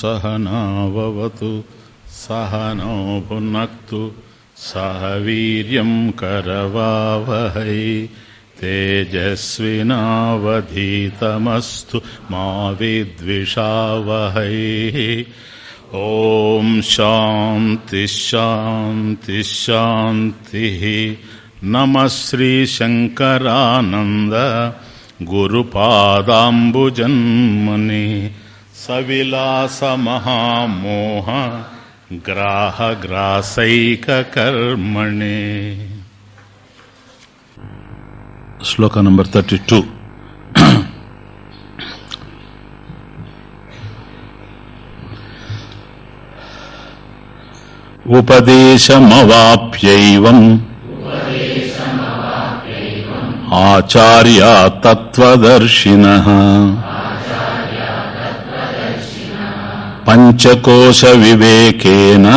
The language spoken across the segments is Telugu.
सहनावतु सहनो भुनक्तु सह वीर्यं करवावहै तेजस्विनावधीतमस्तु मा विद्विषावहै ॐ शान्तिश्शान्तिश्शान्तिः नमः श्रीशङ्करानन्द गुरुपादाम्बुजन्मनि सविलासमहामोह ग्राहग्रासैककर्मणे శ్లోక నంబర్ థర్టీ టూ ఉపదేశమవాప్యైవం ఆచార్యా తత్వదర్శిన పంచకోశ వివేకేన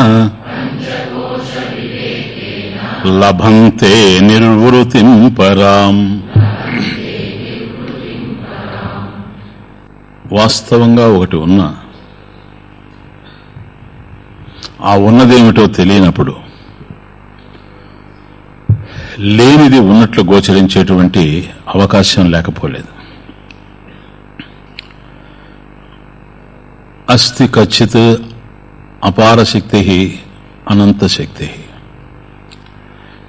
లభంతే నిర్వృతిం పరాం. వాస్తవంగా ఒకటి ఉన్నా. ఆ ఉన్నదేమిటో తెలియనప్పుడు లేనిది ఉన్నట్లు గోచరించేటువంటి అవకాశం లేకపోలేదు. అస్తి కచ్చిత్ అపార శక్తి అనంత శక్తి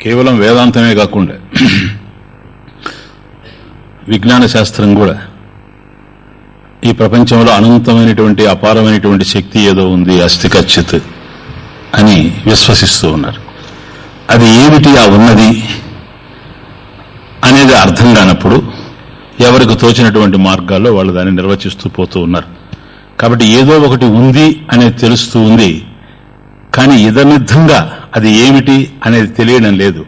కేవలం వేదాంతమే కాకుండా విజ్ఞాన శాస్త్రం కూడా ఈ ప్రపంచంలో అనంతమైనటువంటి అపారమైనటువంటి శక్తి ఏదో ఉంది అస్థి కచ్చిత్ అని విశ్వసిస్తూ ఉన్నారు. అది ఏమిటి? ఆ ఉన్నది అనేది అర్థం కానప్పుడు ఎవరికి తోచినటువంటి మార్గాల్లో వాళ్ళు దాన్ని నిర్వచిస్తూ పోతూ ఉన్నారు. కాబట్టి ఏదో ఒకటి ఉంది అనేది తెలుస్తూ ఉంది. కానీ ఇదనిద్ధంగా అది ఏమిటి అనేది తెలియడం లేదు.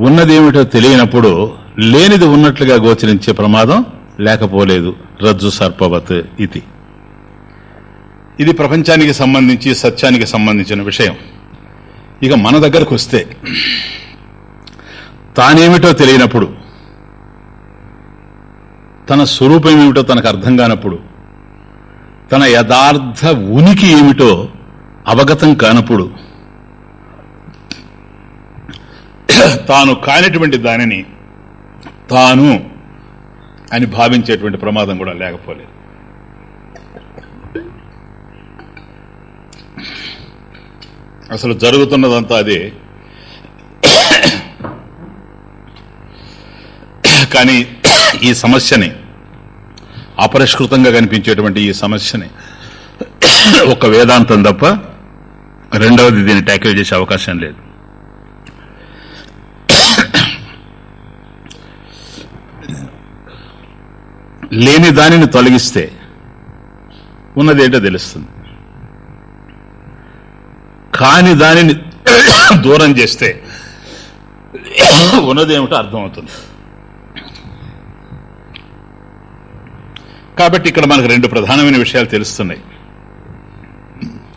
ఉన్నదేమిటో తెలియనప్పుడు లేనిది ఉన్నట్లుగా గోచరించే ప్రమాదం లేకపోలేదు. రజ్జు సర్పవత్ ఇది. ఇది ప్రపంచానికి సంబంధించి సత్యానికి సంబంధించిన విషయం. ఇక మన దగ్గరకు వస్తే తానేమిటో తెలియనప్పుడు తన స్వరూపం ఏమిటో తనకు అర్థం కానప్పుడు తన యథార్థ ఉనికి ఏమిటో అవగతం కానప్పుడు తాను కానిటువంటి దానిని తాను అని భావించేటువంటి ప్రమాదం కూడా లేకపోలేదు. అసలు జరుగుతున్నదంతా అదే. కానీ ఈ సమస్యని అపరిష్కృతంగా కనిపించేటువంటి ఈ సమస్యని ఒక వేదాంతం తప్ప రెండవది దీన్ని ట్యాకిల్ చేసే అవకాశం లేదు. లేని దానిని తొలగిస్తే ఉన్నదేంటో తెలుస్తుంది. కాని దానిని దూరం చేస్తే ఉన్నదేమిటో అర్థమవుతుంది. కాబట్టి ఇక్కడ మనకు రెండు ప్రధానమైన విషయాలు తెలుస్తున్నాయి.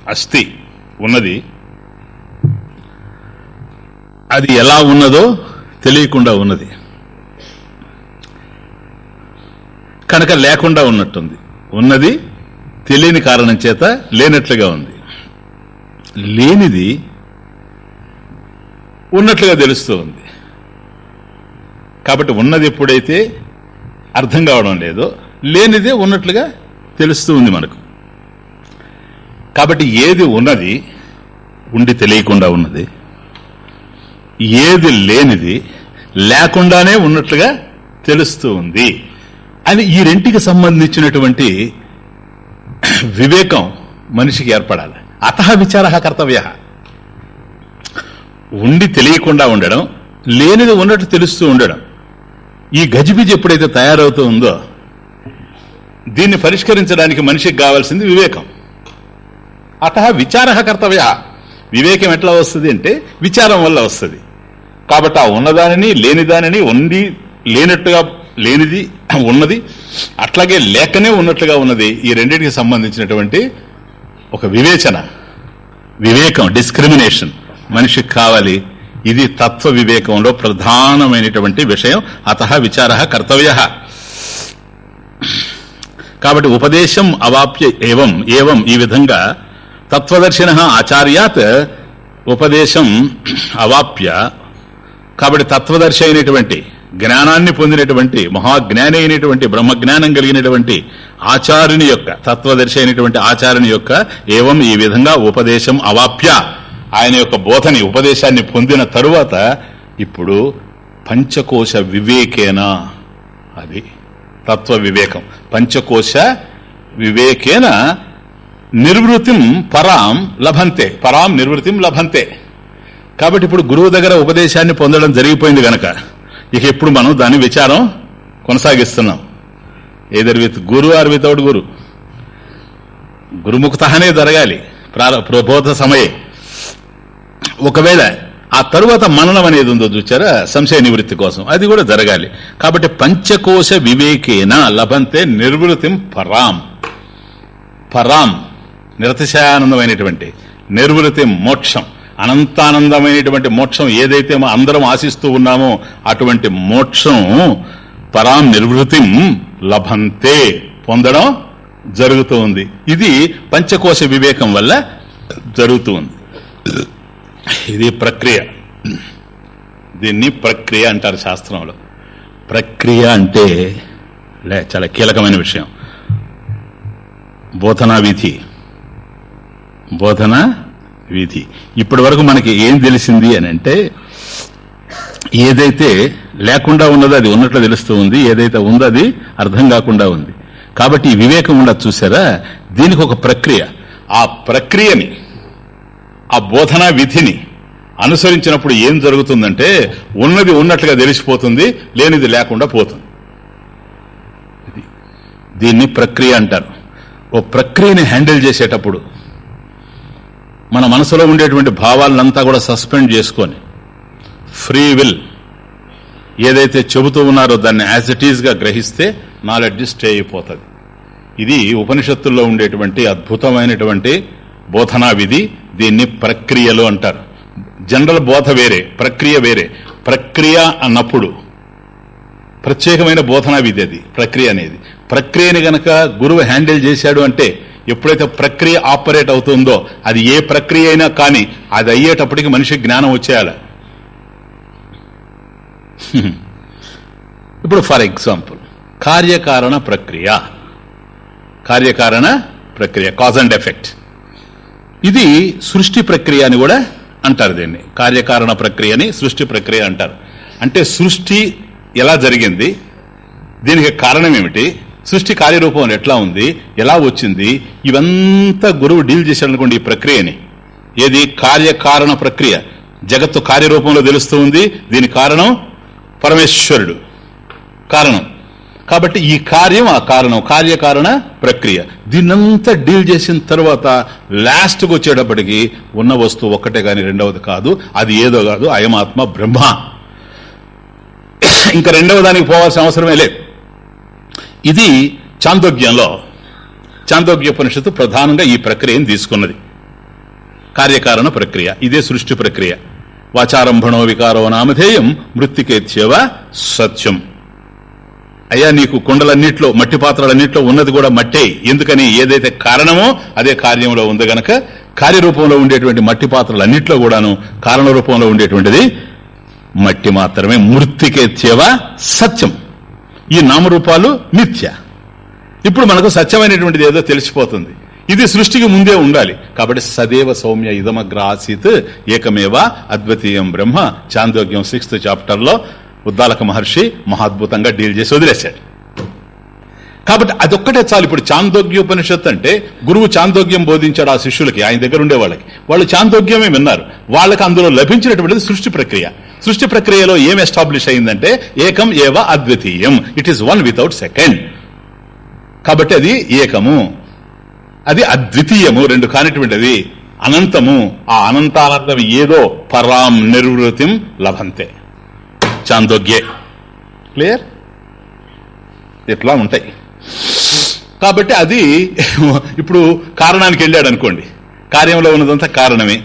అస్థి ఉన్నది. అది ఎలా ఉన్నదో తెలియకుండా ఉన్నది. కనుక లేకుండా ఉన్నట్టుంది. ఉన్నది తెలియని కారణం చేత లేనట్లుగా ఉంది. లేనిది ఉన్నట్లుగా తెలుస్తూ ఉంది. కాబట్టి ఉన్నది ఎప్పుడైతే అర్థం కావడం లేదో లేనిదే ఉన్నట్లుగా తెలుస్తూ ఉంది మనకు. కాబట్టి ఏది ఉన్నది ఉండి తెలియకుండా ఉన్నది. ఏది లేనిది లేకుండానే ఉన్నట్లుగా తెలుస్తూ ఉంది. అని ఈ రెంటికి సంబంధించినటువంటి వివేకం మనిషికి ఏర్పడాలి. అత విచార కర్తవ్య. ఉండి తెలియకుండా ఉండడం లేనిది ఉన్నట్టు తెలుస్తూ ఉండడం ఈ గజిబిజి ఎప్పుడైతే తయారవుతూ ఉందో దీన్ని పరిష్కరించడానికి మనిషికి కావాల్సింది వివేకం. అత విచార కర్తవ్య. వివేకం ఎట్లా వస్తుంది అంటే విచారం వల్ల వస్తుంది. కాబట్టి ఆ ఉన్నదానిని లేనిదానిని ఉంది లేనట్టుగా లేనిది ఉన్నది అట్లాగే లేకనే ఉన్నట్లుగా ఉన్నది ఈ రెండింటికి సంబంధించినటువంటి ఒక వివేచన. వివేకం డిస్క్రిమినేషన్ మనిషికి కావాలి. ఇది తత్వ వివేకంలో ప్రధానమైనటువంటి విషయం. అత విచార కర్తవ్య. కాబట్టి ఉపదేశం అవాప్య ఏవం ఏవం ఈ విధంగా తత్వదర్శిన ఆచార్యాత్ ఉపదేశం అవాప్య. కాబట్టి తత్వదర్శి అయినటువంటి జ్ఞానాన్ని పొందినటువంటి మహాజ్ఞాని అయినటువంటి బ్రహ్మజ్ఞానం కలిగినటువంటి ఆచార్యుని యొక్క తత్వదర్శి అయినటువంటి ఆచార్యుని యొక్క ఏవం ఈ విధంగా ఉపదేశం అవాప్య. ఆయన యొక్క బోధని ఉపదేశాన్ని పొందిన తరువాత ఇప్పుడు పంచకోశ వివేకేన. అది తత్వ వివేకం పంచకోశ వివేకేన నిర్వృతిం పరాం లభంతే. పరాం నిర్వృతిం లభంతే. కాబట్టి ఇప్పుడు గురువు దగ్గర ఉపదేశాన్ని పొందడం జరిగిపోయింది గనక. ఇక ఇప్పుడు మనం దాని విచారం కొనసాగిస్తున్నాం. Either with guru or without guru? గురుముఖతనే జరగాలి. ప్రార- ప్రబోధ సమయే. ఒకవేళ ఆ తరువాత మననం అనేది ఉందో చూచారా? సంశయ నివృత్తి కోసం. అది కూడా జరగాలి. కాబట్టి పంచకోశ వివేకేన లభంతే నిర్వృతిం పరాం. పరాం నిరతిశయానందమైనటువంటి నిర్వృతి మోక్షం. అనంతానందమైనటువంటి మోక్షం ఏదైతే అందరం ఆశిస్తూ ఉన్నామో అటువంటి మోక్షం పరాం నిర్వృతిం లభంతే పొందడం జరుగుతూ ఉంది. ఇది పంచకోశ వివేకం వల్ల జరుగుతూ ఉంది. ఇది ప్రక్రియ. దీన్ని ప్రక్రియ అంటారు శాస్త్రంలో. ప్రక్రియ అంటే లే చాలా కీలకమైన విషయం. బోధనా విధి. బోధన విధి. ఇప్పటి వరకు మనకి ఏం తెలిసింది అని అంటే ఏదైతే లేకుండా ఉన్నదో అది ఉన్నట్లు తెలుస్తూ ఉంది ఏదైతే ఉందో అది అర్థం కాకుండా ఉంది. కాబట్టి వివేకం ఉండదు చూసారా? దీనికి ఒక ప్రక్రియ. ఆ ప్రక్రియని ఆ బోధనా విధిని అనుసరించినప్పుడు ఏం జరుగుతుందంటే ఉన్నది ఉన్నట్లుగా తెలిసిపోతుంది లేనిది లేకుండా పోతుంది ఇది. దీన్ని ప్రక్రియ అంటారు ఓ ప్రక్రియని హ్యాండిల్ చేసేటప్పుడు మన మనసులో ఉండేటువంటి భావాలనంతా కూడా సస్పెండ్ చేసుకొని ఫ్రీ విల్ ఏదైతే చెబుతూ ఉన్నారో దాన్ని యాజ్ ఇట్ ఈజ్గా గ్రహిస్తే నాలెడ్జ్ స్టే అయిపోతుంది ఇది ఉపనిషత్తుల్లో ఉండేటువంటి అద్భుతమైనటువంటి బోధనా విధి దీన్ని ప్రక్రియలు అంటారు. జనరల్ బోధ వేరే ప్రక్రియ వేరే. ప్రక్రియ అన్నప్పుడు ప్రత్యేకమైన బోధనా విధి అది ప్రక్రియ అనేది. ప్రక్రియని గనక గురువు హ్యాండిల్ చేశాడు అంటే ఎప్పుడైతే ప్రక్రియ ఆపరేట్ అవుతుందో అది ఏ ప్రక్రియ అయినా కానీ అది అయ్యేటప్పటికి మనిషి జ్ఞానం వచ్చేయాలి. ఇప్పుడు ఫర్ ఎగ్జాంపుల్ కార్యకారణ ప్రక్రియ. కార్యకారణ ప్రక్రియ కాజ్ అండ్ ఎఫెక్ట్. ఇది సృష్టి ప్రక్రియ అని కూడా అంటారు దీన్ని. కార్యకారణ ప్రక్రియని సృష్టి ప్రక్రియ అంటారు. అంటే సృష్టి ఎలా జరిగింది? దీనికి కారణం ఏమిటి? సృష్టి కార్యరూపం ఎట్లా ఉంది? ఎలా వచ్చింది? ఇవంతా గురువు డీల్ చేశాడు అనుకోండి ఈ ప్రక్రియని. ఏది? కార్యకారణ ప్రక్రియ. జగత్తు కార్యరూపంలో తెలుస్తూ ఉంది. దీని కారణం పరమేశ్వరుడు. కారణం. కాబట్టి ఈ కార్యం ఆ కారణం కార్యకారణ ప్రక్రియ. దీన్నంతా డీల్ చేసిన తర్వాత లాస్ట్కి వచ్చేటప్పటికి ఉన్న వస్తువు ఒక్కటే కానీ రెండవది కాదు అది ఏదో కాదు అయమాత్మ బ్రహ్మ. ఇంకా రెండవ దానికి పోవాల్సిన అవసరమే లేదు. ఇది చాందోగ్యంలో చాందోగ్యోపనిషత్తు ప్రధానంగా ఈ ప్రక్రియను తీసుకున్నది. కార్యకారణ ప్రక్రియ ఇదే సృష్టి ప్రక్రియ. వాచారంభణో వికారో నామధేయం మృత్తికేత్యవ సత్యం. అయ్యా నీకు కుండలన్నిట్లో మట్టి పాత్రలన్నిట్లో ఉన్నది కూడా మట్టే. ఎందుకని? ఏదైతే కారణమో అదే కార్యంలో ఉంది గనక కార్యరూపంలో ఉండేటువంటి మట్టి పాత్రలన్నిట్లో కూడాను కారణ రూపంలో ఉండేటువంటిది మట్టి మాత్రమే. మృతికేత్యవ సత్యం. ఈ నామరూపాలు నిత్య ఇప్పుడు మనకు సత్యమైనటువంటిది ఏదో తెలిసిపోతుంది. ఇది సృష్టికి ముందే ఉండాలి. కాబట్టి సదేవ సౌమ్య ఇదమగ్ర ఆసీత్ ఏకమేవ అద్వితీయం బ్రహ్మ. చాందోగ్యం సిక్స్త్ చాప్టర్లో ఉద్దాలక మహర్షి మహాద్భుతంగా డీల్ చేసి వదిలేశాడు. కాబట్టి అదొక్కటే చాలు. ఇప్పుడు చాందోగ్యోపనిషత్ అంటే గురువు చాందోగ్యం బోధించాడు ఆ శిష్యులకి ఆయన దగ్గర ఉండే వాళ్ళకి. వాళ్ళు చాందోగ్యమే విన్నారు. వాళ్ళకి అందులో లభించినటువంటిది సృష్టి ప్రక్రియ. సృష్టి ప్రక్రియలో ఏం ఎస్టాబ్లిష్ అయిందంటే ఏకం ఏవ అద్వితీయం. It is one without second కాబట్టి అది ఏకము. అది అద్వితీయము. రెండు కానిటువంటిది. అనంతము. ఆ అనంతానందం ఏదో పరాం నిర్వృతిం లభంతే. చాందోగ్యే. క్లియర్ ఇట్లా ఉంటాయి. కాబట్టి అది ఇప్పుడు కారణానికి వెళ్ళాడు అనుకోండి. కార్యంలో ఉన్నదంతా కారణమే.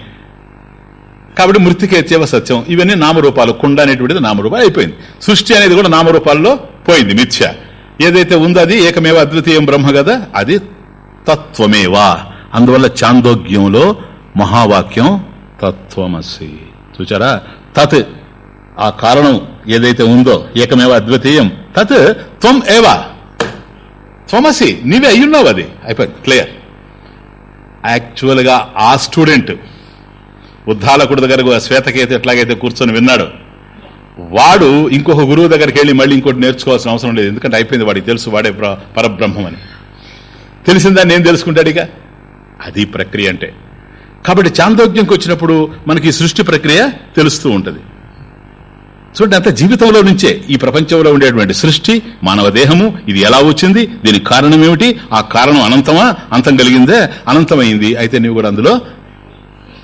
కాబట్టి మృతికేత్యవ సత్యం. ఇవన్నీ నామరూపాలు. కుండ అనేటువంటిది నామరూపాలు అయిపోయింది. సృష్టి అనేది కూడా నామరూపాల్లో పోయింది మిథ్య. ఏదైతే ఉందో అది ఏకమేవ అద్వితీయం బ్రహ్మ కదా అది తత్వమేవా? అందువల్ల చాందోగ్యంలో మహావాక్యం తత్వమసి. చూచారా? తత్ ఆ కారణం ఏదైతే ఉందో ఏకమేవ అద్వితీయం తత్ త్వం ఏవా. త్వమసి నీవే అయ్యున్నావు అది. అయిపోయింది. క్లియర్. యాక్చువల్గా ఆ స్టూడెంట్ ఉద్దాలకుడి దగ్గర శ్వేతకైతే ఎట్లాగైతే కూర్చొని విన్నాడు వాడు ఇంకొక గురువు దగ్గరికి వెళ్ళి మళ్ళీ ఇంకోటి నేర్చుకోవాల్సిన అవసరం లేదు. ఎందుకంటే అయిపోయింది వాడికి తెలుసు వాడే ప్ర- పరబ్రహ్మం అని. తెలిసిందా నేను తెలుసుకుంటాడు ఇక? అది ప్రక్రియ అంటే. కాబట్టి చాందోగ్యంకి వచ్చినప్పుడు మనకి సృష్టి ప్రక్రియ తెలుస్తూ ఉంటుంది. చూడండి అంత జీవితంలో నుంచే ఈ ప్రపంచంలో ఉండేటువంటి సృష్టి మానవ దేహము ఇది ఎలా వచ్చింది దీనికి కారణం ఏమిటి ఆ కారణం అనంతమా అంతం కలిగిందే అనంతమైంది అయితే నువ్వు కూడా అందులో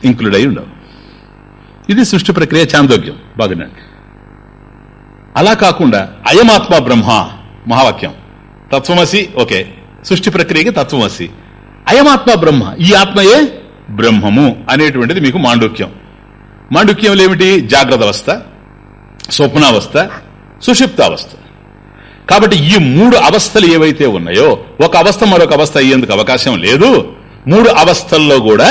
ఇంక్లూడ్ అయి ఉండవు. ఇది సృష్టి ప్రక్రియ చాందోగ్యం బాగుండండి. అలా కాకుండా అయమాత్మ బ్రహ్మ మహావాక్యం. తత్వమసి ఓకే సృష్టి ప్రక్రియకి తత్వమసి. అయమాత్మ బ్రహ్మ ఈ ఆత్మయే బ్రహ్మము అనేటువంటిది మీకు మాండుక్యం. మాండుక్యంలో ఏమిటి? జాగ్రత్త అవస్థ. స్వప్నావస్థ సుషిప్తావస్థ కాబట్టి ఈ మూడు అవస్థలు ఏవైతే ఉన్నాయో ఒక అవస్థ మరొక అవస్థ అయ్యేందుకు అవకాశం లేదు. మూడు అవస్థల్లో కూడా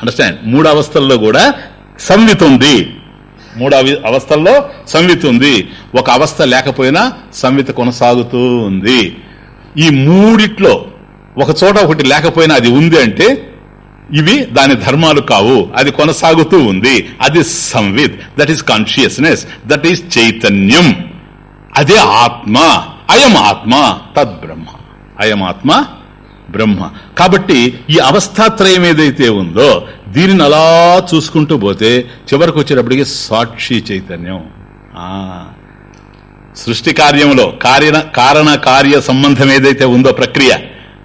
అండర్స్టాండ్ మూడు అవస్థల్లో కూడా సంవిత ఉంది. మూడు అవస్థల్లో సంవిత ఉంది. ఒక అవస్థ లేకపోయినా సంవిత కొనసాగుతూ ఉంది. ఈ మూడిట్లో ఒక చోట ఒకటి లేకపోయినా అది ఉంది అంటే ఇవి దాని ధర్మాలు కావు. అది కొనసాగుతూ ఉంది. అది సంవిత్ that is consciousness that is చైతన్యం. అదే ఆత్మ. అయం ఆత్మ. తద్బ్రహ్మ. అయం ఆత్మ బ్రహ్మ. కాబట్టి ఈ అవస్థాత్రయం ఏదైతే ఉందో దీనిని అలా చూసుకుంటూ పోతే చివరికి వచ్చేటప్పటికి సాక్షి చైతన్యం. ఆ. సృష్టి కార్యంలో కార్య కారణ కార్య సంబంధం ఏదైతే ఉందో ప్రక్రియ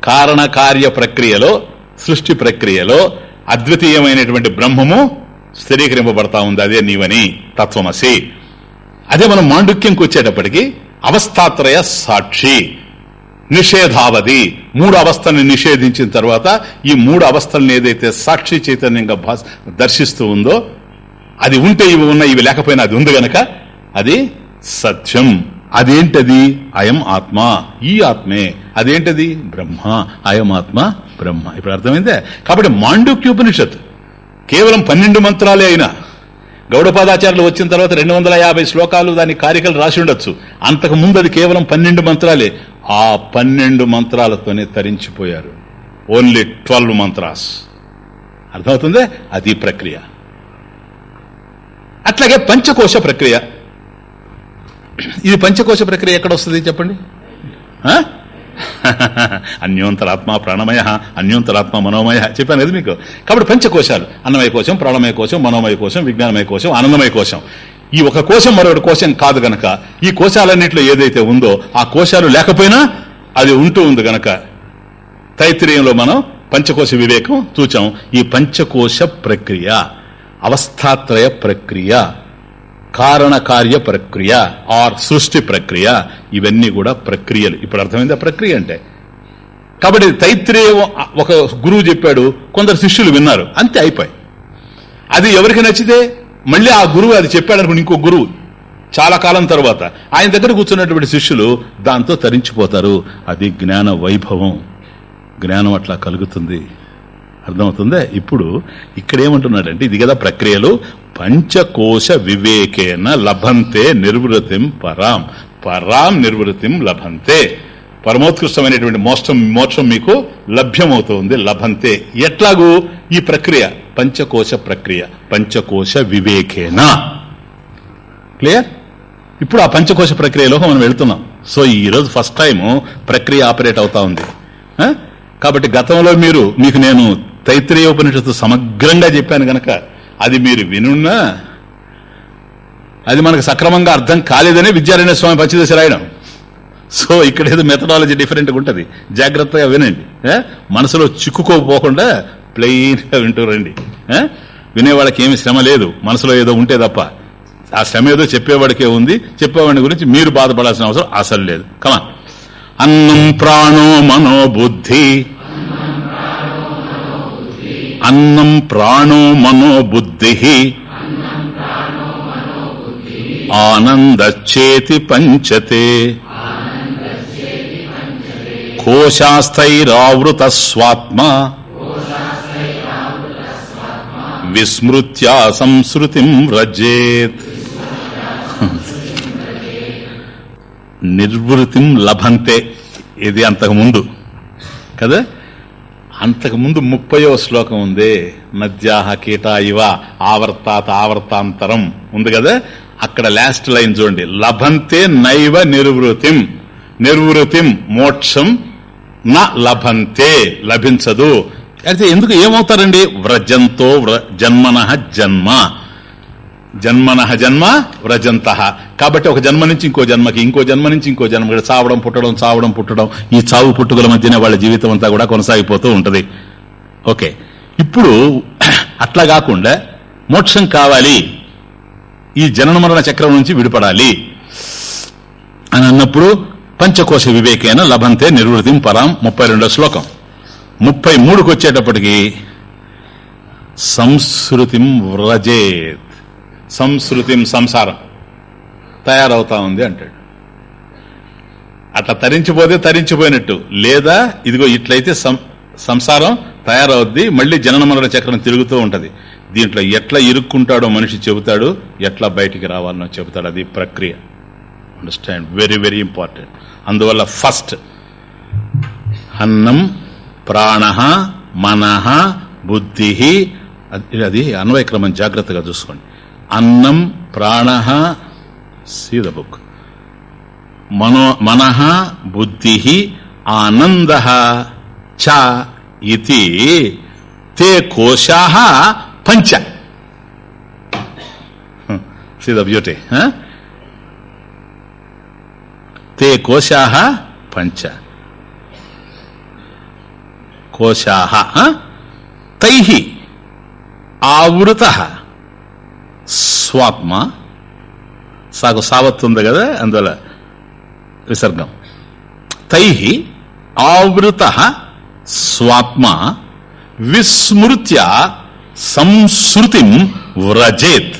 కారణ కార్య ప్రక్రియలో సృష్టి ప్రక్రియలో అద్వితీయమైనటువంటి బ్రహ్మము స్థిరీకరింపబడతా ఉంది. అదే నీవని తత్వమసి. అదే మనం మాండుక్యంకి వచ్చేటప్పటికి అవస్థాత్రయ సాక్షి నిషేధావధి. మూడు అవస్థల్ని నిషేధించిన తర్వాత ఈ మూడు అవస్థలను ఏదైతే సాక్షి చైతన్యంగా దర్శిస్తూ ఉందో అది ఉంటే ఇవి ఉన్నా ఇవి లేకపోయినా అది ఉంది గనక అది సత్యం. అదేంటది? అయం ఆత్మ. ఈ ఆత్మే. అదేంటది? బ్రహ్మ అయమాత్మ బ్రహ్మ. ఇప్పుడు అర్థమైందే? కాబట్టి మాండుక్యోపనిషత్ కేవలం పన్నెండు మంత్రాలే అయినా గౌడపాదాచార్యులు వచ్చిన తర్వాత రెండు వందల యాభై శ్లోకాలు దాని కారికలు రాసి ఉండొచ్చు. అంతకు ముందు అది కేవలం పన్నెండు మంత్రాలే. ఆ పన్నెండు మంత్రాలతోనే తరించిపోయారు. Only twelve mantras. అర్థమవుతుందే? అది ప్రక్రియ. అట్లాగే పంచకోశ ప్రక్రియ. ఇది పంచకోశ ప్రక్రియ ఎక్కడ వస్తుంది చెప్పండి అన్యోంతరాత్మ ప్రాణమయ అన్యోంతరాత్మ మనోమయ చెప్పాను అది మీకు? కాబట్టి పంచకోశాలు అన్నమయ కోశం ప్రాణమయ కోశం మనోమయ కోశం విజ్ఞానమయ కోశం ఆనందమయ కోశం. ఈ ఒక కోశం మరొకటి కోశం కాదు గనక ఈ కోశాలన్నింటిలో ఏదైతే ఉందో ఆ కోశాలు లేకపోయినా అది ఉంటూ ఉంది గనక తైత్రీయంలో మనం పంచకోశ వివేకం చూచాం. ఈ పంచకోశ ప్రక్రియ అవస్థాత్రయ ప్రక్రియ. కారణ కార్య ప్రక్రియ ఆర్ సృష్టి ప్రక్రియ ఇవన్నీ కూడా ప్రక్రియలు. ఇప్పుడు అర్థమైంది ఆ ప్రక్రియ అంటే? కాబట్టి తైత్రేయ ఒక గురువు చెప్పాడు కొందరు శిష్యులు విన్నారు అంతే అయిపోయి అది ఎవరికి నచ్చితే మళ్ళీ ఆ గురువు అది చెప్పాడు అనుకుని ఇంకో గురువు. చాలా కాలం తర్వాత ఆయన దగ్గర కూర్చున్నటువంటి శిష్యులు దాంతో తరించిపోతారు. అది జ్ఞాన వైభవం. జ్ఞానం అట్లా కలుగుతుంది. అర్థమవుతుందే? ఇప్పుడు ఇక్కడ ఏమంటున్నాడంటే ఇది కదా ప్రక్రియలు. పంచకోశ వివేకేన లభంతే నిర్వృతిం పరాం. పరాం నిర్వృతిం లభంతే. పరమోత్కృష్టమైనటువంటి మోక్షం మోక్షం మీకు లభ్యమవుతుంది లభంతే. ఎట్లాగూ? ఈ ప్రక్రియ పంచకోశ ప్రక్రియ పంచకోశ వివేకేన. క్లియర్? ఇప్పుడు ఆ పంచకోశ ప్రక్రియలో మనం వెళ్తున్నాం. సో ఈ రోజు ఫస్ట్ టైం ప్రక్రియ ఆపరేట్ అవుతా ఉంది. కాబట్టి గతంలో మీరు మీకు నేను తైత్రేయ ఉపనిషత్తు సమగ్రంగా చెప్పాను గనక అది మీరు వినున్నా అది మనకు సక్రమంగా అర్థం కాలేదనే విద్యారాయణ స్వామి పచ్చిదశ రాయడం. సో ఇక్కడ ఏదో మెథడాలజీ డిఫరెంట్గా ఉంటుంది. జాగ్రత్తగా వినండి. మనసులో చిక్కుకోపోకుండా ప్లెయిన్గా వింటూ రండి. వినేవాళ్ళకి ఏమి శ్రమ లేదు. మనసులో ఏదో ఉంటే తప్ప. ఆ శ్రమ ఏదో చెప్పేవాడికే ఉంది. చెప్పేవాడి గురించి మీరు బాధపడాల్సిన అవసరం అసలు లేదు. కమా అన్నం ప్రాణో మనోబుద్ధి అన్నం ప్రాణో మనోబుద్ధి ఆనందచ్చేతి పంచతే. కోశాస్థైరావృత స్వాత్మ విస్మృత్యా సంస్కృతిం రజేత్ నిర్వృతిం లభంతే ఇది అంతకుముందు. కదా? అంతకుముందు ముప్పయో శ్లోకం ఉంది. నద్యాహ కీటా ఇవ ఆవర్తాత ఆవర్తాంతరం. ఉంది కదా? అక్కడ లాస్ట్ లైన్ చూడండి. లభంతే నైవ నిర్వృతిం. నిర్వృతిం మోక్షం నా లభంతే. లభించదు. అయితే ఎందుకు ఏమవుతారండి? వ్రజంతో జన్మన జన్మ. జన్మన జన్మ వ్రజంత. కాబట్టి ఒక జన్మ నుంచి ఇంకో జన్మకి ఇంకో జన్మ నుంచి ఇంకో జన్మ చావడం పుట్టడం చావడం పుట్టడం ఈ చావు పుట్టుకల మధ్యనే వాళ్ళ జీవితం అంతా కూడా కొనసాగిపోతూ ఉంటది. ఓకే. ఇప్పుడు అట్లా కాకుండా మోక్షం కావాలి. ఈ జనన మరణ చక్రం నుంచి విడిపడాలి. అని అన్నప్పుడు పంచకోశ వివేకైన లభంతే నిర్వృతిం పరాం ముప్పై శ్లోకం. ముప్పై మూడుకు వచ్చేటప్పటికి సంస్కృతిం వ్రజేత్. సంస్కృతిం సంసారం. తయారవుతా ఉంది అంటాడు. అట్లా తరించిపోతే తరించిపోయినట్టు. లేదా ఇదిగో ఇట్లయితే సంసారం తయారవుద్ది మళ్ళీ జనన మరణ చక్రం తిరుగుతూ ఉంటది. దీంట్లో ఎట్లా ఇరుక్కుంటాడో మనిషి చెబుతాడు ఎట్లా బయటికి రావాలనో చెబుతాడు అది ప్రక్రియ. అండర్స్టాండ్ వెరీ వెరీ ఇంపార్టెంట్ అందువల్ల ఫస్ట్ అన్నం ప్రాణ మన బుద్ధి అది అన్వయక్రమం జాగ్రత్తగా చూసుకోండి. అన్నం ప్రాణ సీ ద బుక్. మనో మన బుద్ధి ఆనంద చ ఇది తే కోశా పంచ. సీ ద బ్యూటీ తే కోశా పంచ. కోశా తై ఆవృత. స్వాత్మ సాగు సావత్ ఉంది కదా అందువల్ల విసర్గం. తై ఆవృత స్వాత్మ విస్మృత్య సంస్మృతి వ్రజేత్.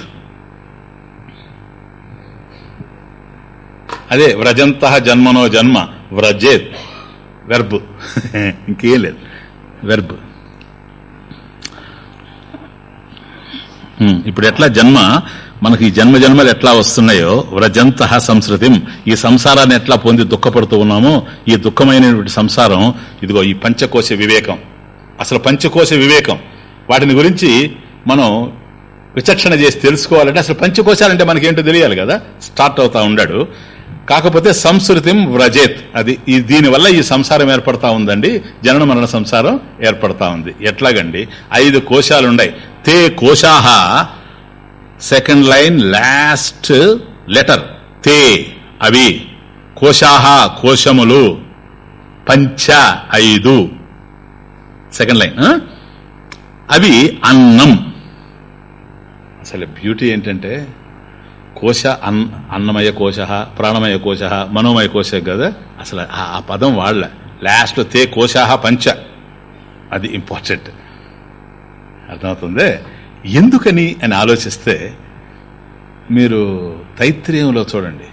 అదే వ్రజంత జన్మనో జన్మ వ్రజేత్. వెర్బ్ ఇంకేం లేదు. వెర్బ్ ఇప్పుడు ఎట్లా జన్మ? మనకి జన్మ జన్మలు ఎట్లా వస్తున్నాయో వ్రజంత సంస్కృతిం ఈ సంసారాన్ని ఎట్లా పొంది దుఃఖపడుతూ ఉన్నామో ఈ దుఃఖమైనటువంటి సంసారం ఇదిగో ఈ పంచకోశ వివేకం. అసలు పంచకోశ వివేకం. వాటిని గురించి మనం విచక్షణ చేసి తెలుసుకోవాలంటే అసలు పంచకోశాలంటే మనకేంటో తెలియాలి కదా? స్టార్ట్ అవుతా ఉండాడు కాకపోతే సంస్కృతిం వ్రజేత్. అది ఈ దీనివల్ల ఈ సంసారం ఏర్పడతా ఉందండి. జనన మరణ సంసారం ఏర్పడతా ఉంది. ఎట్లాగండి? ఐదు కోశాలున్నాయి తే కోశాహ సెకండ్ లైన్ లాస్ట్ లెటర్. తే అవి కోశాహ కోశములు. పంచ ఐదు. సెకండ్ లైన్ అవి అన్నం. అసలు బ్యూటీ ఏంటంటే కోశ అన్ అన్నమయ కోశ ప్రాణమయ కోశ మనోమయ కోశ కదా? అసలు ఆ పదం వాళ్ళ లాస్ట్లో తే కోశాహ పంచ. అది ఇంపార్టెంట్ అర్థమవుతుంది? ఎందుకని అని ఆలోచిస్తే మీరు తైత్రీయంలో చూడండి.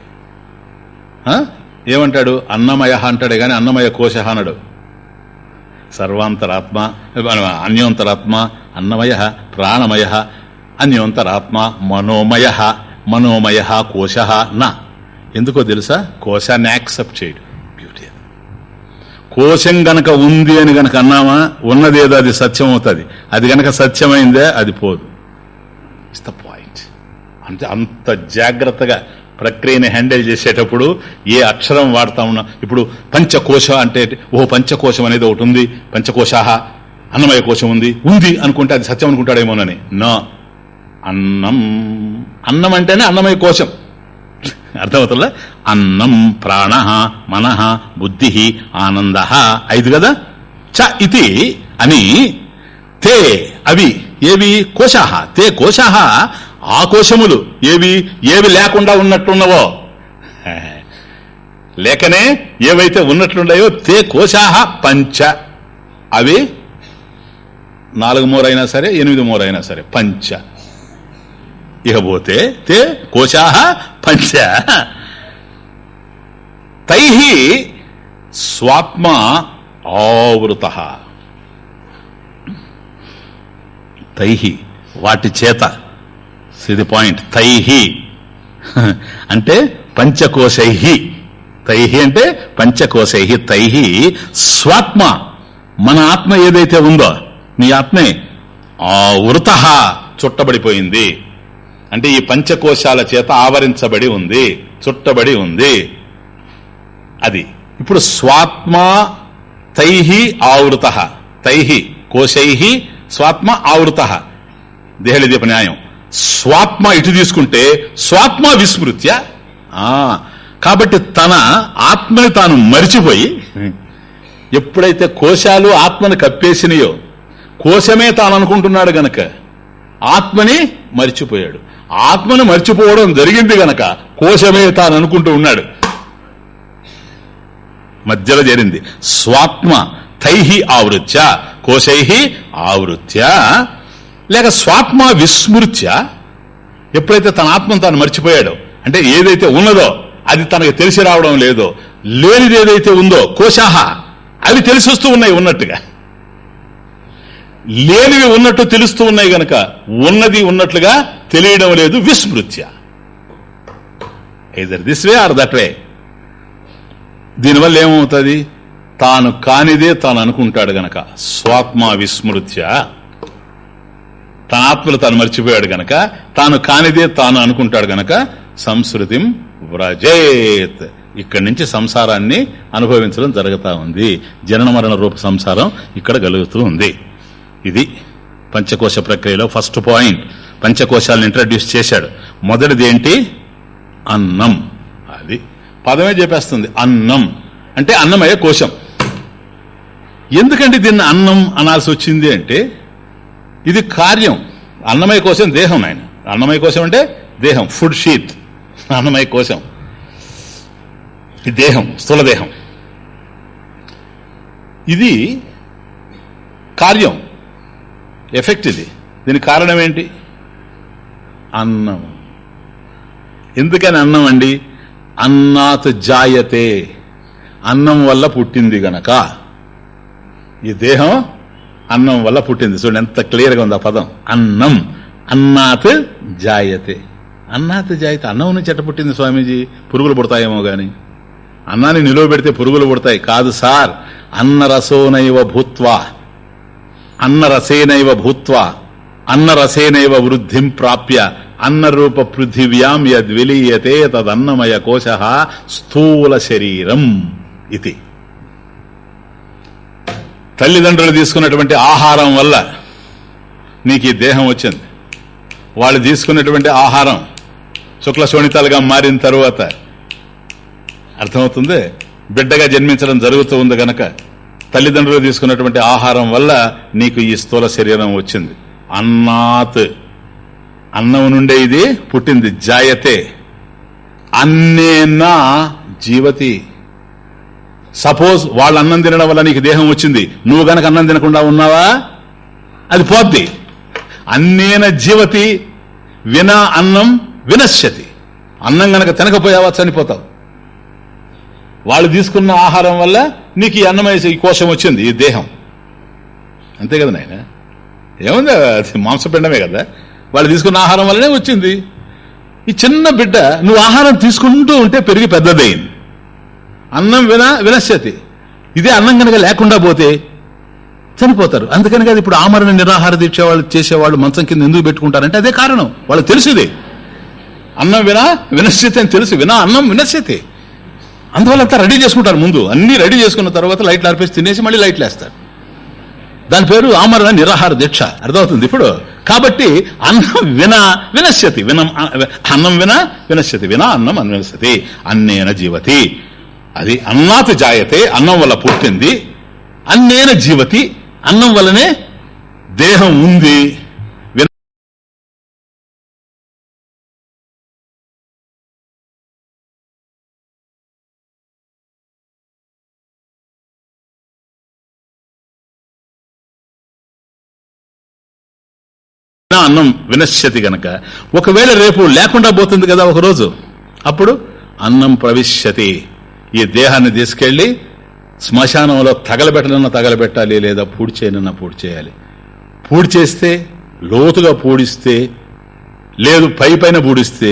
ఏమంటాడు? అన్నమయ అంటాడే కానీ అన్నమయ కోశ అనడు. సర్వాంతరాత్మ అన్యోంతరాత్మ అన్నమయ ప్రాణమయ అన్యోంతరాత్మ మనోమయ. మనోమయ కోశ నా. ఎందుకో తెలుసా? కోశాన్ని యాక్సెప్ట్ చేయడు. బ్యూటీ కోశం గనక ఉంది అని గనక అన్నామా? ఉన్నదేదో అది సత్యం అవుతుంది. అది గనక సత్యమైందే అది పోదు. ఇట్స్ ద పాయింట్ అంటే అంత జాగ్రత్తగా ప్రక్రియని హ్యాండిల్ చేసేటప్పుడు ఏ అక్షరం వాడతా ఉన్నా ఇప్పుడు పంచకోశ అంటే ఓ పంచకోశం అనేది ఒకటి ఉంది. పంచకోశాహ అన్నమయ కోశం ఉంది. ఉంది అనుకుంటే అది సత్యం అనుకుంటాడేమోనని. నా. అన్నం. అన్నం అంటేనే అన్నమయ కోశం. అర్థమవుతుందా? అన్నం ప్రాణ మన బుద్ధి ఆనంద. ఐదు కదా? చ ఇది అని తే అవి ఏవి? కోశాహ తే కోశాహ ఆ కోశములు. ఏవి? ఏవి లేకుండా ఉన్నట్లున్నవో లేకనే ఏవైతే ఉన్నట్లున్నాయో తే కోశాహ పంచ. అవి నాలుగు మూరైనా సరే ఎనిమిది మూరైనా సరే పంచ. ఇకపోతే తే కోశాహ పంచ. తై స్వాత్మ ఆవృత. తై వాటి చేత. ఇది పాయింట్ తై అంటే పంచకోశై తై అంటే పంచకోశై తై స్వాత్మ. మన ఆత్మ ఏదైతే ఉందో నీ ఆత్మే ఆవృత. చుట్టబడిపోయింది. అంటే ఈ పంచకోశాల చేత ఆవరించబడి ఉంది చుట్టబడి ఉంది. అది. ఇప్పుడు స్వాత్మ తైహి ఆవృత. తైహి కోశై స్వాత్మ ఆవృత. దేహలిదీప న్యాయం. స్వాత్మ ఇటు తీసుకుంటే స్వాత్మ విస్మృత్య. ఆ కాబట్టి తన ఆత్మని తాను మరిచిపోయి ఎప్పుడైతే కోశాలు ఆత్మను కప్పేసినాయో కోశమే తాను అనుకుంటున్నాడు గనక ఆత్మని మరిచిపోయాడు. ఆత్మను మర్చిపోవడం జరిగింది గనక కోశమే తాను అనుకుంటూ ఉన్నాడు. మధ్యలో జరిగింది స్వాత్మ తైహి ఆవృత్య కోశై ఆవృత్య. లేక స్వాత్మ విస్మృత్య. ఎప్పుడైతే తన ఆత్మను తాను మర్చిపోయాడో అంటే ఏదైతే ఉన్నదో అది తనకు తెలిసి రావడం లేదో లేనిది ఏదైతే ఉందో కోశాహ అవి తెలిసి వస్తూ ఉన్నాయి ఉన్నట్టుగా. లేనివి ఉన్నట్టు తెలుస్తూ ఉన్నాయి గనక ఉన్నది ఉన్నట్లుగా తెలియడం లేదు విస్మృత్య. Either this way or that way దీనివల్ల ఏమవుతుంది? తాను కానిదే తాను అనుకుంటాడు గనక. స్వాత్మ విస్మృత్య. తన ఆత్మలు తాను మర్చిపోయాడు గనక తాను కానిదే తాను అనుకుంటాడు గనక సంస్కృతిం వ్రజేత్. ఇక్కడి నుంచి సంసారాన్ని అనుభవించడం జరుగుతా ఉంది. జనన మరణ రూప సంసారం ఇక్కడ కలుగుతూ ఉంది. ఇది పంచకోశ ప్రక్రియలో ఫస్ట్ పాయింట్. పంచకోశాలను ఇంట్రడ్యూస్ చేశాడు. మొదటిది ఏంటి? అన్నం. అది పదమే చెప్పేస్తుంది. అన్నం. అంటే అన్నమయ్యే కోశం. ఎందుకంటే దీన్ని అన్నం అనాల్సి వచ్చింది అంటే ఇది కార్యం. అన్నమయ కోశం దేహం ఆయన. అన్నమయ కోశం అంటే దేహం. ఫుడ్ షీత్ అన్నమయ కోశం. దేహం. స్థూల దేహం. ఇది కార్యం. ఎఫెక్ట్ ఇది దీనికి కారణం ఏంటి? అన్నం. ఎందుకని అన్నం అండి? అన్నాత్ జాయతే. అన్నం వల్ల పుట్టింది గనక. ఈ దేహం అన్నం వల్ల పుట్టింది. చూడండి ఎంత క్లియర్గా ఉంది ఆ పదం. అన్నం. అన్నాత్ జాయతే. అన్నాత్ జాయతే. అన్నం నుంచి ఎట్ట పుట్టింది స్వామీజీ? పురుగులు పుడతాయేమో గాని. అన్నాన్ని నిలువ పెడితే పురుగులు పుడతాయి. కాదు సార్. అన్న రసోనైవ భూత్వా. అన్నరసేనైవ భూత్వ అన్నరసేనైవ వృద్ధిం ప్రాప్య అన్నరూప పృథివ్యాం యద్విలీయతే తదన్నమయ కోశ స్థూల శరీరం ఇది. తల్లిదండ్రులు తీసుకున్నటువంటి ఆహారం వల్ల నీకు ఈ దేహం వచ్చింది. వాళ్ళు తీసుకున్నటువంటి ఆహారం శుక్ల శోణితాలుగా మారిన తరువాత అర్థమవుతుంది? బిడ్డగా జన్మించడం జరుగుతూ ఉంది గనక తల్లిదండ్రులు తీసుకున్నటువంటి ఆహారం వల్ల నీకు ఈ స్థూల శరీరం వచ్చింది. అన్నాత్. అన్నం నుండే ఇది పుట్టింది. జాయతే. అన్నేనా జీవతి. సపోజ్ వాళ్ళు అన్నం తినడం వల్ల నీకు దేహం వచ్చింది. నువ్వు గనక అన్నం తినకుండా ఉన్నావా? అది పోద్ది. అన్నేన జీవతి. విన అన్నం వినశ్యతి. అన్నం గనక తినకపోయావా చనిపోతావు. వాళ్ళు తీసుకున్న ఆహారం వల్ల నీకు ఈ అన్నమయ ఈ కోశం వచ్చింది ఈ దేహం. అంతే కదా నాయన? ఏముంది మాంసపిండమే కదా. వాళ్ళు తీసుకున్న ఆహారం వల్లనే వచ్చింది. ఈ చిన్న బిడ్డ నువ్వు ఆహారం తీసుకుంటూ ఉంటే పెరిగి పెద్దదయింది అన్నం విన వినశ్యతి. ఇదే అన్నం కనుక లేకుండా పోతే చనిపోతారు. అందుకని కదా ఇప్పుడు ఆమరణ నిరాహార దీక్ష వాళ్ళు చేసేవాళ్ళు మంచం కింద ఎందుకు పెట్టుకుంటారంటే అదే కారణం. వాళ్ళకి తెలుసుదే. అన్నం వినా వినశ్యతి అని తెలుసు. వినా అన్నం వినశ్యతి. అందువల్ల అంతా రెడీ చేసుకుంటారు ముందు. అన్ని రెడీ చేసుకున్న తర్వాత లైట్లు ఆర్పేసి తినేసి మళ్ళీ లైట్లు వేస్తారు. దాని పేరు ఆమరణ నిరాహార దీక్ష. అర్థమవుతుంది ఇప్పుడు? కాబట్టి అన్నం విన వినశ్యతి. వినం అన్నం విన వినశ్యతి. విన అన్నం అన్వినశ్యతి అన్నేన జీవతి. అది అన్నాత్ జాయతే అన్నం వల్ల పుట్టింది. అన్నేన జీవతి అన్నం వల్లనే దేహం ఉంది. అన్నం వినశ్యతి గనక. ఒకవేళ రేపు లేకుండా పోతుంది కదా ఒక రోజు అప్పుడు అన్నం ప్రవిశ్యతి. ఈ దేహాన్ని తీసుకెళ్ళి శ్మశానంలో తగలబెట్టనన్నా తగలబెట్టాలి లేదా పూడి చేయనన్నా పూడి చేయాలి పూడి చేస్తే లోతుగా పూడిస్తే లేదు పై పైన పూడిస్తే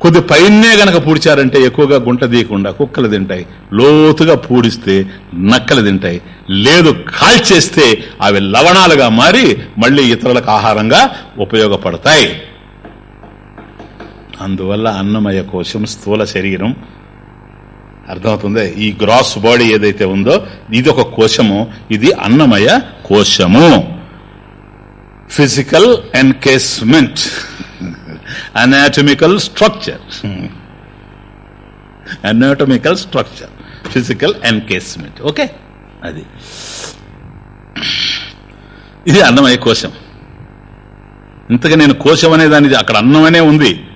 కొద్ది పైనే గనక పూడ్చారంటే ఎక్కువగా గుంట తీయకుండా కుక్కలు తింటాయి. లోతుగా పూడిస్తే నక్కలు తింటాయి. లేదు కాల్చేస్తే అవి లవణాలుగా మారి మళ్ళీ ఇతరులకు ఆహారంగా ఉపయోగపడతాయి. అందువల్ల అన్నమయ కోశం స్థూల శరీరం. అర్థమవుతుంది? ఈ గ్రాస్ బాడీ ఏదైతే ఉందో ఇది ఒక కోశము ఇది అన్నమయ కోశము. Physical encasement anatomical structure. Anatomical structure. Physical encasement okay అది. ఇది అన్నమయ్య కోశం. ఇంతగా నేను కోశం అనే దానిది అక్కడ అన్నమనే ఉంది.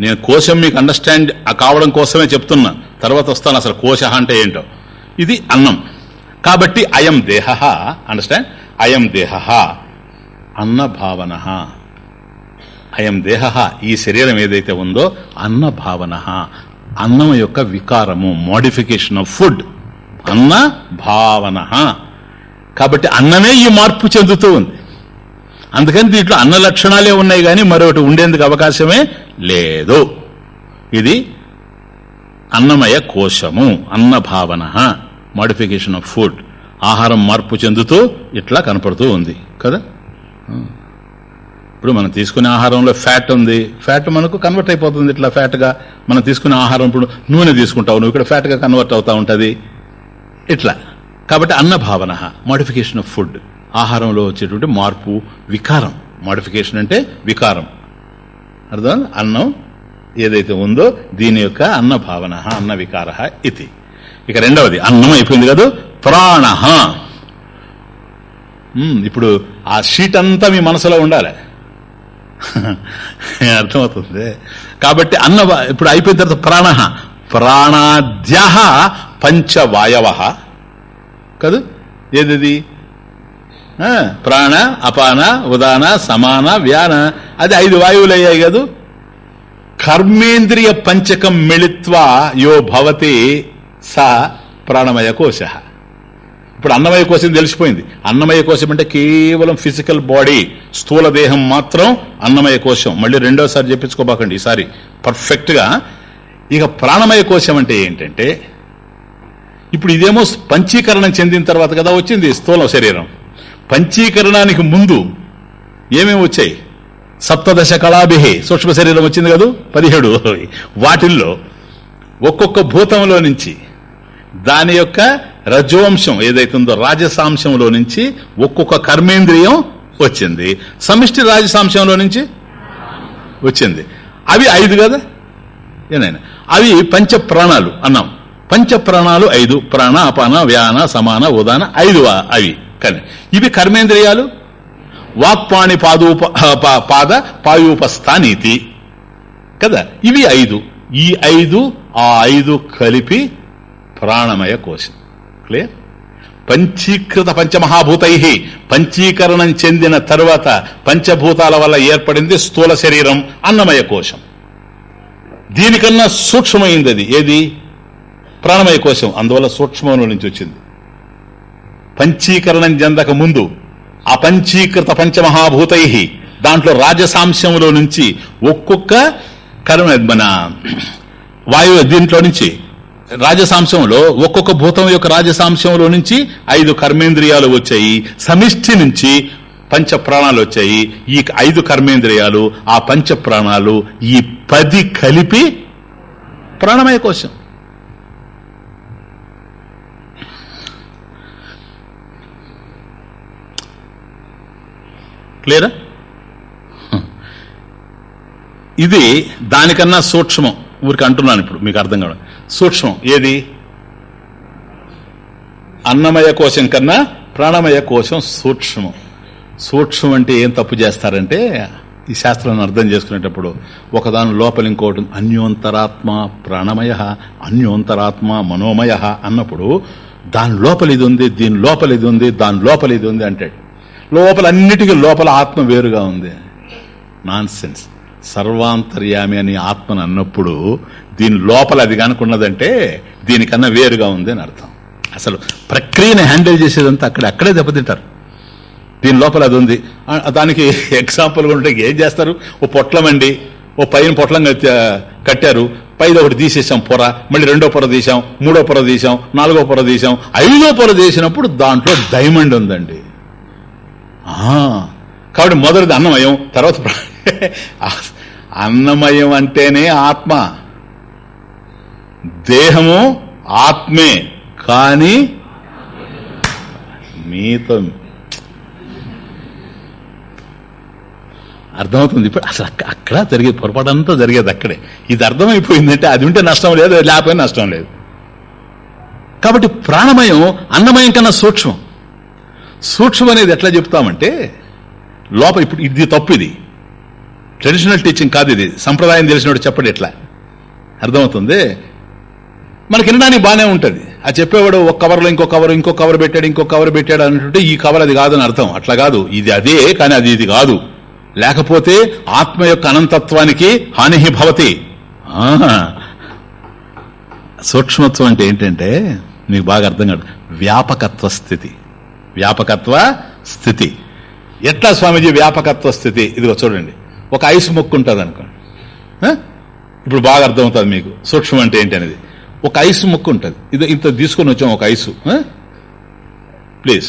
నేను కోశం మీకు అండర్స్టాండ్ కావడం కోసమే చెప్తున్నా. తర్వాత వస్తాను అసలు కోశ అంటే ఏంటో. ఇది అన్నం. కాబట్టి అయం దేహ అండర్స్టాండ్ అయం దేహ అన్న భావన. అయం దేహ ఈ శరీరం ఏదైతే ఉందో అన్న భావన. అన్నం యొక్క వికారము మోడిఫికేషన్ ఆఫ్ ఫుడ్ అన్న భావన. కాబట్టి అన్నమే ఈ మార్పు చెందుతూ ఉంది. అందుకని దీంట్లో అన్న లక్షణాలే ఉన్నాయి కానీ మరొకటి ఉండేందుకు అవకాశమే లేదు. ఇది అన్నమయ కోశము అన్న భావన మోడిఫికేషన్ ఆఫ్ ఫుడ్ ఆహారం మార్పు చెందుతూ ఇట్లా కనపడుతూ ఉంది కదా? ఇప్పుడు మనం తీసుకునే ఆహారంలో ఫ్యాట్ ఉంది. ఫ్యాట్ మనకు కన్వర్ట్ అయిపోతుంది. ఇట్లా ఫ్యాట్గా మనం తీసుకునే ఆహారం ఇప్పుడు నూనె తీసుకుంటావు. నువ్వు ఇక్కడ ఫ్యాట్గా కన్వర్ట్ అవుతూ ఉంటుంది. ఇట్లా. కాబట్టి అన్న భావన మోడిఫికేషన్ ఆఫ్ ఫుడ్. ఆహారంలో వచ్చేటువంటి మార్పు వికారం. మోడిఫికేషన్ అంటే వికారం. అర్థం? అన్నం ఏదైతే ఉందో దీని యొక్క అన్న భావన అన్న వికార ఇది. ఇక రెండవది అన్నం అయిపోయింది కదా ప్రాణ. ఇప్పుడు ఆ షీట్ అంతా మీ మనసులో ఉండాలి. అర్థమవుతుంది. కాబట్టి అన్న ఇప్పుడు అయిపోయిన తర్వాత ప్రాణ. ప్రాణాద్య పంచవాయవ. కదూ? ఏది ప్రాణ అపాన ఉదాన సమాన వ్యాన. అది ఐదు వాయువులు అయ్యాయి కదూ? కర్మేంద్రియ పంచకం మిళిత్వా యో భవతి స ప్రాణమయ కోశ. ఇప్పుడు అన్నమయ్య కోశం తెలిసిపోయింది. అన్నమయ కోశం అంటే కేవలం ఫిజికల్ బాడీ స్థూల దేహం మాత్రం అన్నమయ కోశం. మళ్ళీ రెండోసారి చెప్పించుకోబాకండి ఈసారి. పర్ఫెక్ట్గా ఇక ప్రాణమయ కోశం అంటే ఏంటంటే ఇప్పుడు ఇదేమో పంచీకరణం చెందిన తర్వాత కదా వచ్చింది స్థూల శరీరం. పంచీకరణానికి ముందు ఏమేమి వచ్చాయి? సప్తదశ కళాభిహి సూక్ష్మ శరీరం వచ్చింది కదా? పదిహేడు. వాటిల్లో ఒక్కొక్క భూతంలో నుంచి దాని యొక్క రజోంశం ఏదైతుందో రాజసాంశంలో నుంచి ఒక్కొక్క కర్మేంద్రియం వచ్చింది. సమిష్టి రాజసాంశంలో నుంచి వచ్చింది. అవి ఐదు కదా? ఏనైనా. అవి పంచ ప్రాణాలు అన్నాం. పంచ ప్రాణాలు ఐదు. ప్రాణ అపాన వ్యాన సమాన ఉదాన ఐదు అవి. కానీ ఇవి కర్మేంద్రియాలు? వాక్పాణి పాదూప పాద పాయూపస్థానీతి. కదా? ఇవి ఐదు. ఈ ఐదు ఆ ఐదు కలిపి ప్రాణమయ కోశం. క్లియర్ పంచీకృత పంచమహాభూతై. పంచీకరణం చెందిన తరువాత పంచభూతాల వల్ల ఏర్పడింది స్థూల శరీరం అన్నమయ కోశం. దీనికన్నా సూక్ష్మమైంది అది. ఏది? ప్రాణమయ కోశం. అందువల్ల సూక్ష్మంలో నుంచి వచ్చింది. పంచీకరణం చెందక ముందు అపంచీకృత పంచమహాభూతై. దాంట్లో రాజసాంశంలో నుంచి ఒక్కొక్క కర్మ మన వాయువు దీంట్లో నుంచి రాజసాంశంలో ఒక్కొక్క భూతం యొక్క రాజసాంశంలో నుంచి ఐదు కర్మేంద్రియాలు వచ్చాయి. సమిష్టి నుంచి పంచ ప్రాణాలు వచ్చాయి. ఈ ఐదు కర్మేంద్రియాలు ఆ పంచ ప్రాణాలు ఈ పది కలిపి ప్రాణమయ కోశం. క్లియరా? ఇది దానికన్నా సూక్ష్మం. ఊరికి అంటున్నాను ఇప్పుడు మీకు అర్థం కావడం. సూక్ష్మం ఏది? అన్నమయ కోశం కన్నా ప్రాణమయ కోశం సూక్ష్మం. సూక్ష్మం అంటే ఏం తప్పు చేస్తారంటే ఈ శాస్త్రాన్ని అర్థం చేసుకునేటప్పుడు ఒకదాని లోపల ఇంకోటి అన్యోంతరాత్మ ప్రాణమయ అన్యోంతరాత్మ మనోమయ అన్నప్పుడు దాని లోపల ఇది ఉంది దీని లోపల ఇది ఉంది దాని లోపల ఇది ఉంది అంటాడు. లోపల అన్నిటికీ లోపల ఆత్మ వేరుగా ఉంది. నాన్ సెన్స్ సర్వాంతర్యామి అని ఆత్మను అన్నప్పుడు దీని లోపల అది కనుకున్నదంటే దీనికన్నా వేరుగా ఉంది అని అర్థం. అసలు ప్రక్రియను హ్యాండిల్ చేసేదంతా అక్కడ అక్కడే దెబ్బతింటారు. దీని లోపల అది ఉంది. దానికి ఎగ్జాంపుల్గా ఉంటే ఏం చేస్తారు? ఓ పొట్లం అండి ఓ పైన పొట్లం కట్టారు. పైది ఒకటి తీసేసాం పొర. మళ్ళీ రెండో పొర తీసాం మూడో పొర తీసాం నాలుగో పొర తీసాం. ఐదో పొర తీసినప్పుడు దాంట్లో డైమండ్ ఉందండి. ఆ, కాబట్టి మొదటిది అన్నమయం తర్వాత అన్నమయం అంటేనే ఆత్మ. దేహము ఆత్మే కానీ మీతో అర్థమవుతుంది. ఇప్పుడు అసలు అక్క- అక్కడ జరిగే పొరపాటు అంతా జరిగేది అక్కడే. ఇది అర్థమైపోయిందంటే అది ఉంటే నష్టం లేదు లేకపోయినా నష్టం లేదు. కాబట్టి ప్రాణమయం అన్నమయం కన్నా సూక్ష్మం. సూక్ష్మం అనేది ఎట్లా చెప్తామంటే లోపల ఇప్పుడు ఇది తప్పు ఇది. ట్రెడిషనల్ టీచింగ్ కాదు ఇది. సంప్రదాయం తెలిసినట్టు చెప్పడం ఎట్లా అర్థమవుతుంది? మనకి వినడానికి బాగానే ఉంటుంది. ఆ చెప్పేవాడు ఒక కవర్లో ఇంకో కవర్ ఇంకో కవర్ పెట్టాడు ఇంకో కవర్ పెట్టాడు అంటుంటే ఈ కవర్ అది కాదని అర్థం. అట్లా కాదు. ఇది అదే కానీ అది ఇది కాదు. లేకపోతే ఆత్మ యొక్క అనంతత్వానికి హాని భవతి. ఆహా. సూక్ష్మత్వం అంటే ఏంటంటే మీకు బాగా అర్థం కాదు. వ్యాపకత్వ స్థితి. వ్యాపకత్వ స్థితి. ఎట్లా స్వామీజీ వ్యాపకత్వ స్థితి? ఇదిగో చూడండి. ఒక ఐస్ ముక్కు ఉంటుంది అనుకోండి ఇప్పుడు బాగా అర్థమవుతుంది మీకు. సూక్ష్మం అంటే ఏంటి అనేది. ఒక ఐస్ ముక్కు ఉంటుంది ఇది ఇంత తీసుకొని వచ్చాం ఒక ఐసు. ప్లీజ్.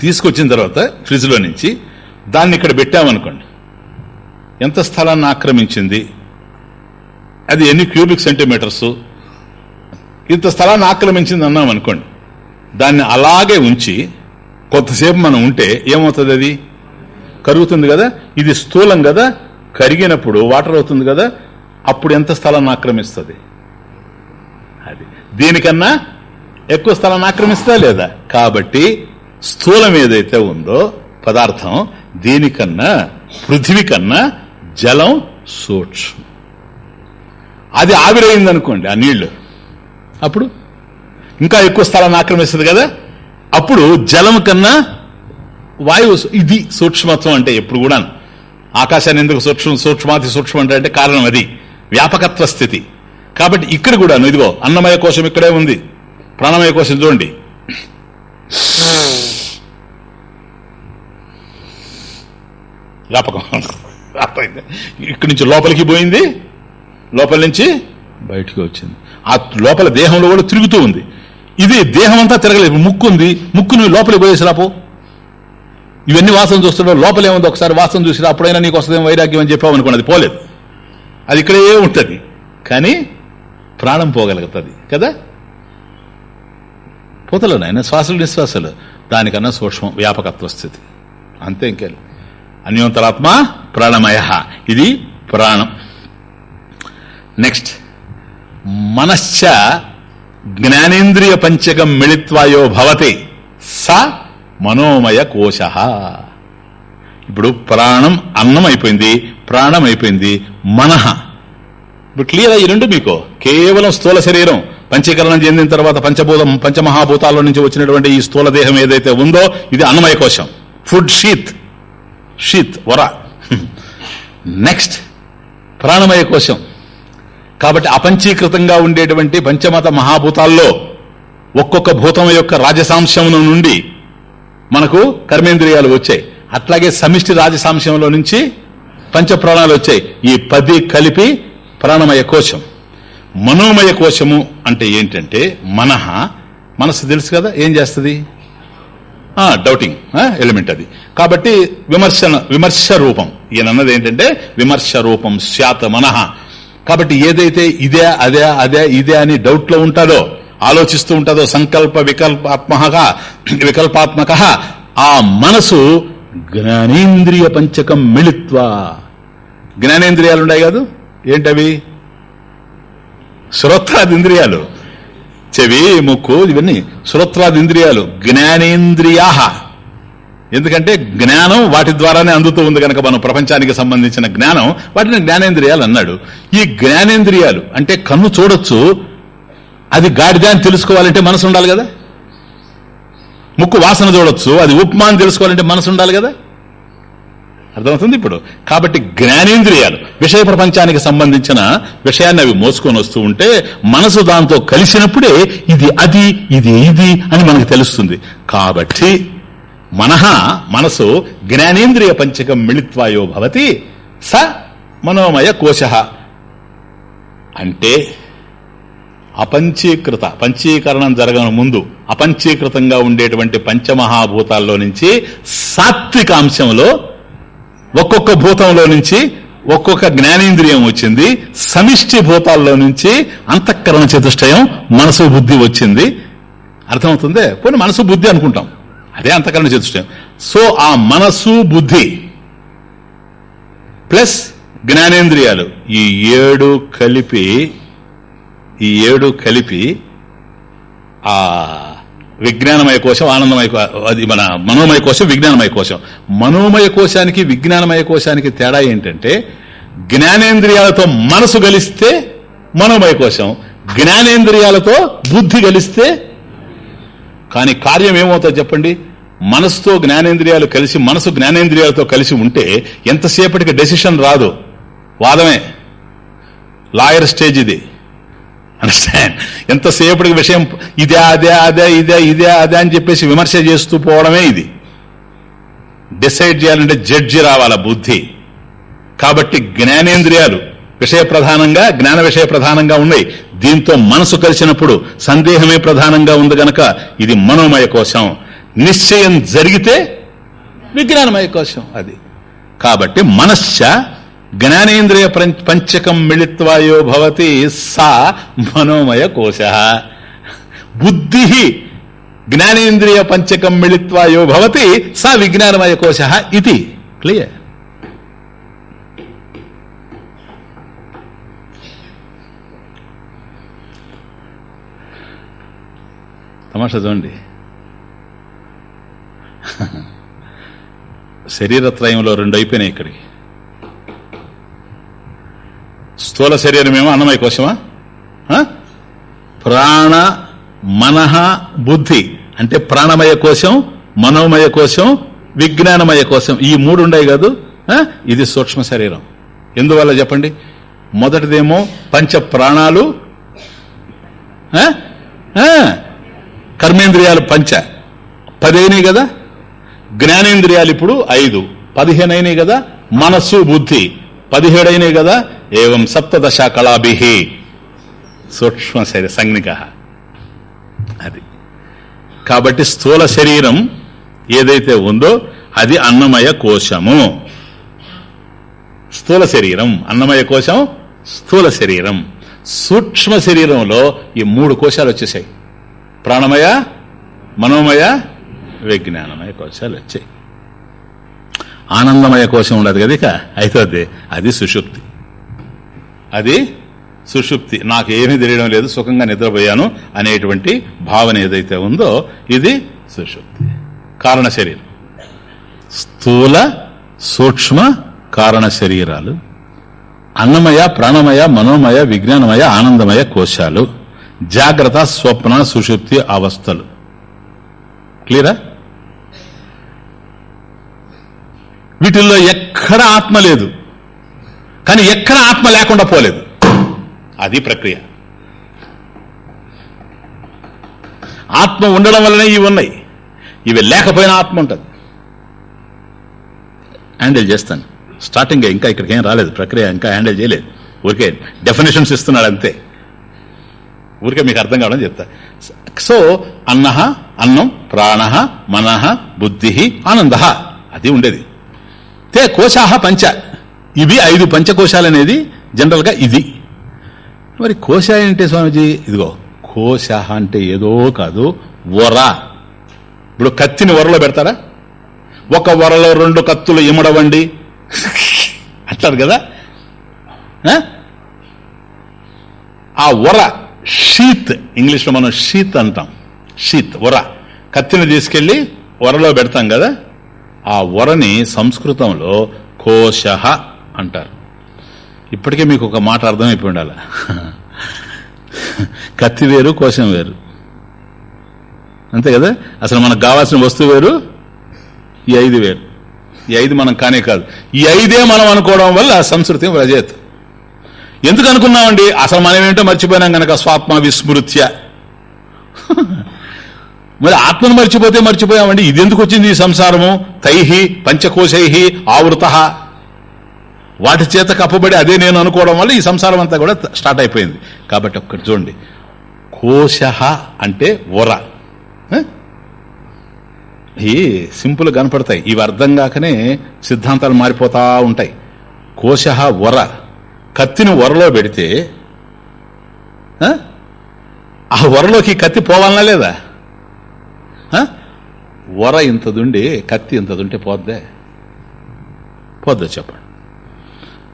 తీసుకొచ్చిన తర్వాత ఫ్రిడ్జ్లో నుంచి దాన్ని ఇక్కడ పెట్టామనుకోండి. ఎంత స్థలాన్ని ఆక్రమించింది? అది ఎన్ని క్యూబిక్ సెంటీమీటర్స్? ఇంత స్థలాన్ని ఆక్రమించింది అన్నాం అనుకోండి దాన్ని అలాగే ఉంచి కొంతసేపు మనం ఉంటే ఏమవుతుంది అది? కరుగుతుంది కదా? ఇది స్థూలం కదా? కరిగినప్పుడు వాటర్ అవుతుంది కదా? అప్పుడు ఎంత స్థలాన్ని ఆక్రమిస్తుంది? అది. దీనికన్నా ఎక్కువ స్థలాన్ని ఆక్రమిస్తా లేదా? కాబట్టి స్థూలం ఏదైతే ఉందో పదార్థం దీనికన్నా పృథివీ కన్నా జలం సూక్ష్మం. అది ఆవిరైంది అనుకోండి ఆ నీళ్ళు. అప్పుడు? ఇంకా ఎక్కువ స్థలాన్ని ఆక్రమిస్తుంది కదా? అప్పుడు జలం కన్నా వాయువు ఇది సూక్ష్మత్వం అంటే ఎప్పుడు కూడా ఆకాశాన్ని ఎందుకు సూక్ష్మ? సూక్ష్మాతి సూక్ష్మం అంటే అంటే కారణం అది. వ్యాపకత్వ స్థితి. కాబట్టి ఇక్కడ కూడా ఇదిగో అన్నమయ కోశం ఇక్కడే ఉంది. ప్రాణమయ కోశం చూడండి. వ్యాపకం. అర్థమైంది? ఇక్కడి నుంచి లోపలికి పోయింది. లోపల నుంచి బయటికి వచ్చింది. ఆ లోపల దేహంలో కూడా తిరుగుతూ ఉంది. ఇది దేహం అంతా తిరగలేదు. ముక్కు ఉంది. ముక్కు నువ్వు లోపలికి పోయేసి రాపో ఇవన్నీ వాసన చూస్తున్నావు లోపలేముంది ఒకసారి వాసన చూసి అప్పుడైనా నీకు వస్తుందేమో వైరాగ్యం అని చెప్పావు అనుకోండి అది పోలేదు. అది ఇక్కడే ఉంటుంది. కానీ ప్రాణం పోగలుగుతుంది కదా? పోతలు నాయన శ్వాసలు నిశ్వాసలు. దానికన్నా సూక్ష్మం వ్యాపకత్వ స్థితి. అంతే ఇంకే. అన్యోంతరాత్మ ప్రాణమయ. ఇది ప్రాణం. నెక్స్ట్. మనశ్చ జ్ఞానేంద్రియ పంచకం మిళిత్వాయో భవతి. స మనోమయ కోశ. ఇప్పుడు ప్రాణం అన్నం అయిపోయింది ప్రాణం అయిపోయింది మనహ ఇప్పుడు క్లియర్ ఈ రెండు మీకు. కేవలం స్థూల శరీరం పంచీకరణం చెందిన తర్వాత పంచభూతం పంచమహాభూతాల నుంచి వచ్చినటువంటి ఈ స్థూల దేహం ఏదైతే ఉందో ఇది అన్నమయ కోశం. ఫుడ్ షీత్ షీత్ వర. నెక్స్ట్ ప్రాణమయ కోశం. కాబట్టి అపంచీకృతంగా ఉండేటువంటి పంచమత మహాభూతాల్లో ఒక్కొక్క భూతం యొక్క రాజసాంశం నుండి మనకు కర్మేంద్రియాలు వచ్చాయి. అట్లాగే సమిష్టి రాజసాంశంలో నుంచి పంచప్రాణాలు వచ్చాయి. ఈ పది కలిపి ప్రాణమయ కోశం. మనోమయ కోశము అంటే ఏంటంటే మనహ. మనసు తెలుసు కదా ఏం చేస్తుంది? డౌటింగ్ ఎలిమెంట్ అది. కాబట్టి విమర్శన విమర్శ రూపం. ఈయన అన్నది ఏంటంటే విమర్శ రూపం శాత మనహ. కాబట్టి ఏదైతే ఇదే అదే అదే ఇదే అని డౌట్లో ఉంటాడో ఆలోచిస్తూ ఉంటుందో సంకల్ప వికల్పాత్మక వికల్పాత్మక ఆ మనసు జ్ఞానేంద్రియ పంచకం మిళిత్వ. జ్ఞానేంద్రియాలు ఉన్నాయి కాదు? ఏంటవి? శ్రోత్రాది ఇంద్రియాలు చెవి ముక్కు ఇవన్నీ శ్రోత్రాది ఇంద్రియాలు జ్ఞానేంద్రియా ఎందుకంటే జ్ఞానం వాటి ద్వారానే అందుతూ ఉంది కనుక మనం ప్రపంచానికి సంబంధించిన జ్ఞానం వాటిని జ్ఞానేంద్రియాలు అన్నాడు. ఈ జ్ఞానేంద్రియాలు అంటే కన్ను చూడొచ్చు అది గాడిద అని తెలుసుకోవాలంటే మనసు ఉండాలి కదా? ముక్కు వాసన చూడొచ్చు అది ఉప్మా అని తెలుసుకోవాలంటే మనసు ఉండాలి కదా? అర్థమవుతుంది ఇప్పుడు? కాబట్టి జ్ఞానేంద్రియాలు విషయ ప్రపంచానికి సంబంధించిన విషయాన్ని అవి మోసుకొని వస్తూ ఉంటే మనసు దాంతో కలిసినప్పుడే ఇది అది ఇది ఇది అని మనకు తెలుస్తుంది. కాబట్టి మనహ మనసు జ్ఞానేంద్రియ పంచకం మిళిత్వాయో భవతి స మనోమయ కోశ. అంటే అపంచీకృత పంచీకరణం జరగన ముందు అపంచీకృతంగా ఉండేటువంటి పంచమహాభూతాల్లో నుంచి సాత్విక అంశంలో ఒక్కొక్క భూతంలో నుంచి ఒక్కొక్క జ్ఞానేంద్రియం వచ్చింది సమిష్టి భూతాల్లో నుంచి అంతఃకరణ చతుష్టయం మనసు బుద్ధి వచ్చింది. అర్థమవుతుంది? పోనీ మనసు బుద్ధి అనుకుంటాం. అదే అంతఃకరణ చతుష్టయం. సో ఆ మనసు బుద్ధి ప్లస్ జ్ఞానేంద్రియాలు ఈ ఏడు కలిపి ఈ ఏడు కలిపి ఆ విజ్ఞానమయ కోశం ఆనందమయ కో- అది మన మనోమయ కోశం విజ్ఞానమయ కోశం. మనోమయ కోశానికి విజ్ఞానమయ కోశానికి తేడా ఏంటంటే జ్ఞానేంద్రియాలతో మనసు గలిస్తే మనోమయ కోశం జ్ఞానేంద్రియాలతో బుద్ధి గలిస్తే కానీ కార్యం ఏమవుతుంది చెప్పండి? మనసుతో జ్ఞానేంద్రియాలు కలిసి మనసు జ్ఞానేంద్రియాలతో కలిసి ఉంటే ఎంతసేపటికి డెసిషన్ రాదు. వాదమే. లాయర్ స్టేజ్ ఇది. అండర్స్టాండ్ ఎంతసేపటికి విషయం ఇదే అదే అదే ఇదే ఇదే అదే అని చెప్పేసి విమర్శ చేస్తూ పోవడమే ఇది. డిసైడ్ చేయాలంటే జడ్జి రావాల బుద్ధి. కాబట్టి జ్ఞానేంద్రియాలు విషయ ప్రధానంగా జ్ఞాన విషయ ప్రధానంగా ఉన్నాయి. దీంతో మనసు కలిసినప్పుడు సందేహమే ప్రధానంగా ఉంది గనక ఇది మనోమయ కోశం. నిశ్చయం జరిగితే విజ్ఞానమయ కోశం అది. కాబట్టి మనశ్శ జ్ఞానేంద్రియ పంచకం మిళిత్వాయో భవతి సా మనోమయ కోశ బుద్ధి జ్ఞానేంద్రియ పంచకం మిళిత్వాయో భవతి సా విజ్ఞానమయ కోశ ఇది క్లియర్ తమాషా చూడండి శరీరత్రయంలో రెండు అయిపోయినాయి ఇక్కడికి స్థూల శరీరమేమో అన్నమయ కోశమా? ఆ? ప్రాణ మనహ బుద్ధి. అంటే ప్రాణమయ కోశం మనోమయ కోశం విజ్ఞానమయ కోశం. ఈ మూడు ఉన్నాయి కాదు. ఆ? ఇది సూక్ష్మ శరీరం. ఎందువల్ల చెప్పండి? మొదటిదేమో పంచ ప్రాణాలు. ఆ? కర్మేంద్రియాలు పంచ. పదైనవి కదా? జ్ఞానేంద్రియాలు ఇప్పుడు ఐదు. పదిహేనైనవి కదా? మనస్సు బుద్ధి. పదిహేడైనవి కదా? ఏవం సప్తదశ కళాభి సూక్ష్మ శరీర సంజ్ఞిక అది. కాబట్టి స్థూల శరీరం ఏదైతే ఉందో అది అన్నమయ కోశము. స్థూల శరీరం అన్నమయ కోశం స్థూల శరీరం. సూక్ష్మ శరీరంలో ఈ మూడు కోశాలు వచ్చేసాయి. ప్రాణమయ మనోమయ విజ్ఞానమయ కోశాలు వచ్చాయి. ఆనందమయ కోశం ఉండదు కదా ఇక? అయితే అది సుషుప్తి. అది సుషుప్తి. నాకు తెలియడం లేదు సుఖంగా నిద్రపోయాను అనేటువంటి భావన ఏదైతే ఉందో ఇది సుషుప్తి. కారణ శరీరం. స్థూల సూక్ష్మ కారణ శరీరాలు. అన్నమయ ప్రాణమయ మనోమయ విజ్ఞానమయ ఆనందమయ కోశాలు. జాగ్రత్త స్వప్న సుషుప్తి అవస్థలు. క్లియరా? వీటిల్లో ఎక్కడ ఆత్మ లేదు. కానీ ఎక్కడ ఆత్మ లేకుండా పోలేదు. అది ప్రక్రియ. ఆత్మ ఉండడం వల్లనే ఇవి ఉన్నాయి. ఇవి లేకపోయినా ఆత్మ ఉంటుంది. హ్యాండిల్ చేస్తాను. స్టార్టింగ్ ఇంకా ఇక్కడికి ఏం రాలేదు. ప్రక్రియ ఇంకా హ్యాండిల్ చేయలేదు. ఊరికే డెఫినేషన్స్ ఇస్తున్నాడు అంతే. ఊరికే మీకు అర్థం కావడం చెప్తా. సో అన్న అన్నం ప్రాణ మన బుద్ధి ఆనంద. అది ఉండేది. తే కోశాహ పంచ. ఇవి ఐదు పంచకోశాలు అనేది జనరల్గా ఇది. మరి కోశ ఏంటి స్వామిజీ ఇదిగో కోశ అంటే ఏదో కాదు వర. ఇప్పుడు కత్తిని వరలో పెడతారా? ఒక వరలో రెండు కత్తులు ఇమడవండి. అంటారు కదా? ఆ? వర షీత్ ఇంగ్లీష్లో మనం షీత్ అంటాం. షీత్ వర. కత్తిని తీసుకెళ్ళి వరలో పెడతాం కదా? ఆ వరని సంస్కృతంలో కోశ అంటారు. ఇప్పటికే మీకు ఒక మాట అర్థమైపోయి ఉండాలి? కత్తి వేరు కోశం వేరు. అంతే కదా? అసలు మనకు కావాల్సిన వస్తువు వేరు ఈ ఐదు వేరు. ఈ ఐదు మనం కానే కాదు. ఈ ఐదే మనం అనుకోవడం వల్ల సంస్కృతి వ్రజేత్. ఎందుకు అనుకున్నామండి? అసలు మనం ఏంటో మర్చిపోయినాం గనక స్వాత్మ విస్మృత్య. మరి ఆత్మను మర్చిపోతే మర్చిపోయామండి. ఇది ఎందుకు వచ్చింది ఈ సంసారము? తైహి పంచకోశైహి ఆవృత. వాటి చేత కప్పబడి అదే నేను అనుకోవడం వల్ల ఈ సంసారం అంతా కూడా స్టార్ట్ అయిపోయింది. కాబట్టి ఒక్కటి చూడండి. కోశ అంటే ఒర ఈ సింపుల్ కనపడతాయి. ఇవి అర్థం కాకనే సిద్ధాంతాలు మారిపోతా ఉంటాయి. కోశ ఒర కత్తిని ఒరలో పెడితే ఆ? ఆ కత్తి పోవాలనా లేదా? ఆ? వర ఇంతదుండి కత్తి ఇంతదుంటే పోద్దే. పోద్దా చెప్పండి.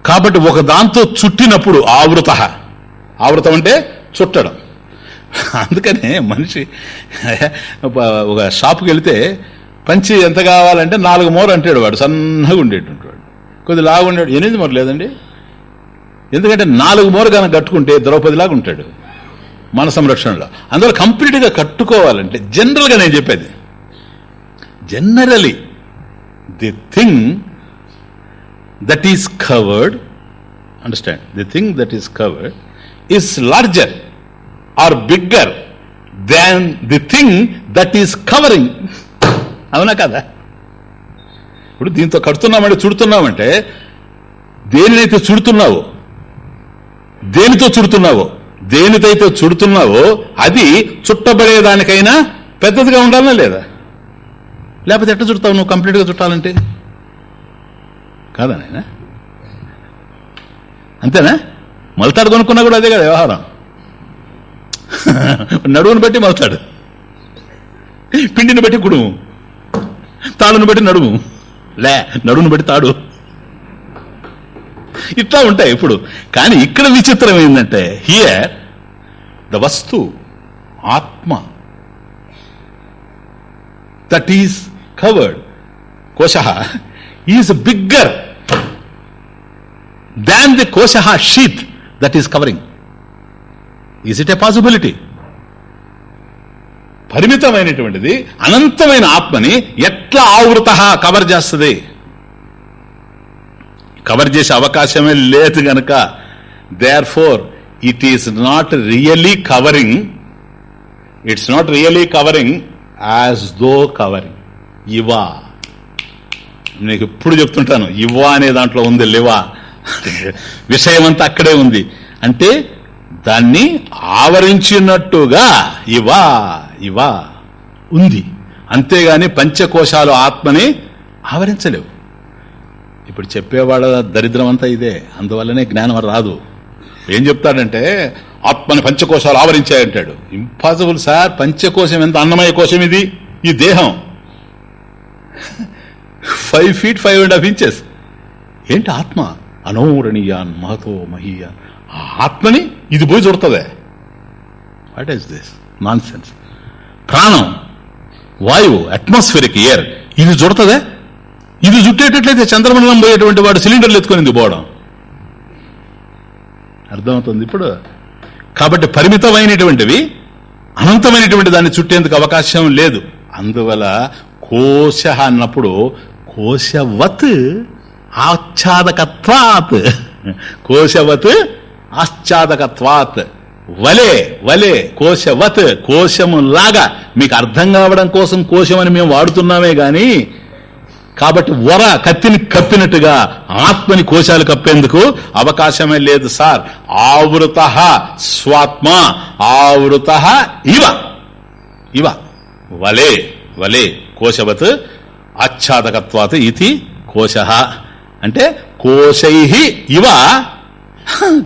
కాబట్టి ఒక దాంతో చుట్టినప్పుడు ఆవృత. ఆవృతం అంటే చుట్టడం. అందుకనే మనిషి ఒక షాప్కి వెళితే పంచి ఎంత కావాలంటే నాలుగు మూర అంటాడు వాడు సన్నగా ఉండేటువంటి వాడు. కొద్ది లాగా ఎనిమిది మూర లేదండి. ఎందుకంటే నాలుగు మూర కనుక కట్టుకుంటే ద్రౌపదిలాగా ఉంటాడు మన సంరక్షణలో. అందులో కంప్లీట్గా కట్టుకోవాలంటే జనరల్గా నేను చెప్పేది generally the thing that is covered understand the thing that is covered is larger or bigger than the thing that is covering. అవునా కదా? ఇప్పుడు దీంతో కడుతున్నామంటే చుడుతున్నామంటే దేనినైతే చుడుతున్నావో దేనితో చుడుతున్నావో దేనితైతే చుడుతున్నావో అది చుట్టబడేదానికైనా పెద్దదిగా ఉండాలా లేదా? లేకపోతే ఎట్లా చుడతావు నువ్వు? కంప్లీట్గా చుట్టాలంటే? కాదా నాయన? అంతేనా? మలతాడు కొనుక్కున్నా కూడా అదే కదా వ్యవహారం. నడువును బట్టి మలతాడు. పిండిని బట్టి కుడుము. తాడును బట్టి నడుము. లే నడువును బట్టి తాడు. ఇట్లా ఉంటాయి ఇప్పుడు. కానీ ఇక్కడ విచిత్రం ఏంటంటే హియర్ ద వస్తు ఆత్మ దట్ ఈస్ కవర్డ్ కోశ ఈజ్ బిగ్గర్ దాన్ ది కోశ sheath that is covering is it a possibility పరిమితమైనటువంటిది అనంతమైన ఆత్మని ఎట్లా ఆవృత కవర్ చేస్తుంది? కవర్ చేసే అవకాశమే లేదు గనక therefore it is not really covering it's not really covering as though covering ఇవా. నీకు ఎప్పుడు చెప్తుంటాను ఇవా అనే దాంట్లో ఉంది లివా. విషయం అంతా అక్కడే ఉంది. అంటే దాన్ని ఆవరించినట్టుగా ఇవా ఇవా ఉంది. అంతేగాని పంచకోశాలు ఆత్మని ఆవరించలేవు. ఇప్పుడు చెప్పేవాళ్ళ దరిద్రం అంతా ఇదే. అందువల్లనే జ్ఞానం రాదు. ఏం చెప్తాడంటే ఆత్మని పంచకోశాలు ఆవరించాయంటాడు. ఇంపాసిబుల్ సార్ పంచకోశం ఎంత అన్నమయ కోశం ఇది? ఈ దేహం. Five feet five and half inches ఏంటి ఆత్మ? అనోరణీయాన్ మహతో మహీయాన్ ఆ ఆత్మని ఇది పోయి చుడుతుంది. What is this nonsense ప్రాణం వాయువు అట్మాస్ఫిరిక్ ఎయిర్ ఇది చుడతదే? ఇది చుట్టేటట్లయితే చంద్రమండలం పోయేటువంటి వాడు సిలిండర్లు ఎత్తుకునింది పోవడం అర్థమవుతుంది ఇప్పుడు? కాబట్టి పరిమితమైనటువంటివి అనంతమైనటువంటి దాన్ని చుట్టేందుకు అవకాశం లేదు. అందువల్ల కోశ అన్నప్పుడు కోశవత్ ఆచ్ఛాదకత్వాత్. కోశవత్ ఆశ్చాదకత్వాత్. వలే వలే కోశవత్. కోశము లాగా మీకు అర్థం కావడం కోసం కోశం అని మేము వాడుతున్నామే గాని కాబట్టి వర కత్తిని కప్పినట్టుగా ఆత్మని కోశాలు కప్పేందుకు అవకాశమే లేదు సార్. ఆవృత స్వాత్మ ఆవృత ఇవ. ఇవ. వలే వలే కోశవత్ ఆచ్ఛాదకత్వాత్ ఇది కోశ. అంటే కోశై ఇవ.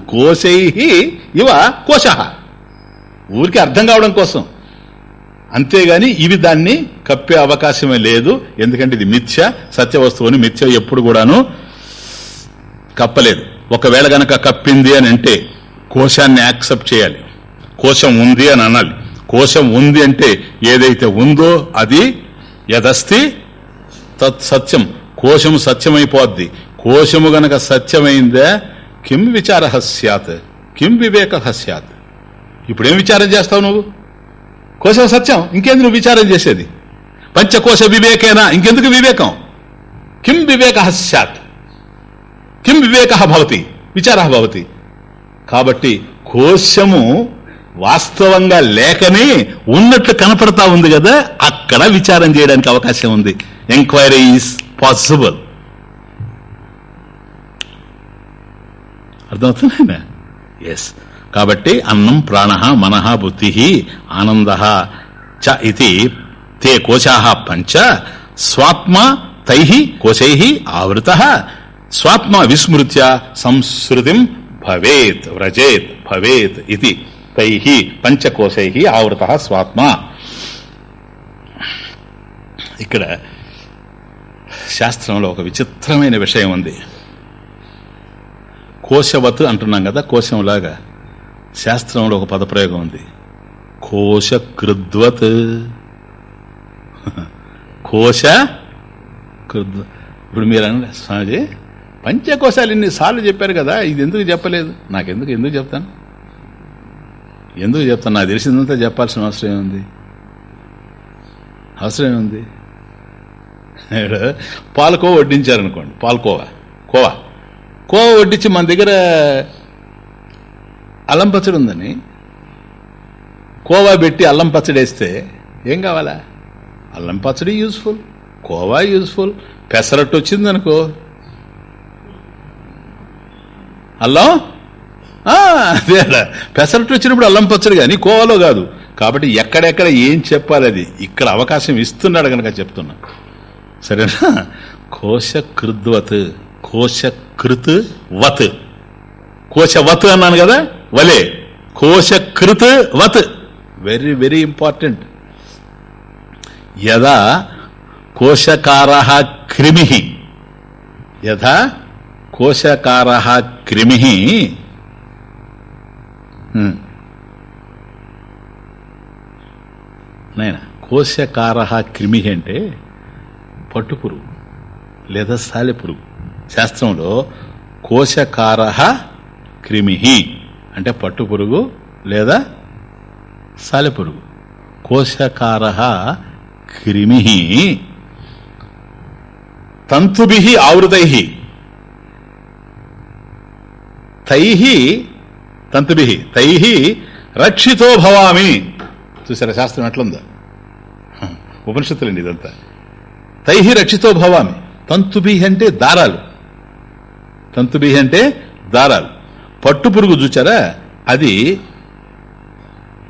కోశై ఇవ కోశ. ఊరికి అర్థం కావడం కోసం. అంతేగాని ఇవి దాన్ని కప్పే అవకాశమే లేదు. ఎందుకంటే ఇది మిథ్య సత్య వస్తువుని మిథ్య ఎప్పుడు కూడాను కప్పలేదు. ఒకవేళ గనక కప్పింది అని అంటే కోశాన్ని యాక్సెప్ట్ చేయాలి. కోశం ఉంది అని అనాలి. కోశం ఉంది అంటే ఏదైతే ఉందో అది యదస్తి తత్ సత్యం. కోశము సత్యమైపోద్ది. కోశము గనక సత్యమైందే కిం విచార సత్ కిం వివేక సత్ ఇప్పుడేం విచారం చేస్తావు నువ్వు? కోశం సత్యం ఇంకెందుకు నువ్వు విచారం చేసేది? పంచకోశ వివేకేనా? ఇంకెందుకు వివేకం? కిం వివేక సత్ కిం వివేక భవతి? విచార భవతి. కాబట్టి కోశము వాస్తవంగా లేకనే ఉన్నట్లు కనపడతా ఉంది కదా అక్కడ విచారం చేయడానికి అవకాశం ఉంది. ఎంక్వైరీస్ ఈస్ పాసిబుల్ అర్థమవుతుందా ఎస్ కాబట్టి అన్నం ప్రాణ మనః బుద్ధి ఆనంద చ ఇది తే కోశా పంచ స్వాత్మ తై కోశై ఆవృత స్వాత్మ విస్మృత్య సంస్కృతిం భవేత్ వ్రజేత్ భవేత్ ఇది తై పంచకోశై ఆవృత స్వాత్మ. ఇక్కడ శాస్త్రంలో ఒక విచిత్రమైన విషయం ఉంది. కోశవత్ అంటున్నాం కదా కోశంలాగా. శాస్త్రంలో ఒక పదప్రయోగం ఉంది. కోశ కృద్వత్ కోశ కృద్వ ఇప్పుడు మీరు అన్న స్వామిజీ పంచకోశాలు ఇన్ని సార్లు చెప్పారు కదా ఇది ఎందుకు చెప్పలేదు? నాకెందుకు ఎందుకు చెప్తాను? ఎందుకు చెప్తాను? నాకు తెలిసిందంతా చెప్పాల్సిన అవసరం ఏముంది? అవసరం ఏముంది? పాలకోవ వడ్డించారనుకోండి. పాలకోవా. కోవా. కోవ వడ్డించి మన దగ్గర అల్లం పచ్చడి ఉందని. కోవా పెట్టి అల్లం పచ్చడి వేస్తే ఏం కావాలా? అల్లం పచ్చడి యూజ్ఫుల్ కోవా యూజ్ఫుల్ పెసరట్టు వచ్చింది అనుకో అల్లం? ఆ, పెసరట్టు వచ్చినప్పుడు అల్లం పచ్చడి కానీ కోవాలో కాదు. కాబట్టి ఎక్కడెక్కడ ఏం చెప్పాలి అది? ఇక్కడ అవకాశం ఇస్తున్నాడు కనుక చెప్తున్నా. సరేనా? కోశకృద్వత్ కోశకృత్ వత్ కోశవత్ అన్నాను కదా? వలే. కోశకృత్ వత్ వెరీ వెరీ ఇంపార్టెంట్ యదా కోశకార క్రిమి. యథా కోశకార క్రిమి. నాయన కోశకార క్రిమి అంటే పట్టుపురుగు లేదా సాలెపురుగు శాస్త్రంలో కోశకార క్రిమి అంటే పట్టుపురుగు లేదా సాలెపురుగు కోశకార క్రిమి తంతుభి ఆవృతై. తై తంతుభి. తై రక్షితో భవామి. చూసారా శాస్త్రం ఎట్లుందో? ఉపనిషత్తులండి ఇదంతా. తై రక్షితో భవామి. తంతుబీహి అంటే దారాలు. తంతుబీహి అంటే దారాలు. పట్టు పురుగు చూచారా? అది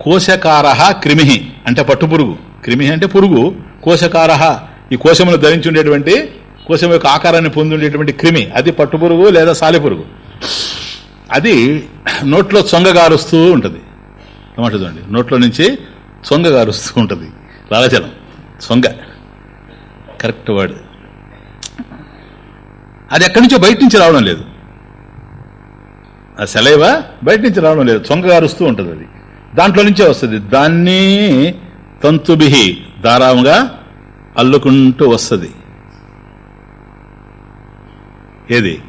కోశకార క్రిమి అంటే పట్టు పురుగు. క్రిమి అంటే పురుగు. కోశకార ఈ కోశమును ధరించి ఉండేటువంటి కోశం యొక్క ఆకారాన్ని పొంది ఉండేటువంటి క్రిమి. అది పట్టు పురుగు లేదా సాలె పురుగు. అది నోట్లో చొంగగారుస్తూ ఉంటుంది. టమాటో చూడండి నోట్లో నుంచి చొంగగారుస్తూ ఉంటుంది. లాలజలం. చొంగ. Correct word. అది ఎక్కడి నుంచో బయట నుంచి రావడం లేదు. ఆ సెలైవా? బయట నుంచి రావడం లేదు. చొంగగారుస్తూ ఉంటుంది అది. దాంట్లో నుంచే వస్తుంది. దాన్ని తంతుబిహి దారాముగా అల్లుకుంటూ వస్తుంది. ఏది?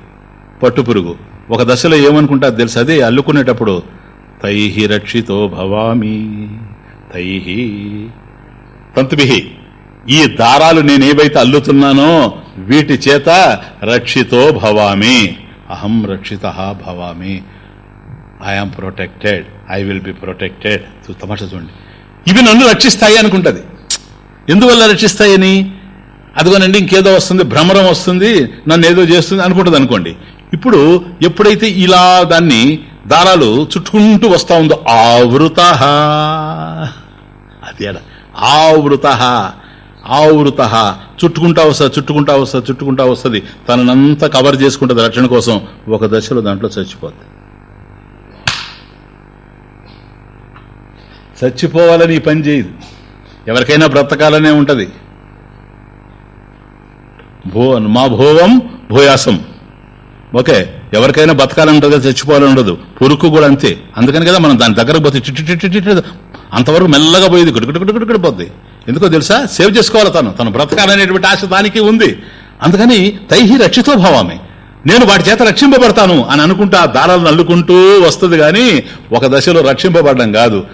పట్టుపురుగు. ఒక దశలో ఏమనుకుంటా తెలుసు. అది అల్లుకునేటప్పుడు తైహి రక్షితో భవామి తైహి తంతుబిహి. ఈ దారాలు నేనేవైతే అల్లుతున్నానో వీటి చేత రక్షితో భవామి. అహం రక్షిత భవామి. I am protected I will be protected తమాషా చూడండి. ఇవి నన్ను రక్షిస్తాయి అనుకుంటది. ఎందువల్ల రక్షిస్తాయని అదిగోనండి ఇంకేదో వస్తుంది భ్రమరం వస్తుంది నన్ను ఏదో చేస్తుంది అనుకుంటుంది అనుకోండి. ఇప్పుడు ఎప్పుడైతే ఇలా దాన్ని దారాలు చుట్టుకుంటూ వస్తా ఉందో ఆవృత. అది ఆవృత. ఆవృత చుట్టుకుంటా వస్తుంది చుట్టుకుంటా వస్తుంది చుట్టుకుంటా వస్తుంది. తనంతా కవర్ చేసుకుంటుంది రక్షణ కోసం. ఒక దశలో దాంట్లో చచ్చిపోద్ది. చచ్చిపోవాలని పని చేయదు. ఎవరికైనా బ్రతకాలనే ఉంటది. భో మా భోవం భూయాసం. ఓకే ఎవరికైనా బతకాలని ఉంటుంది చచ్చిపోవాలని ఉండదు. పురుకు కూడా అంతే. అందుకని కదా మనం దాని దగ్గరకు పోతే టిట్ చిట్టు టిట్ అంతవరకు మెల్లగా పోయేది. గుడుగుడుగుడుగుడు పోద్ది. ఎందుకో తెలుసా? సేవ్ చేసుకోవాలి తను. తను బ్రతకాలనేటువంటి ఆశ దానికి ఉంది. అందుకని తైహి రక్షితో భావమే. నేను వాటి చేత రక్షింపబడతాను అని అనుకుంటా ఆ దారాలను అల్లుకుంటూ వస్తుంది కానీ ఒక దశలో రక్షింపబడడం కాదు.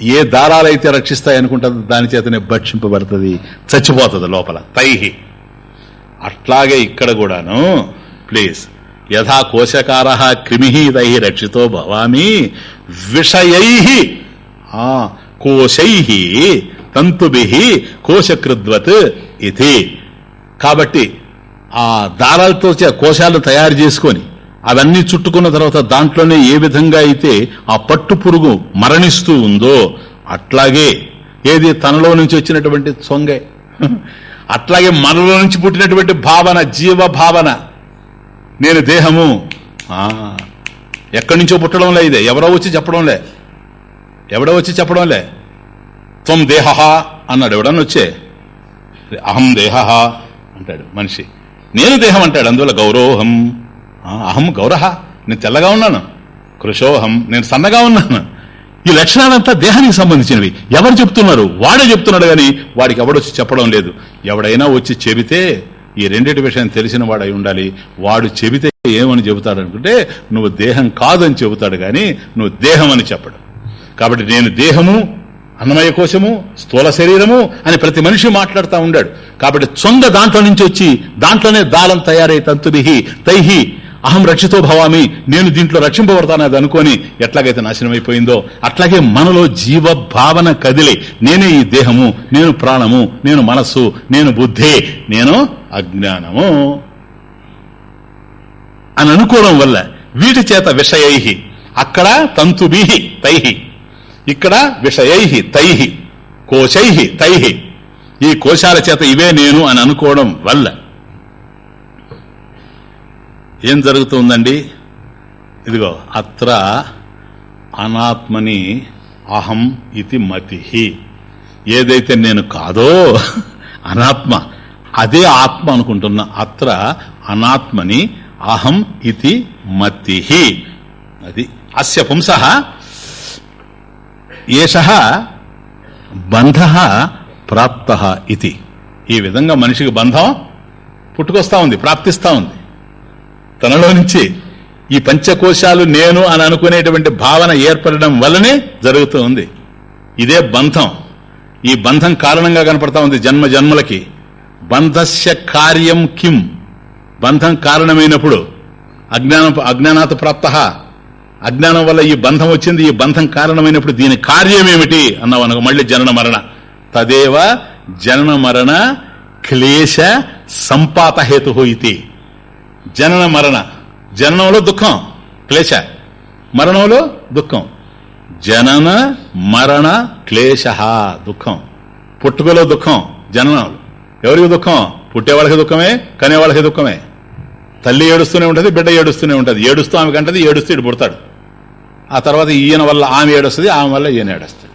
ఏ దారాలైతే రక్షిస్తాయి అనుకుంటుంది దాని చేతనే భక్షింపబడుతుంది. చచ్చిపోతుంది లోపల. తైహి. అట్లాగే ఇక్కడ కూడాను ప్లీజ్. యథా కోశకార క్రిమి తై రక్షితో భవామి. విషయై కోశై తంతుబిహి కోశకృద్వత్ ఇది కాబట్టి ఆ దారాలతో చే- కోశాలు తయారు చేసుకొని అవన్నీ చుట్టుకున్న తర్వాత దాంట్లోనే ఏ విధంగా అయితే ఆ పట్టు పురుగు మరణిస్తూ ఉందో అట్లాగే ఏది తనలో నుంచి వచ్చినటువంటి సొంగే అట్లాగే మనలో నుంచి పుట్టినటువంటి భావన జీవ భావన. నేను దేహము. ఆ, ఎక్కడి నుంచో పుట్టడంలే ఇదే. ఎవరో వచ్చి చెప్పడంలే. ఎవడో వచ్చి చెప్పడంలే. త్వం దేహ అన్నాడు. ఎవడన్నా వచ్చే? అహం దేహ అంటాడు మనిషి. నేను దేహం అంటాడు అందువల్ల గౌరవహం ఆ, అహం గౌరహ. నేను తెల్లగా ఉన్నాను. కృషోహం నేను సన్నగా ఉన్నాను. ఈ లక్షణాలంతా దేహానికి సంబంధించినవి. ఎవరు చెప్తున్నారు? వాడే చెప్తున్నాడు కానీ వాడికి ఎవడొచ్చి చెప్పడం లేదు. ఎవడైనా వచ్చి చెబితే ఈ రెండింటి విషయం తెలిసిన వాడై ఉండాలి. వాడు చెబితే ఏమని చెబుతాడు అనుకుంటే నువ్వు దేహం కాదని చెబుతాడు కానీ నువ్వు దేహం అని చెప్పడు. కాబట్టి నేను దేహము అన్నమయ కోశము స్థూల శరీరము అని ప్రతి మనిషి మాట్లాడుతూ ఉండాడు. కాబట్టి చొంగ దాంట్లో నుంచి వచ్చి దాంట్లోనే దాళం తయారై తంతుదిహి తైహి అహం రక్షితో భవామి నేను దీంట్లో రక్షింపబడతాను అది అనుకొని ఎట్లాగైతే నాశనమైపోయిందో అట్లాగే మనలో జీవ భావన కదిలి నేనే ఈ దేహము నేను ప్రాణము నేను మనస్సు నేను బుద్ధి నేను అజ్ఞానము. అని అనుకోవడం వల్ల వీటి చేత విషయై అక్కడ తంతుబిహి తైహి. ఇక్కడ విషయై తైహి కోశై తైహి ఈ కోశాల చేత ఇవే నేను అని అనుకోవడం వల్ల. ఏం జరుగుతుందండి? ఇదిగో అత్ర అనాత్మని అహం ఇది మతి. ఏదైతే నేను కాదో అనాత్మ అదే ఆత్మ అనుకుంటున్నా అత్ర అనాత్మని అహం ఇది మతి. అది అస్య పుంస. ఏష బంధ ప్రాప్త ఇది. ఈ విధంగా మనిషికి బంధం పుట్టుకొస్తా ఉంది ప్రాప్తిస్తా ఉంది. తనలో నుంచి ఈ పంచకోశాలు నేను అని అనుకునేటువంటి భావన ఏర్పడడం వల్లనే జరుగుతూ ఉంది. ఇదే బంధం. ఈ బంధం కారణంగా కనపడతా ఉంది జన్మ జన్మలకి. బంధస్య కార్యం కిం. బంధం కారణమైనప్పుడు అజ్ఞానం అజ్ఞానాత ప్రాప్త అజ్ఞానం వల్ల ఈ బంధం వచ్చింది ఈ బంధం కారణమైనప్పుడు దీని కార్యం ఏమిటి అన్నావు అనగా మళ్ళీ జనన మరణ. తదేవ జనన మరణ క్లేశ సంపాత హేతు ఇది జనన మరణ. జననంలో దుఃఖం క్లేశ. మరణంలో దుఃఖం. జనన మరణ క్లేశ దుఃఖం. పుట్టుకలో దుఃఖం జననం ఎవరికి దుఃఖం? పుట్టేవాళ్ళకి దుఃఖమే కనేవాళ్ళకి దుఃఖమే. తల్లి ఏడుస్తూనే ఉంటది బిడ్డ ఏడుస్తూనే ఉంటుంది. ఏడుస్తూ ఆమె కంటది ఏడుస్తూ ఇటు పుడతాడు. ఆ తర్వాత ఈయన వల్ల ఆమె ఏడుస్తుంది ఆమె వల్ల ఈయన ఏడుస్తాడు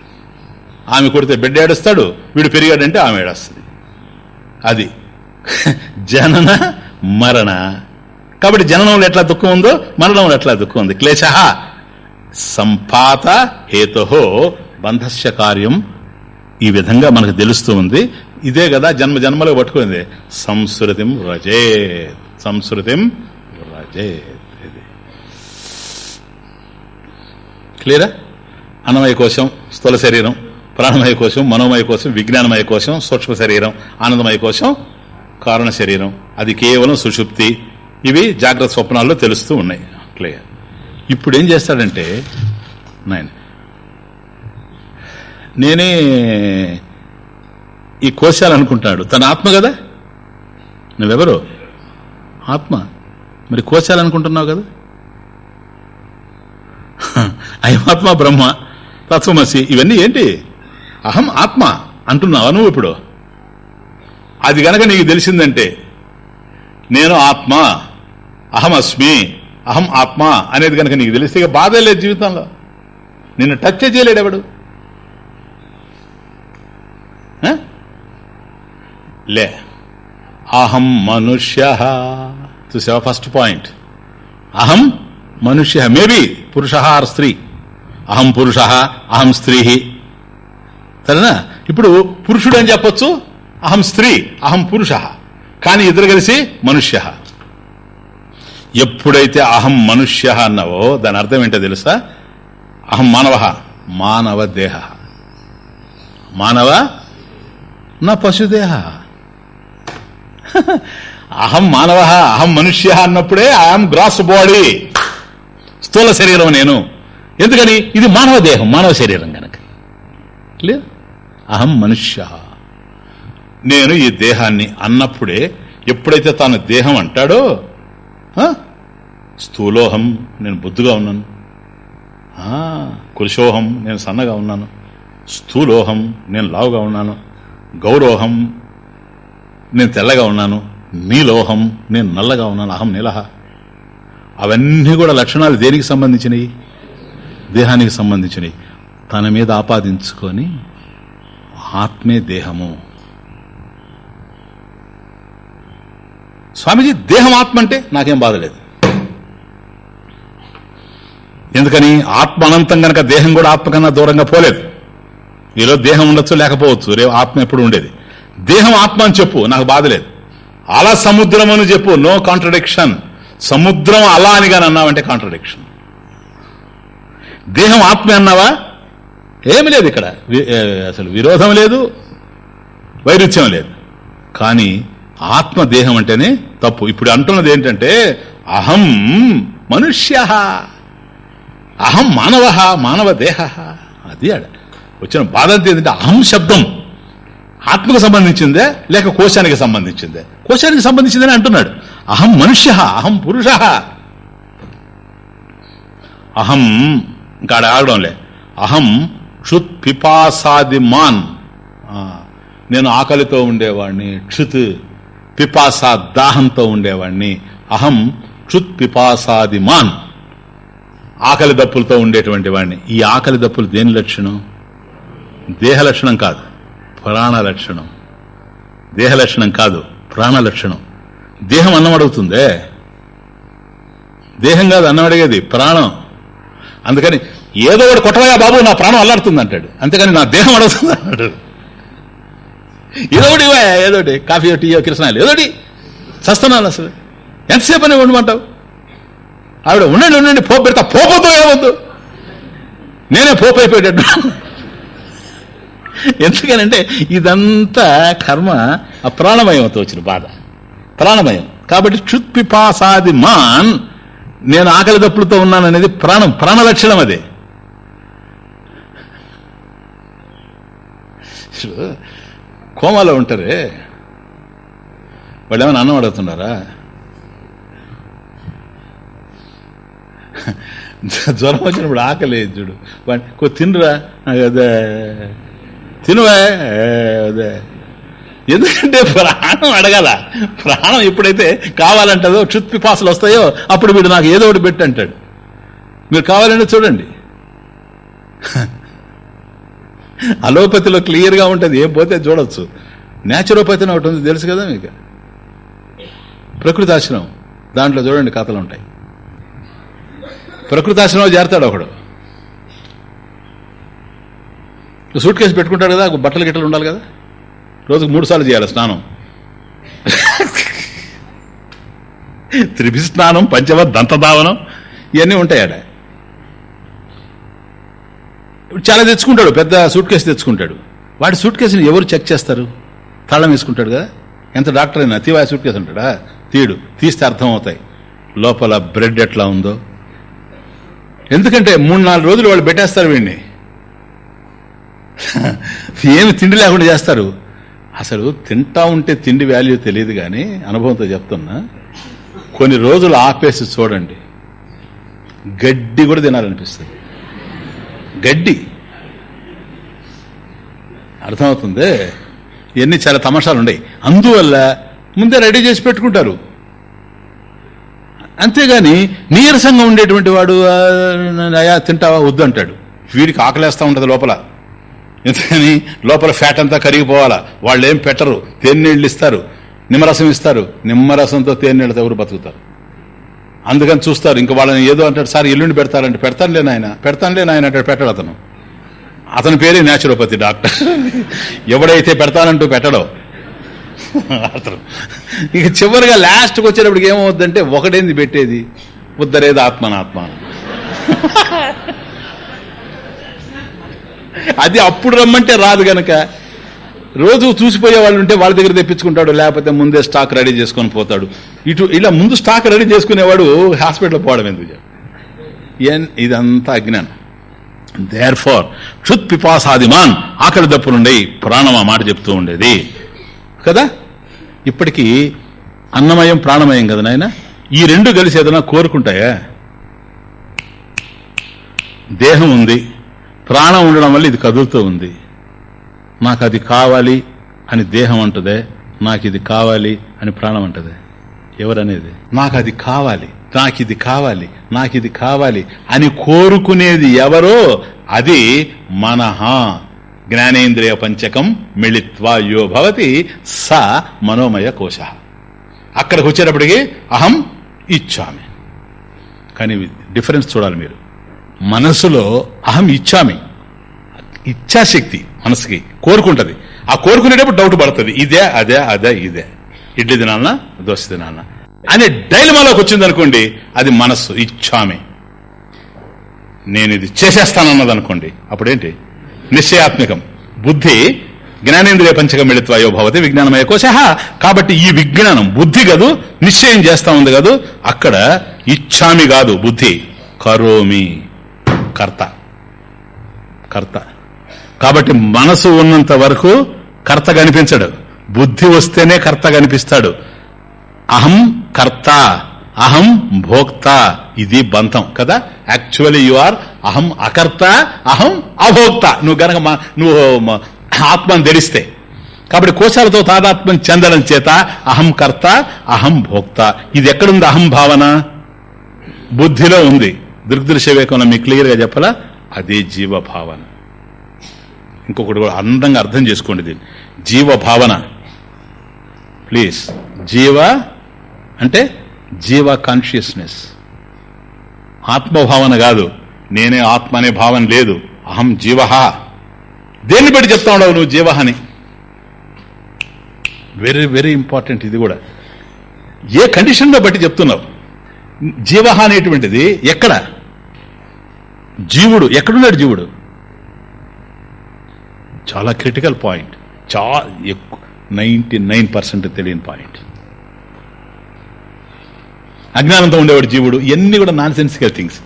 ఆమె కొడితే బిడ్డ ఏడుస్తాడు వీడు పెరిగాడంటే ఆమె ఏడుస్తుంది. అది. జనన మరణ. కాబట్టి జననంలో ఎట్లా దుఃఖం ఉందో మరణంలో ఎట్లా దుఃఖం ఉంది? క్లేశ. సంపాత హేతు బంధస్య కార్యం. ఈ విధంగా మనకు తెలుస్తూ ఉంది. ఇదే కదా జన్మ జన్మలో పట్టుకుంది. సంస్కృతిం రజే సంస్కృతిం రజే ఇది క్లియరా? అన్నమయ కోశం స్థూల శరీరం ప్రాణమయ కోశం మనోమయ కోశం విజ్ఞానమయ కోశం సూక్ష్మ శరీరం ఆనందమయ కోశం కారణ శరీరం. అది కేవలం సుషుప్తి. ఇవి జాగ్రత్త స్వప్నాల్లో తెలుస్తూ ఉన్నాయి. క్లియర్. ఇప్పుడు ఏం చేస్తాడంటే నాయన నేనే ఈ కోశాలు అనుకుంటాడు. తన ఆత్మ కదా? నువ్వెవరు? ఆత్మ. మరి కోశాలు అనుకుంటున్నావు కదా? అయమాత్మ బ్రహ్మ తత్వమసి ఇవన్నీ ఏంటి? అహం ఆత్మ అంటున్నావా నువ్వు ఇప్పుడు? అది గనక నీకు తెలిసిందంటే నేను ఆత్మ అహం అస్మి అహం ఆత్మ అనేది కనుక నీకు తెలిస్తే ఇక బాధ లేదు జీవితంలో. నిన్ను టచ్ చేయలేడు ఎవడు? ఆ? లే అహం మనుష్య. చూసావా ఫస్ట్ పాయింట్ అహం మనుష్య మేబీ పురుష ఆర్ స్త్రీ. అహం పురుష అహం స్త్రీ. సరేనా? ఇప్పుడు పురుషుడు అని చెప్పొచ్చు అహం స్త్రీ అహం పురుష. కానీ ఇద్దరు కలిసి మనుష్య. ఎప్పుడైతే అహం మనుష్య అన్నావో దాని అర్థం ఏంటో తెలుసా? అహం మానవ మానవ దేహ. మానవ నా పశుదేహ. అహం మానవ అహం మనుష్య అన్నప్పుడే ఐఎమ్ గ్రాస్ బాడీ. స్థూల శరీరం నేను. ఎందుకని? ఇది మానవ దేహం మానవ శరీరం కనుక లేదు అహం మనుష్య. నేను ఈ దేహాన్ని అన్నప్పుడే ఎప్పుడైతే తాను దేహం అంటాడో ఆ, స్థూలోహం నేను బుద్ధిగా ఉన్నాను. ఆ, కురుషోహం నేను సన్నగా ఉన్నాను. స్థూలోహం నేను లావుగా ఉన్నాను. గౌరోహం నేను తెల్లగా ఉన్నాను. నీలోహం నేను నల్లగా ఉన్నాను. అహం నీలహ. అవన్నీ కూడా లక్షణాలు దేనికి సంబంధించినవి? దేహానికి సంబంధించినవి. తన మీద ఆపాదించుకొని ఆత్మే దేహము. స్వామీజీ దేహం ఆత్మ అంటే నాకేం బాధలేదు ఎందుకని? ఆత్మ అనంతం కనుక దేహం కూడా ఆత్మ కన్నా దూరంగా పోలేదు. ఈరోజు దేహం ఉండొచ్చు లేకపోవచ్చు. రేపు ఆత్మ ఎప్పుడు ఉండేది? దేహం ఆత్మ అని చెప్పు నాకు బాధ లేదు. అలా సముద్రం అని చెప్పు నో కాంట్రడిక్షన్. సముద్రం అలా అని కానీ అన్నావంటే కాంట్రడిక్షన్ దేహం ఆత్మ అన్నావా? ఏమి లేదు ఇక్కడ. అసలు విరోధం లేదు వైరుధ్యం లేదు. కానీ ఆత్మ దేహం అంటేనే తప్పు. ఇప్పుడు అంటున్నది ఏంటంటే అహం మనుష్య అహం మానవ మానవ దేహ. అది ఆడ. వచ్చిన బాధ అంతా ఏంటంటే అహం శబ్దం ఆత్మకు సంబంధించిందే లేక కోశానికి సంబంధించిందే. కోశానికి సంబంధించిందని అంటున్నాడు. అహం మనుష్య అహం పురుష. అహం ఇంకా ఆగడంలే. అహం క్షుత్ పిపాసాది మాన్ నేను ఆకలితో ఉండేవాడిని క్షుత్ పిపాసా దాహంతో ఉండేవాడిని అహం క్షుత్ పిపాసాది మాన్ ఆకలి దప్పులతో ఉండేటువంటి వాడిని ఈ ఆకలి దప్పులు దేని లక్షణం? దేహ లక్షణం కాదు ప్రాణ లక్షణం. దేహ లక్షణం కాదు ప్రాణ లక్షణం. దేహం అన్నం అడుగుతుందే? దేహం కాదు అన్నం అడిగేది ప్రాణం. అందుకని ఏదో ఒకటి కొట్టవయా బాబు నా ప్రాణం అల్లాడుతుంది అంటాడు అంతేకాని నా దేహం అడుగుతుంది అన్నాడు ఏదో ఒకటి ఇవ్వయా, ఏదోటి. కాఫీ టీయో కిరసనాలు ఏదోటి. చస్తున్నాను అసలు. ఎంతసేపు అని ఉండమంటావు ఆవిడ ఉండండి ఉండండి పోపు పెడతా. పోపోతో ఏమొద్దు నేనే పోపు అయిపోయేటట్టు. ఎందుకనంటే ఇదంతా కర్మ ఆ వచ్చిన బాధ. ప్రాణమయం. కాబట్టి క్షుత్పిపాసాది మాన్ నేను ఆకలి దప్పులతో ఉన్నాననేది ప్రాణం ప్రాణ లక్షణం అదే. కోమాలో ఉంటారే? వాళ్ళు ఏమైనా అన్నం అడుగుతున్నారా? జ్వరం వచ్చినప్పుడు ఆకలి చూడు. వాడి తినరా అదే తినవా. అదే ఎందుకంటే ప్రాణం అడగల. ప్రాణం ఎప్పుడైతే కావాలంటదో క్షుత్ పిపాసులు వస్తాయో అప్పుడు వీడు నాకు ఏదో ఒకటి పెట్టి అంటాడు. మీరు కావాలంటే చూడండి. అలోపతిలో క్లియర్గా ఉంటుంది. ఏం పోతే చూడొచ్చు. న్యాచురోపతిని ఒకటి ఉంది. తెలుసు కదా మీకు? ప్రకృతాశ్రమం. దాంట్లో చూడండి కథలు ఉంటాయి. ప్రకృతి చేరతాడు ఒకడు. సూట్ కేసు పెట్టుకుంటాడు కదా? బట్టలు గిట్టలు ఉండాలి కదా? రోజుకు మూడు సార్లు చేయాలి స్నానం. త్రిభి స్నానం పంచమ దంతధావనం ఇవన్నీ ఉంటాయాడ చాలా తెచ్చుకుంటాడు పెద్ద సూట్ కేసు తెచ్చుకుంటాడు. వాడి సూట్ కేసుని ఎవరు చెక్ చేస్తారు? తాళం వేసుకుంటాడు కదా? ఎంత డాక్టర్ అయినా తీవా సూట్ కేసు ఉంటాడా? తీడు తీస్తే అర్థం అవుతాయి లోపల బ్రెడ్ ఎట్లా ఉందో. ఎందుకంటే మూడు నాలుగు రోజులు వాళ్ళు పెట్టేస్తారు వీడిని. ఏమి తిండి లేకుండా చేస్తారు? అసలు తింటా ఉంటే తిండి వాల్యూ తెలియదు కానీ అనుభవంతో చెప్తున్నా. కొన్ని రోజులు ఆపేసి చూడండి. గడ్డి కూడా తినాలనిపిస్తుంది. గడ్డి. అర్థమవుతుంది? ఇవన్నీ చాలా తమాషాలు ఉన్నాయి అందువల్ల ముందే రెడీ చేసి పెట్టుకుంటారు. అంతేగాని నీరసంగా ఉండేటువంటి వాడు అయా తింటావా? వద్దు అంటాడు. వీడికి ఆకలేస్తూ ఉంటది లోపల. ఎందుకని? లోపల ఫ్యాట్ అంతా కరిగిపోవాలా? వాళ్ళు ఏం పెట్టరు. తేనీళ్ళు ఇస్తారు. నిమ్మరసం ఇస్తారు. నిమ్మరసంతో తేనీళ్ళతో ఎవరు బతుకుతారు? అందుకని చూస్తారు. ఇంకా వాళ్ళని ఏదో అంటాడు సార్ ఎల్లుండి పెడతారంటే పెడతానులే నాయన. పెడతానులే నాయన అంటాడు పెట్టడు అతను. అతని పేరే న్యాచురోపతి డాక్టర్. ఎవడైతే పెడతానంటూ పెట్టడో అతను. ఇక చివరిగా లాస్ట్కి వచ్చేటప్పటికి ఏమవుద్దంటే ఒకటేంది పెట్టేది? ఉద్దరేది ఆత్మనాత్మ అది అప్పుడు రమ్మంటే రాదు గనక. రోజు చూసిపోయే వాళ్ళు ఉంటే వాళ్ళ దగ్గర తెప్పించుకుంటాడు లేకపోతే ముందే స్టాక్ రెడీ చేసుకొని పోతాడు. ఇటు ఇలా ముందు స్టాక్ రెడీ చేసుకునేవాడు హాస్పిటల్ పోవడం ఎందుకు ఇదంతా అజ్ఞానం. దేర్ ఫార్ క్షుత్ పిపాసాదిమాన్ ఆకలి దప్పులుండే ప్రాణం ఆ మాట చెప్తూ ఉండేది. కదా? ఇప్పటికీ అన్నమయం ప్రాణమయం కదా నాయన? ఈ రెండు కలిసి ఏదైనా కోరుకుంటాయా? దేహం ఉంది ప్రాణం ఉండడం వల్ల ఇది కదులుతూ ఉంది. నాకు అది కావాలి అని దేహం అంటదే నాకు ఇది కావాలి అని ప్రాణం అంటదే. ఎవరనేది? నాకు అది కావాలి నాకు ఇది కావాలి నాకు ఇది కావాలి అని కోరుకునేది ఎవరో అది మనహ. జ్ఞానేంద్రియ పంచకం మిళిత్వా యో భవతి స మనోమయ కోశ. అక్కడికి వచ్చేటప్పటికి అహం ఇచ్చామి. కానీ డిఫరెన్స్ చూడాలి మీరు. మనసులో అహం ఇచ్చామి. ఇచ్ఛాశక్తి మనసుకి కోరుకుంటది. ఆ కోరుకునేటప్పుడు డౌట్ పడుతుంది. ఇదే అదే అదే ఇదే. ఇడ్లీ తినాలనా? దోశ తినాలనా? అనే డైలమాలోకి వచ్చింది అనుకోండి అది మనస్సు ఇచ్చామి. నేను ఇది చేసేస్తానన్నది అనుకోండి అప్పుడేంటి? నిశ్చయాత్మకం. బుద్ధి జ్ఞానేంద్రియ పంచకం మిళిత్వాయో భవతి విజ్ఞానమయ కోశ. కాబట్టి ఈ విజ్ఞానం బుద్ధి కదూ నిశ్చయం చేస్తా ఉంది కదూ అక్కడ ఇచ్చామి కాదు బుద్ధి. కరోమి. కర్త. కర్త. కాబట్టి మనసు ఉన్నంత వరకు కర్త కనిపించడు. బుద్ధి వస్తేనే కర్త కనిపిస్తాడు. అహం కర్త అహం భోక్త. ఇది బంధం కదా? యాక్చువల్లీ యు ఆర్ అహం అకర్త అహం అభోక్త. నువ్వు గనక నువ్వు ఆత్మను ధరిస్తే. కాబట్టి కోశాలతో తాదాత్మ్యం చెందడం చేత అహం కర్త అహం భోక్త. ఇది ఎక్కడుంది అహం భావన? బుద్ధిలో ఉంది. దృగ్దృశ్య వివేకంలో మీకు క్లియర్గా చెప్పాలా? అదే జీవభావన. ఇంకొకటి కూడా అందంగా అర్థం చేసుకోండి దీన్ని. జీవభావన. ప్లీజ్. జీవ అంటే జీవ కాన్షియస్నెస్ ఆత్మభావన కాదు. నేనే ఆత్మ అనే భావన లేదు. అహం జీవ దేన్ని బట్టి చెప్తా ఉండవు నువ్వు జీవ అని వెరీ వెరీ ఇంపార్టెంట్ ఇది కూడా. ఏ కండిషన్లో బట్టి చెప్తున్నావు? జీవ అనేటువంటిది ఎక్కడ? జీవుడు ఎక్కడున్నాడు జీవుడు? చాలా క్రిటికల్ పాయింట్ చాలా నైంటీ నైన్ పర్సెంట్ తెలియని పాయింట్ అజ్ఞానంతో ఉండేవాడు జీవుడు ఇవన్నీ కూడా నాన్ సెన్సికల్ థింగ్స్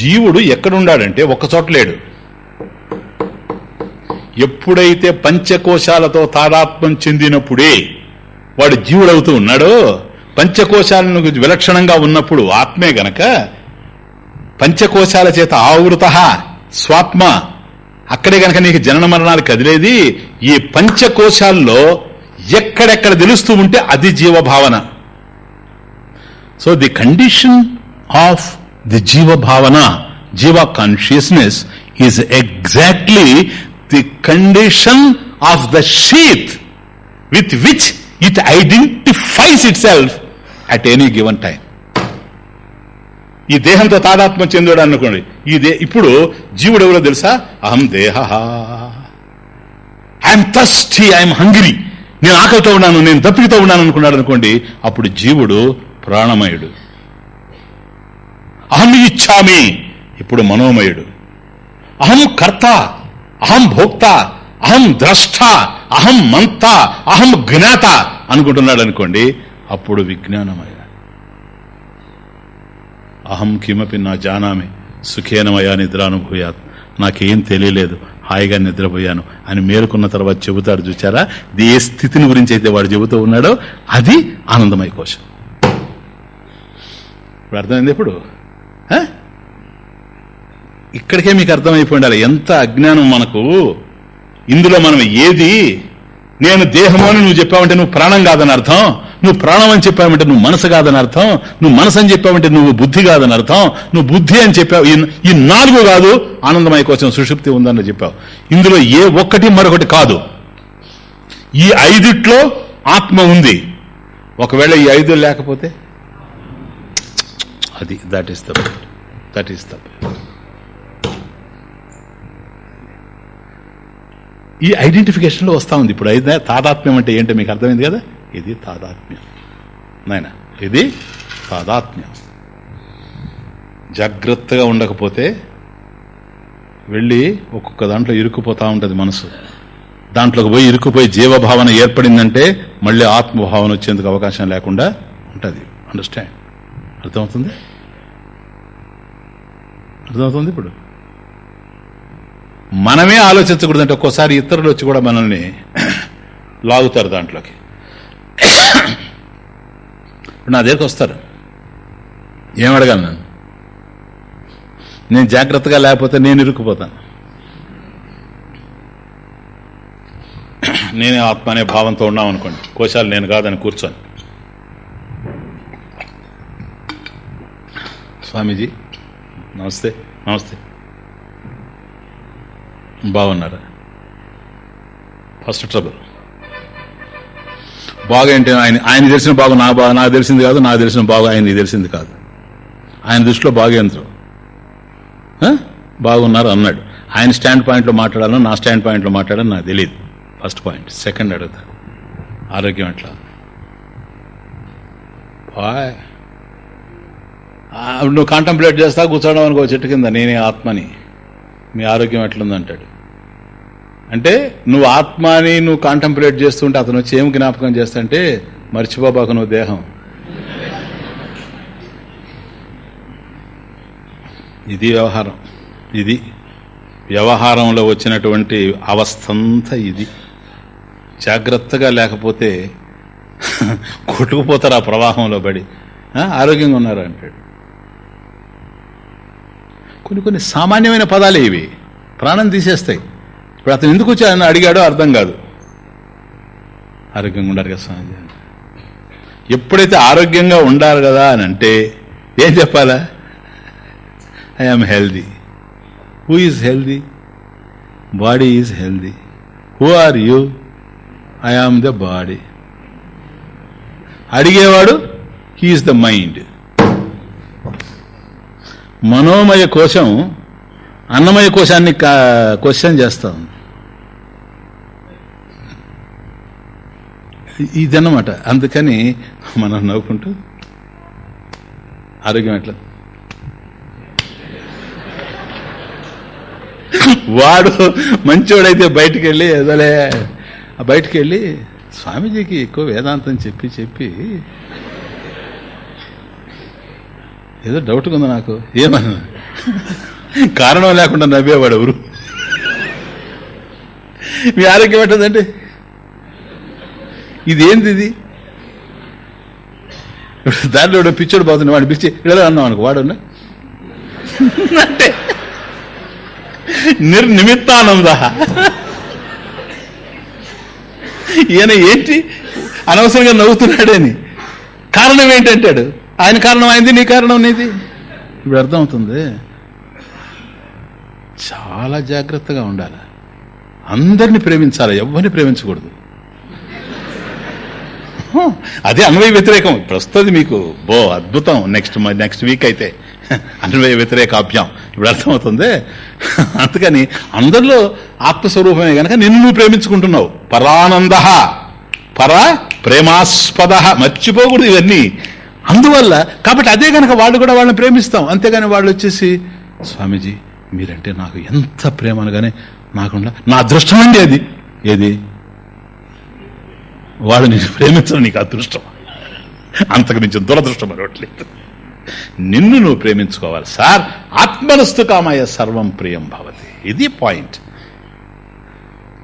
జీవుడు ఎక్కడున్నాడంటే ఒక్క చోట లేడు. ఎప్పుడైతే పంచకోశాలతో తాదాత్మ్యం చెందినప్పుడే వాడు జీవుడవుతూ ఉన్నాడో పంచకోశాలను విలక్షణంగా ఉన్నప్పుడు ఆత్మే గనక పంచకోశాల చేత ఆవృత స్వాత్మ. అక్కడే గనక నీకు జనన మరణాలు కదిలేది ఈ పంచకోశాల్లో ఎక్కడెక్కడ తెలుస్తూ ఉంటే అది జీవభావన. So the condition of the జీవభావన జీవ consciousness is exactly the condition of the sheath with which it identifies itself at any given time ఈ దేహంతో తాదాత్మ్యం చెందాడు అనుకోండి. ఈ దే ఇప్పుడు జీవుడు ఎవరో తెలుసా? అహం దేహ. I'm thirsty I'm hungry. నేను ఆకలితో ఉన్నాను నేను దప్పికతో ఉన్నాను అనుకున్నాడు అనుకోండి అప్పుడు జీవుడు ప్రాణమయుడు. అహం ఇచ్చామి ఇప్పుడు మనోమయుడు. అహం కర్త అహం భోక్త అహం ద్రష్ట అహం మంత అహం జ్ఞాత అనుకుంటున్నాడు అనుకోండి అప్పుడు విజ్ఞానమయుడు. అహం కిమపి నా జానామి. సుఖేనమయా నిద్రానుభూయాత్. నాకేం తెలియలేదు. హాయిగా నిద్రపోయాను. అని మేలుకున్న తర్వాత చెబుతాడు చూచారా? ఏ స్థితిని గురించి అయితే వాడు చెబుతూ ఉన్నాడో అది ఆనందమయ కోశం. ఇప్పుడు అర్థమైంది ఇప్పుడు? ఆ? ఇక్కడికే మీకు అర్థమైపోయి ఉండాలి. ఎంత అజ్ఞానం మనకు. ఇందులో మనం ఏది నేను దేహము అని నువ్వు చెప్పావంటే నువ్వు ప్రాణం కాదని అర్థం. నువ్వు ప్రాణం అని చెప్పావంటే నువ్వు మనసు కాదని అర్థం. నువ్వు మనసు అని చెప్పావంటే నువ్వు బుద్ధి కాదని అర్థం. నువ్వు బుద్ధి అని చెప్పావు. ఈ- నాలుగు కాదు ఆనందమయ కోసం సుషుప్తి ఉందని చెప్పావు. ఇందులో ఏ ఒక్కటి మరొకటి కాదు. ఈ ఐదిట్లో ఆత్మ ఉంది. ఒకవేళ ఈ ఐదు లేకపోతే అది that is the that is the ఈ ఐడెంటిఫికేషన్లో వస్తూ ఉంది. ఇప్పుడు అయితే తాదాత్మ్యం అంటే ఏంటో మీకు అర్థమైంది కదా? ఇది తాదాత్మ్యం. నాయన ఇది తాదాత్మ్యం. జాగ్రత్తగా ఉండకపోతే వెళ్ళి ఒక్కొక్క దాంట్లో ఇరుక్కుపోతా ఉంటుంది మనసు. దాంట్లోకి పోయి ఇరుక్కుపోయి జీవభావన ఏర్పడిందంటే మళ్ళీ ఆత్మభావన వచ్చేందుకు అవకాశం లేకుండా ఉంటుంది. అండర్స్టాండ్ అర్థమవుతుంది? అర్థమవుతుంది ఇప్పుడు? మనమే ఆలోచించకూడదంటే ఒక్కోసారి ఇతరులు వచ్చి కూడా మనల్ని లాగుతారు దాంట్లోకి. ఇప్పుడు నా దగ్గరకు వస్తారు. ఏం అడగాలి నన్ను? నేను జాగ్రత్తగా లేకపోతే నేను ఇరుక్కుపోతాను. నేనే ఆత్మ అనే భావంతో ఉన్నాం అనుకోండి. కోశాలు నేను కాదని కూర్చొని. స్వామీజీ నమస్తే నమస్తే. బాగున్నారా? ఫస్ట్ ట్రబుల్ బాగా ఏంటి ఆయన ఆయన తెలిసిన బాగు నా బాగా నాకు తెలిసింది కాదు నాకు తెలిసిన బాగు ఆయనకి తెలిసింది కాదు. ఆయన దృష్టిలో బాగేంద్రం బాగున్నారు? అన్నాడు. ఆయన స్టాండ్ పాయింట్లో మాట్లాడాలని నా స్టాండ్ పాయింట్లో మాట్లాడాలని నాకు తెలియదు ఫస్ట్ పాయింట్ సెకండ్ అడుగుతా. ఆరోగ్యం ఎట్లా? బాయ్. నువ్వు కాంటంప్లేట్ చేస్తా కూర్చోవడం అనుకో చెట్టు కింద. నేనే ఆత్మని. మీ ఆరోగ్యం ఎట్లుందంటాడు? అంటే నువ్వు ఆత్మని నువ్వు కాంటంప్లేట్ చేస్తుంటే అతను వచ్చి ఏం జ్ఞాపకం చేస్తాంటే మర్చిపోబాకు నువ్వు దేహం. ఇది వ్యవహారం. ఇది వ్యవహారంలో వచ్చినటువంటి అవస్థంతా ఇది. జాగ్రత్తగా లేకపోతే కొట్టుకుపోతారు ఆ ప్రవాహంలో పడి. ఆరోగ్యంగా ఉన్నారు అంటాడు. కొన్ని కొన్ని సామాన్యమైన పదాలే ఇవి. ప్రాణం తీసేస్తాయి. ఇప్పుడు అతను ఎందుకు వచ్చి ఆయన అడిగాడో అర్థం కాదు. ఆరోగ్యంగా ఉండాలి కదా స్వామి. ఎప్పుడైతే ఆరోగ్యంగా ఉండాలి కదా అని అంటే ఏం చెప్పాలా? I'm healthy who is healthy body is healthy who are you I am the body అడిగేవాడు హీఈస్ ద మైండ్ మనోమయ కోశం అన్నమయ కోశాన్ని క్వశ్చన్ చేస్తా. ఉంది ఇదన్నమాట. అందుకని మనం నవ్వుకుంటూ ఆరోగ్యం ఎట్లా? వాడు మంచివాడైతే బయటికి వెళ్ళి ఏదోలే బయటికి వెళ్ళి స్వామీజీకి ఎక్కువ వేదాంతం చెప్పి చెప్పి ఏదో డౌట్గా ఉంది నాకు. ఏమన్నా? కారణం లేకుండా నవ్వేవాడు ఎవరు? మీ ఆరోగ్యం ఎట్టదండి ఇదేంది ఇది దాంట్లో ఎవడో పిచ్చోడు పోతుంది వాడిని పిచ్చి ఇలా అన్నాం అనుకో వాడు అంటే? నిర్నిమిత్తానంద? ఈయన ఏంటి? అనవసరంగా నవ్వుతున్నాడని. కారణం ఏంటంటాడు ఆయన కారణం అయింది నీ కారణం నీది? ఇప్పుడు అర్థమవుతుంది. చాలా జాగ్రత్తగా ఉండాలి. అందరిని ప్రేమించాలి ఎవరిని ప్రేమించకూడదు. అదే అన్వయ వ్యతిరేకం. ప్రస్తుతం మీకు. బో అద్భుతం. నెక్స్ట్ నెక్స్ట్ వీక్ అయితే. అన్వయ వ్యతిరేకాభ్యం ఇప్పుడు అర్థమవుతుంది? అందుకని అందరిలో ఆత్మస్వరూపమే గనక నిన్ను నువ్వు ప్రేమించుకుంటున్నావు. పరానంద పర ప్రేమాస్పద. మర్చిపోకూడదు ఇవన్నీ. అందువల్ల కాబట్టి అదే గనక వాళ్ళు కూడా వాళ్ళని ప్రేమిస్తాం. అంతేగాని వాళ్ళు వచ్చేసి స్వామీజీ మీరంటే నాకు ఎంత ప్రేమ అనగానే నాకుండా నా అదృష్టం అండి అది. ఏది? వాడు నేను ప్రేమించడం నీకు అదృష్టం. అంతకు మించిన దురదృష్టం మరొకట్లేదు నిన్ను నువ్వు ప్రేమించుకోవాలి సార్. ఆత్మనస్తు కామయ సర్వం ప్రియం భవతి. ఇది పాయింట్.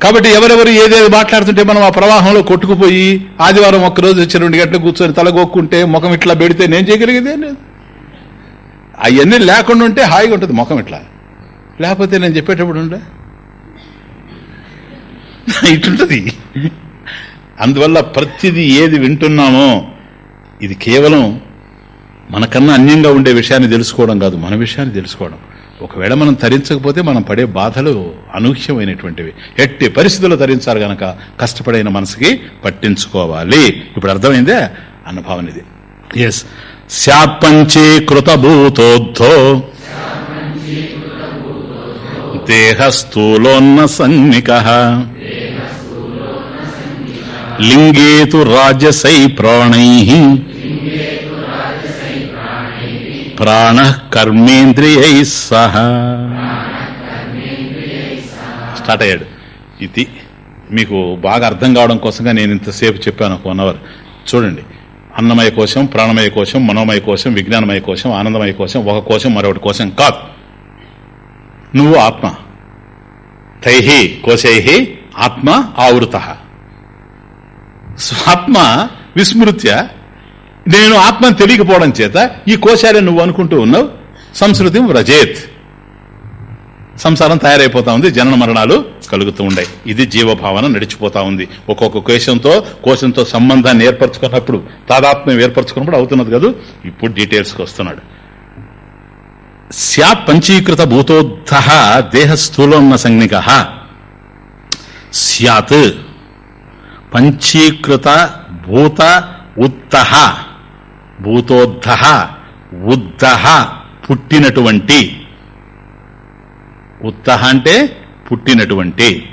కాబట్టి ఎవరెవరు ఏదేది మాట్లాడుతుంటే మనం ఆ ప్రవాహంలో కొట్టుకుపోయి ఆదివారం ఒక్కరోజు వచ్చి రెండు గంటలు కూర్చొని తలగొక్కుంటే ముఖం ఇట్లా పెడితే నేను చేయగలిగేదే లేదు. అవన్నీ లేకుండా ఉంటే హాయిగా ఉంటుంది ముఖం ఇట్లా. లేకపోతే నేను చెప్పేటప్పుడు ఉండే? ఇట్లుంటుంది. అందువల్ల ప్రతిదీ ఏది వింటున్నామో ఇది కేవలం మనకన్నా అన్యంగా ఉండే విషయాన్ని తెలుసుకోవడం కాదు మన విషయాన్ని తెలుసుకోవడం. ఒకవేళ మనం తరించకపోతే మనం పడే బాధలు అనూహ్యమైనటువంటివి. ఎట్టి పరిస్థితుల్లో తరించాలి గనక కష్టపడైన మనసుకి పట్టించుకోవాలి. ఇప్పుడు అర్థమైందే? అన్న భావన ఇది ఎస్ శాత్పంచీకృతభూతోద్ధో దేహస్థూలోన్న సన్నిక. లింగేతు రాజసై ప్రాణై. ప్రాణ కర్మేంద్రియై సహ. స్టార్ట్ అయ్యాడు. ఇది మీకు బాగా అర్థం కావడం కోసంగా నేను ఇంతసేపు చెప్పాను ఒక వన్ అవర్. చూడండి. అన్నమయ కోశం ప్రాణమయ కోశం మనోమయ కోశం విజ్ఞానమయ కోశం ఆనందమయ కోశం ఒక కోశం మరొకటి కోశం కాదు. నువ్వు ఆత్మ. తైహి కోశై ఆత్మ ఆవృత. ఆత్మ విస్మృత్య. నేను ఆత్మని తెలియకపోవడం చేత ఈ కోశాలే నువ్వు అనుకుంటూ ఉన్నావు. సంస్కృతి వ్రజేత్. సంసారం తయారైపోతా ఉంది జనన మరణాలు కలుగుతూ ఉన్నాయి ఇది జీవభావన నడిచిపోతా ఉంది. ఒక్కొక్క కోశంతో కోశంతో సంబంధాన్ని ఏర్పరచుకున్నప్పుడు తాదాత్మ్యం ఏర్పరచుకున్నప్పుడు అవుతున్నది కదా? ఇప్పుడు డీటెయిల్స్కి వస్తున్నాడు. స్యాత్ పంచీకృత భూతోద్ధ దేహ స్థూలోన్న సంజ్ఞిక. స్యాత్ పంచీకృత భూత ఉత్తహ భూతోద్ధ ఉద్ధ పుట్టినటువంటి. ఉత్తహ అంటే పుట్టినటువంటి.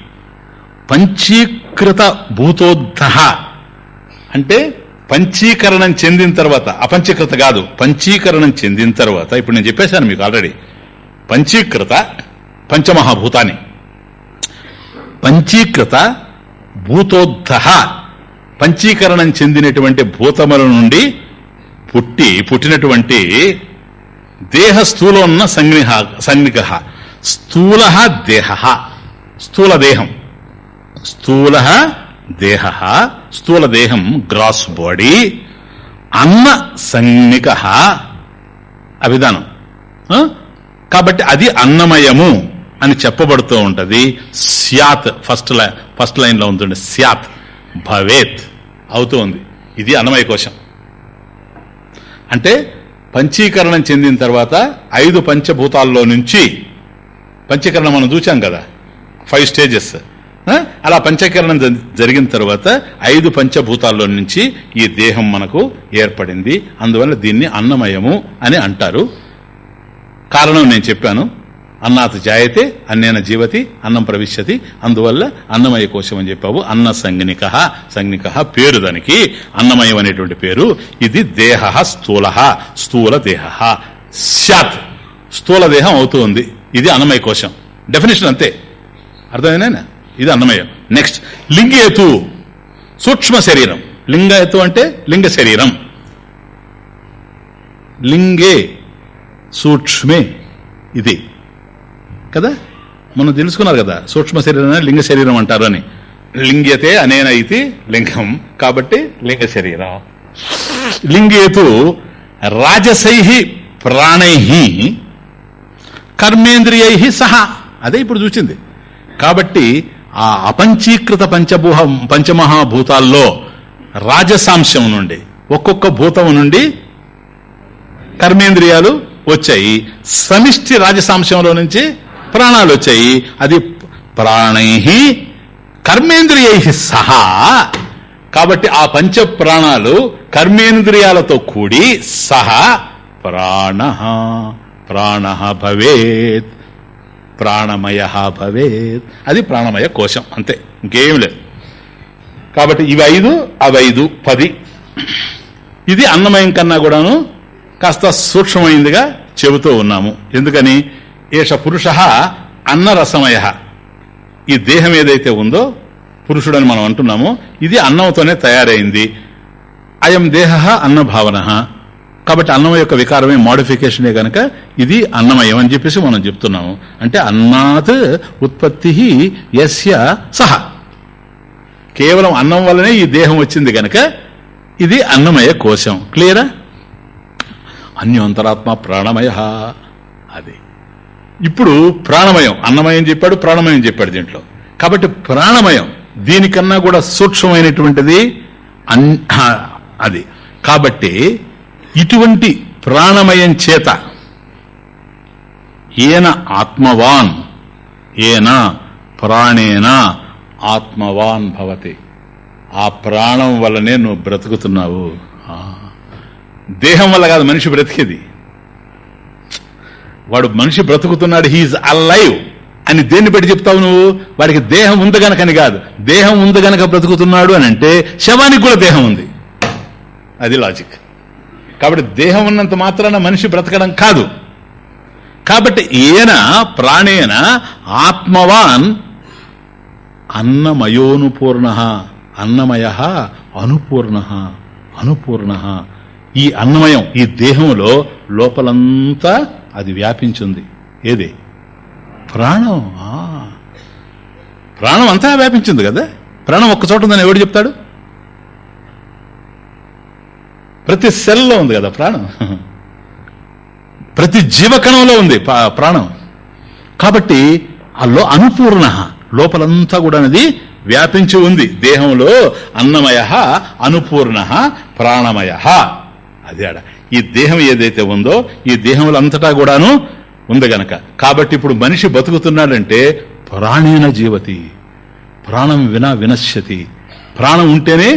పంచీకృత భూతోద్ధ అంటే పంచీకరణం చెందిన తర్వాత అపంచీకృత కాదు పంచీకరణం చెందిన తర్వాత. ఇప్పుడు నేను చెప్పేశాను మీకు ఆల్రెడీ. పంచీకృత పంచమహాభూతాన్ని. పంచీకృత భూతోద్ధ పంచీకరణం చెందినటువంటి భూతముల నుండి పుట్టి పుట్టినటువంటి దేహ స్థూలోన్న సంగ్నిహ సంజ్ఞిక స్థూల దేహ. స్థూల దేహం. స్థూల దేహ. స్థూల దేహం గ్రాస్ బాడీ. అన్న సంజ్ఞిక అభిధానం. కాబట్టి అది అన్నమయము. అని చెప్పబడుతూ ఉంటుంది. స్యాత్ ఫస్ట్ లైన్ ఫస్ట్ లైన్లో ఉంటుంది స్యాత్ భవేత్ అవుతూ ఉంది. ఇది అన్నమయ కోశం. అంటే పంచీకరణం చెందిన తర్వాత ఐదు పంచభూతాల్లో నుంచి పంచీకరణం మనం చూచాం కదా ఫైవ్ స్టేజెస్ అలా పంచీకరణం జరిగిన తర్వాత ఐదు పంచభూతాల్లో నుంచి ఈ దేహం మనకు ఏర్పడింది. అందువల్ల దీన్ని అన్నమయము అని అంటారు. కారణం నేను చెప్పాను. అన్నాత్ జాయతే అన్నేన జీవతి అన్నం ప్రవిశ్యతి అందువల్ల అన్నమయ కోశం అని చెప్పావు. అన్న సంజ్ఞిక సంజ్ఞిక పేరు దానికి. అన్నమయం అనేటువంటి పేరు. ఇది దేహ స్థూల స్థూల దేహ. స్యాత్. స్థూల దేహం అవుతూ ఉంది. ఇది అన్నమయ కోశం. డెఫినేషన్ అంతే. అర్థమైనా ఇది అన్నమయం నెక్స్ట్ లింగేతు. సూక్ష్మ శరీరం. లింగేతు అంటే లింగ శరీరం. లింగే సూక్ష్మే. ఇది. కదా? మనం తెలుసుకున్నారు కదా సూక్ష్మ శరీరం లింగ శరీరం అంటారు అని. లింగ్యతే అనేన ఇది లింగం కాబట్టి లింగ శరీరం. లింగేతు రాజసై ప్రాణై కర్మేంద్రియై సహా. అదే ఇప్పుడు చూసింది. కాబట్టి ఆ అపంచీకృత పంచభూహ పంచమహాభూతాల్లో రాజసాంశం నుండి ఒక్కొక్క భూతం నుండి కర్మేంద్రియాలు వచ్చాయి. సమిష్టి రాజసాంశంలో నుంచి ప్రాణాలు వచ్చాయి అది ప్రాణై కర్మేంద్రియై సహా. కాబట్టి ఆ పంచ ప్రాణాలు కర్మేంద్రియాలతో కూడి సహా ప్రాణ. ప్రాణ భవేత్. ప్రాణమయ భవేత్. అది ప్రాణమయ కోశం అంతే. ఇంకేం లేదు. కాబట్టి ఇవి ఐదు అవి ఐదు పది. ఇది అన్నమయం కన్నా కూడాను కాస్త సూక్ష్మమైందిగా చెబుతూ ఉన్నాము. ఎందుకని? ఏష పురుష అన్నరసమయ. ఈ దేహం ఏదైతే ఉందో పురుషుడని మనం అంటున్నామో ఇది అన్నంతోనే తయారైంది. అయం దేహ అన్నభావన. కాబట్టి అన్నం యొక్క వికారమే మాడిఫికేషనే గనక ఇది అన్నమయం అని చెప్పేసి మనం చెప్తున్నాము. అంటే అన్నాత్ ఉత్పత్తి యస్య సహ కేవలం అన్నం వల్లనే ఈ దేహం వచ్చింది గనక ఇది అన్నమయ కోశం. క్లియరా? అన్యోంతరాత్మ ప్రాణమయ. అది. ఇప్పుడు ప్రాణమయం అన్నమయం చెప్పాడు ప్రాణమయం చెప్పాడు దీంట్లో. కాబట్టి ప్రాణమయం దీనికన్నా కూడా సూక్ష్మమైనటువంటిది అన్ అది. కాబట్టి ఇటువంటి ప్రాణమయం చేత ఏన ఆత్మవాన్ ఏన ప్రాణేన ఆత్మవాన్ భవతి. ఆ ప్రాణం వల్లనే నువ్వు బ్రతుకుతున్నావు. దేహం వల్ల కాదు మనిషి బ్రతికేది. వాడు మనిషి బ్రతుకుతున్నాడు హీఈస్ అలైవ్ అని దేన్ని బట్టి చెప్తావు నువ్వు? వాడికి దేహం ఉంది గనకని కాదు. దేహం ఉంది గనక బ్రతుకుతున్నాడు అని అంటే శవానికి కూడా దేహం ఉంది. అది లాజిక్ కాబట్టి దేహం ఉన్నంత మాత్రాన మనిషి బ్రతకడం కాదు. కాబట్టి ఈయన ప్రాణేన ఆత్మవాన్ అన్నమయోనుపూర్ణ అన్నమయ అనుపూర్ణ అనుపూర్ణ. ఈ అన్నమయం ఈ దేహంలో లోపలంతా అది వ్యాపించింది. ఏది? ప్రాణం? ప్రాణం అంతా వ్యాపించింది కదా? ప్రాణం ఒక్క చోట ఉందని ఎవడు చెప్తాడు? ప్రతి సెల్లో ఉంది కదా ప్రాణం? ప్రతి జీవకణంలో ఉంది పా- ప్రాణం. కాబట్టి ఆ అనుపూర్ణ లోపలంతా కూడా అనేది వ్యాపించి ఉంది. దేహంలో అన్నమయ అనుపూర్ణ ప్రాణమయ. అది ఆడ. ఈ దేహం ఏదైతే ఉందో ఈ దేహంలో అంతటా కూడాను ఉంది గనక. కాబట్టి ఇప్పుడు మనిషి బతుకుతున్నాడంటే ప్రాణేన జీవతి ప్రాణం వినా వినశ్యతి. ప్రాణం ఉంటేనే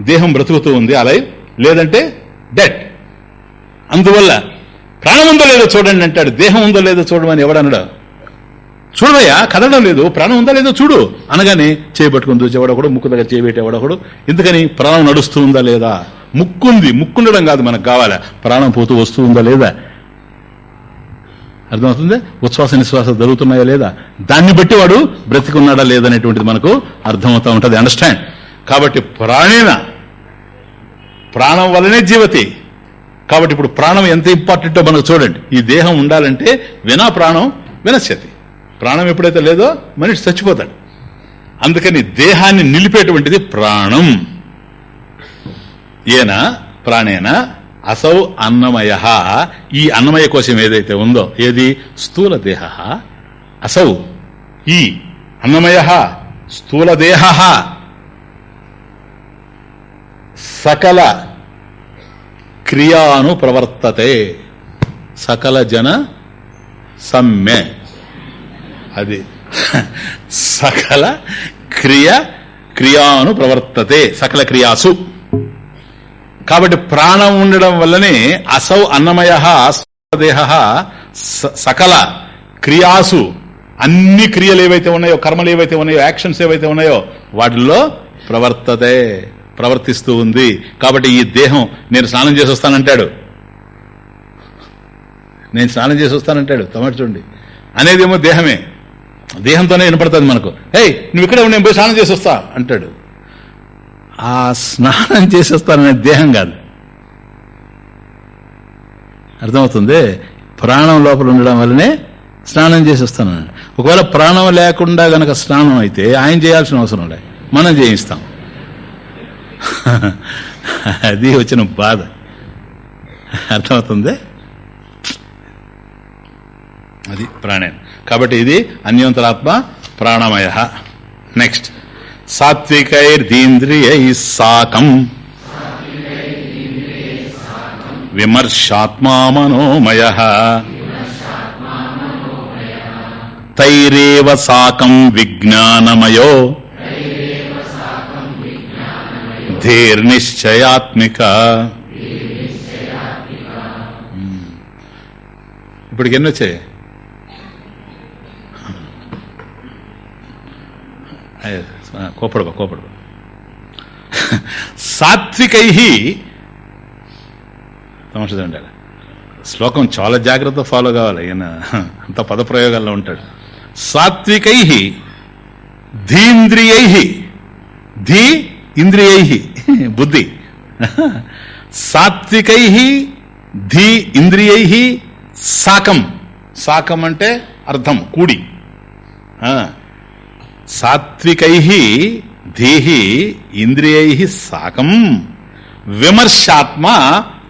దేహం బ్రతుకుతూ ఉంది అలా లేదంటే డెడ్. అందువల్ల ప్రాణం ఉందో లేదో చూడండి అంటాడు దేహం ఉందో లేదో చూడమని ఎవడన్నాడు చూడవయ్యా కదలడం లేదు ప్రాణం ఉందా లేదో చూడు. అనగానే చేయబట్టుకుని దూచేవాడొకడు ముక్కు దగ్గర చేయబెట్టేవాడొకడు ఎందుకని ప్రాణం నడుస్తూ ఉందా లేదా? ముక్కుంది ముక్కుండడం కాదు మనకు కావాలా. ప్రాణం పోతూ వస్తూ ఉందా లేదా? అర్థమవుతుంది? ఉచ్ఛ్వాస నిశ్వాస జరుగుతున్నాయా లేదా? దాన్ని బట్టి వాడు బ్రతికున్నాడా లేదనేటువంటిది మనకు అర్థమవుతా ఉంటుంది అండర్స్టాండ్ కాబట్టి ప్రాణేన ప్రాణం వల్లనే జీవతి. కాబట్టి ఇప్పుడు ప్రాణం ఎంత ఇంపార్టెంటో మనకు చూడండి. ఈ దేహం ఉండాలంటే వినా ప్రాణం వినశ్యతి. ప్రాణం ఎప్పుడైతే లేదో మనిషి చచ్చిపోతాడు. అందుకని దేహాన్ని నిలిపేటువంటిది ప్రాణం. ఏనా? ప్రాణేన? అసౌ అన్నమయ. ఈ అన్నమయ కోశం ఏదైతే ఉందో ఏది? స్థూల దేహ. అసౌ. ఈ అన్నమయ. స్థూల దేహ. సకల క్రియాను ప్రవర్తతే సకల జన సమ్మె. అది సకల క్రియ క్రియాను ప్రవర్తతే సకల క్రియాసు. కాబట్టి ప్రాణం ఉండడం వల్లనే అసౌ అన్నమయ దేహ సకల క్రియాసు అన్ని క్రియలు ఏవైతే ఉన్నాయో కర్మలు ఏవైతే ఉన్నాయో యాక్షన్స్ ఏవైతే ఉన్నాయో వాటిల్లో ప్రవర్తతే ప్రవర్తిస్తూ ఉంది. కాబట్టి ఈ దేహం నేను స్నానం చేసి వస్తానంటాడు. నేను స్నానం చేసి వస్తానంటాడు తమాటి చూడండి. అనేదేమో దేహమే. దేహంతోనే వినపడుతుంది మనకు. హే నువ్వు ఇక్కడే ఉండి నేను పోయి స్నానం చేసి వస్తా అంటాడు. ఆ స్నానం చేసి వస్తాననే దేహం కాదు. అర్థమవుతుంది? ప్రాణం లోపల ఉండడం వల్లనే స్నానం చేసి వస్తాను ఒకవేళ ప్రాణం లేకుండా గనక స్నానం అయితే ఆయన చేయాల్సిన అవసరం లే. మనం చేయిస్తాం అది వచ్చిన బాధ. అర్థమవుతుంది? అది ప్రాణాయం కాబట్టి ఇది అన్యోంతరాత్మ ప్రాణమయ. నెక్స్ట్ సాత్వికైర్దీంద్రియ సాకం. విమర్శాత్మా మనోమయ తైరేవ సాకం విజ్ఞానమయో. ధీర్నిశ్చయాత్మిక. ఇప్పటికి ఎన్ని వచ్చాయి? కోపడబా కోపడబా సాత్వికై తమాషండి శ్లోకం చాలా జాగ్రత్త ఫాలో కావాలి. ఈయన అంత పదప్రయోగాల్లో ఉంటాడు. సాత్వికై ధీంద్రియై ధీ ఇంద్రియై బుద్ధి. సాత్వికై ధీ ఇంద్రియై సాకం. సాకం అంటే అర్థం కూడి. ఆ, సాత్వికై ధీహి ఇంద్రియై సాకం విమర్శాత్మ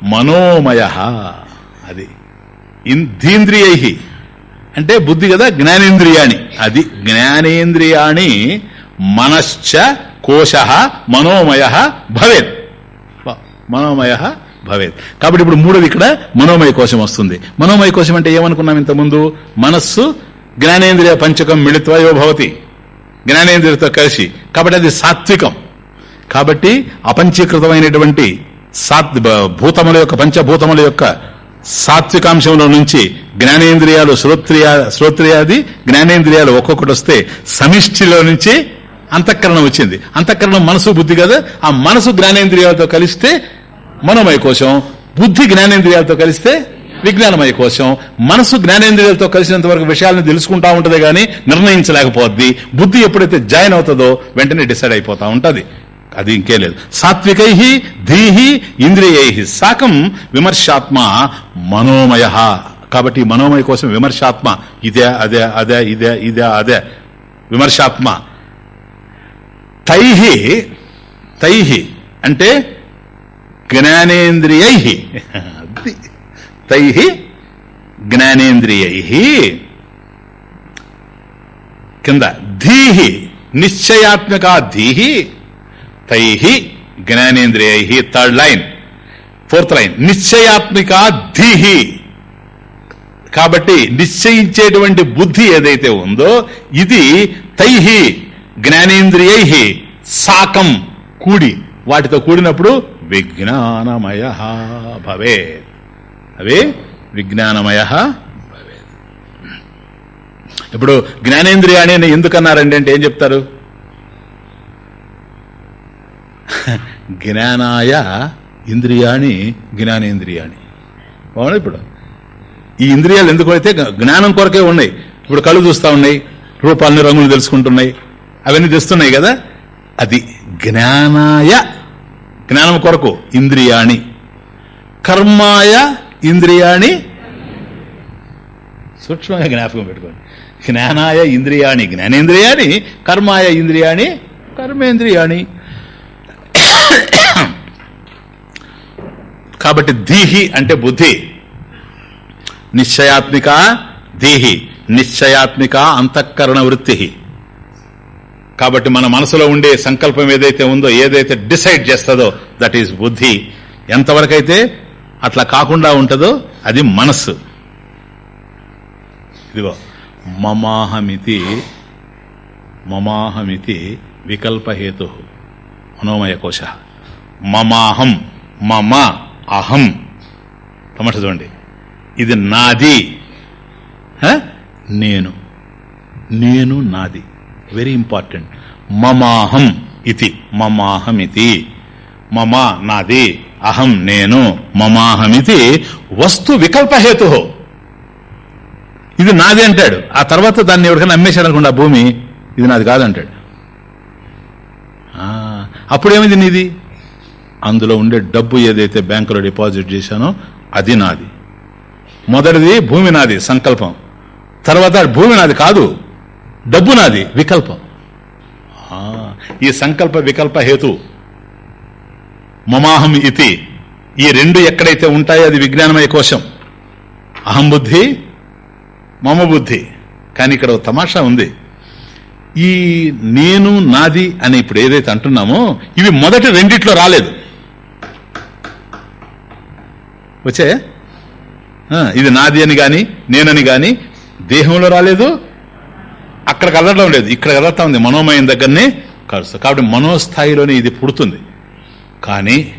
మనోమయ అది. ధీంద్రియై. అంటే బుద్ధి కదా జ్ఞానేంద్రియాణి. అది జ్ఞానేంద్రియాణి మనశ్చ కోశ మనోమయ భవేత్. మనోమయ భవేత్. కాబట్టి ఇప్పుడు మూడోది ఇక్కడ మనోమయ కోశం వస్తుంది. మనోమయ కోశం అంటే ఏమనుకున్నాం ఇంతకుముందు? మనస్సు జ్ఞానేంద్రియ పంచకం మిళిత్వయో భవతి జ్ఞానేంద్రియంతో కలిసి. కాబట్టి అది సాత్వికం. కాబట్టి అపంచీకృతమైనటువంటి సాత్ భూతముల యొక్క పంచభూతముల యొక్క సాత్వికాంశంలో నుంచి జ్ఞానేంద్రియాలు శ్రోత్రియ శ్రోత్రియాది జ్ఞానేంద్రియాలు ఒక్కొక్కటి వస్తే సమిష్టిలో నుంచి అంతఃకరణం వచ్చింది. అంతఃకరణం మనసు బుద్ధి కదా. ఆ మనసు జ్ఞానేంద్రియాలతో కలిస్తే మనోమయ కోశం బుద్ధి జ్ఞానేంద్రియాలతో కలిస్తే విజ్ఞానమయ కోశం మనసు జ్ఞానేంద్రియాలతో కలిసినంత వరకు విషయాలను తెలుసుకుంటా ఉంటది కానీ నిర్ణయించలేకపోద్ది. బుద్ధి ఎప్పుడైతే జాయిన్ అవుతుందో వెంటనే డిసైడ్ అయిపోతా ఉంటది. అది ఇంకే లేదు. సాత్వికై ధీహి ఇంద్రియై సాకం విమర్శాత్మ మనోమయ. కాబట్టి మనోమయ కోసం విమర్శాత్మ ఇదే అదే అదే ఇదే ఇదే అదే విమర్శాత్మ. తైహి తైహి అంటే జ్ఞానేంద్రియై. అది. తై జ్ఞానేంద్రియై. కింద ధీహి నిశ్చయాత్మక ధీహి తై జ్ఞానేంద్రియై. Third line. Fourth line. నిశ్చయాత్మిక ధీహి కాబట్టి నిశ్చయించేటువంటి బుద్ధి ఏదైతే ఉందో ఇది తైహి జ్ఞానేంద్రియై సాకం కూడి. వాటితో కూడినప్పుడు విజ్ఞానమయ భవేత్. అవే విజ్ఞానమయ ఇప్పుడు జ్ఞానేంద్రియాన్ని ఎందుకన్నారండి అంటే ఏం చెప్తారు? జ్ఞానాయ ఇంద్రియాణి జ్ఞానేంద్రియాణి. అవునా ఇప్పుడు? ఈ ఇంద్రియాలు ఎందుకు అయితే జ్ఞానం కొరకే ఉన్నాయి. ఇప్పుడు కళ్ళు చూస్తూ ఉన్నాయి రూపాలని రంగులు తెలుసుకుంటున్నాయి అవన్నీ తెస్తున్నాయి కదా? అది జ్ఞానాయ జ్ఞానం కొరకు ఇంద్రియాణి. కర్మాయ ఇంద్రియాణి? సూక్ష్మంగా జ్ఞాపకం పెట్టుకోండి. జ్ఞానాయ ఇంద్రియాణి జ్ఞానేంద్రియాణి కర్మాయ ఇంద్రియాణి కర్మేంద్రియాణి. కాబట్టి ధీహి అంటే బుద్ధి. నిశ్చయాత్మిక దీహి నిశ్చయాత్మిక అంతఃకరణ వృత్తి. కాబట్టి మన మనసులో ఉండే సంకల్పం ఏదైతే ఉందో ఏదైతే డిసైడ్ చేస్తుందో దట్ ఈస్ బుద్ధి. ఎంతవరకైతే? అట్లా కాకుండా ఉంటుందో అది మనస్సు. ఇదిగో మమాహమితి మమాహమితి వికల్పహేతు మనోమయ కోశ మమాహం మమ అహం. టమాట చూడండి. ఇది నాది. నేను. నేను నాది. Very important. మమాహం ఇది మమాహమితి. మమ నాది. అహం నేను మమాహమితి వస్తు వికల్పహేతు ఇది నాది అంటాడు. ఆ తర్వాత దాన్ని ఎవరికైనా అమ్మేశాడు అనుకోండి ఆ భూమి ఇది నాది కాదంటాడు. ఆ, అప్పుడేమిది నీది? అందులో ఉండే డబ్బు ఏదైతే బ్యాంకులో డిపాజిట్ చేశానో అది నాది. మొదటిది భూమి నాది సంకల్పం. తర్వాత భూమి నాది కాదు డబ్బు నాది వికల్పం. ఆ, ఈ సంకల్ప వికల్ప హేతు. మమాహం ఇతి. ఈ రెండు ఎక్కడైతే ఉంటాయో అది విజ్ఞానమయ కోశం. అహం బుద్ధి మమ బుద్ధి. కానీ ఇక్కడ ఒక తమాషా ఉంది. ఈ నేను నాది అని ఇప్పుడు ఏదైతే అంటున్నామో ఇవి మొదటి రెండిట్లో రాలేదు. వచ్చే? ఇది నాది అని గాని నేనని గాని దేహంలో రాలేదు అక్కడ కదలడం లేదు. ఇక్కడ కదలతా ఉంది మనోమయం దగ్గరనే కలుస్తుంది. కాబట్టి మనోస్థాయిలోనే ఇది పుడుతుంది. కానీ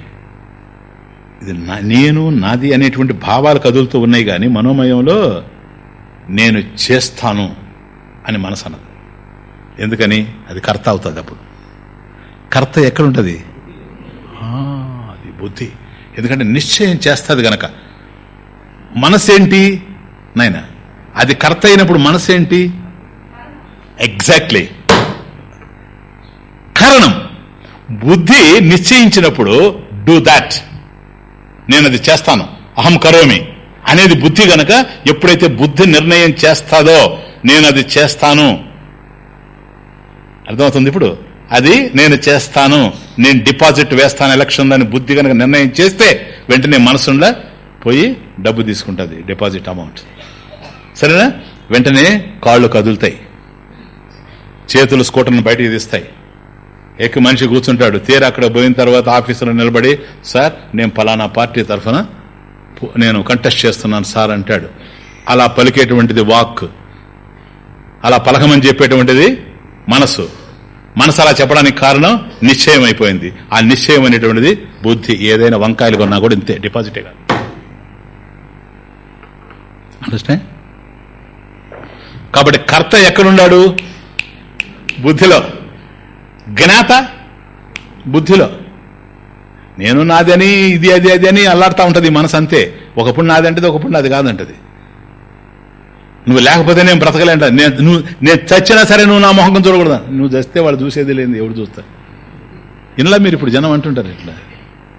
ఇది నా- నేను నాది అనేటువంటి భావాలు కదులుతూ ఉన్నాయి కానీ మనోమయంలో నేను చేస్తాను అని మనసు అన్నది. ఎందుకని? అది కర్త అవుతుంది అప్పుడు. కర్త ఎక్కడుంటుంది? ఆ, అది బుద్ధి. ఎందుకంటే నిశ్చయం చేస్తుంది గనక. మనసేంటి? నాయన అది కర్త అయినప్పుడు మనసేంటి? ఎగ్జాక్ట్లీ కారణం. బుద్ధి నిశ్చయించినప్పుడు డూ దాట్ నేను అది చేస్తాను. అహం కరోమి. అనేది బుద్ధి గనక ఎప్పుడైతే బుద్ధి నిర్ణయం చేస్తాదో నేను అది చేస్తాను. అర్థమవుతుంది ఇప్పుడు? అది నేను చేస్తాను. నేను డిపాజిట్ వేస్తాను ఎలక్షన్ దాని బుద్ధి కనుక నిర్ణయం చేస్తే వెంటనే మనసుండా పోయి డబ్బు తీసుకుంటుంది డిపాజిట్ అమౌంట్. సరేనా? వెంటనే కాళ్ళు కదులుతాయి. చేతులు స్కూటర్ని బయటికి తీస్తాయి. ఎక్కి మనిషి కూర్చుంటాడు. తీరా అక్కడ పోయిన తర్వాత ఆఫీసులో నిలబడి సార్ నేను పలానా పార్టీ తరఫున నేను కంటెస్ట్ చేస్తున్నాను సార్ అంటాడు. అలా పలికేటువంటిది వాక్. అలా పలకమని చెప్పేటువంటిది మనసు. మనసు అలా చెప్పడానికి కారణం నిశ్చయం అయిపోయింది. ఆ నిశ్చయం అనేటువంటిది బుద్ధి ఏదైనా వంకాయలు కొన్నా కూడా ఇంతే డిపాజిటే కాదు. అండర్స్టాండ్ కాబట్టి కర్త ఎక్కడున్నాడు? బుద్ధిలో. జ్ఞాత బుద్ధిలో. నేను నాదని ఇది అది అది అని అల్లాడుతూ ఉంటది మనసు అంతే. ఒకప్పుడు నాదంటది ఒకప్పుడు నాది కాదంటది. నువ్వు లేకపోతే నేను బ్రతకలేంట నేను నువ్వు నేను చచ్చినా సరే నువ్వు నా మొహం చూడకూడదు. నువ్వు చస్తే వాళ్ళు చూసేది లేదు ఎవడు చూస్తారు? ఇలా మీరు ఇప్పుడు జనం అంటుంటారు ఇట్లా.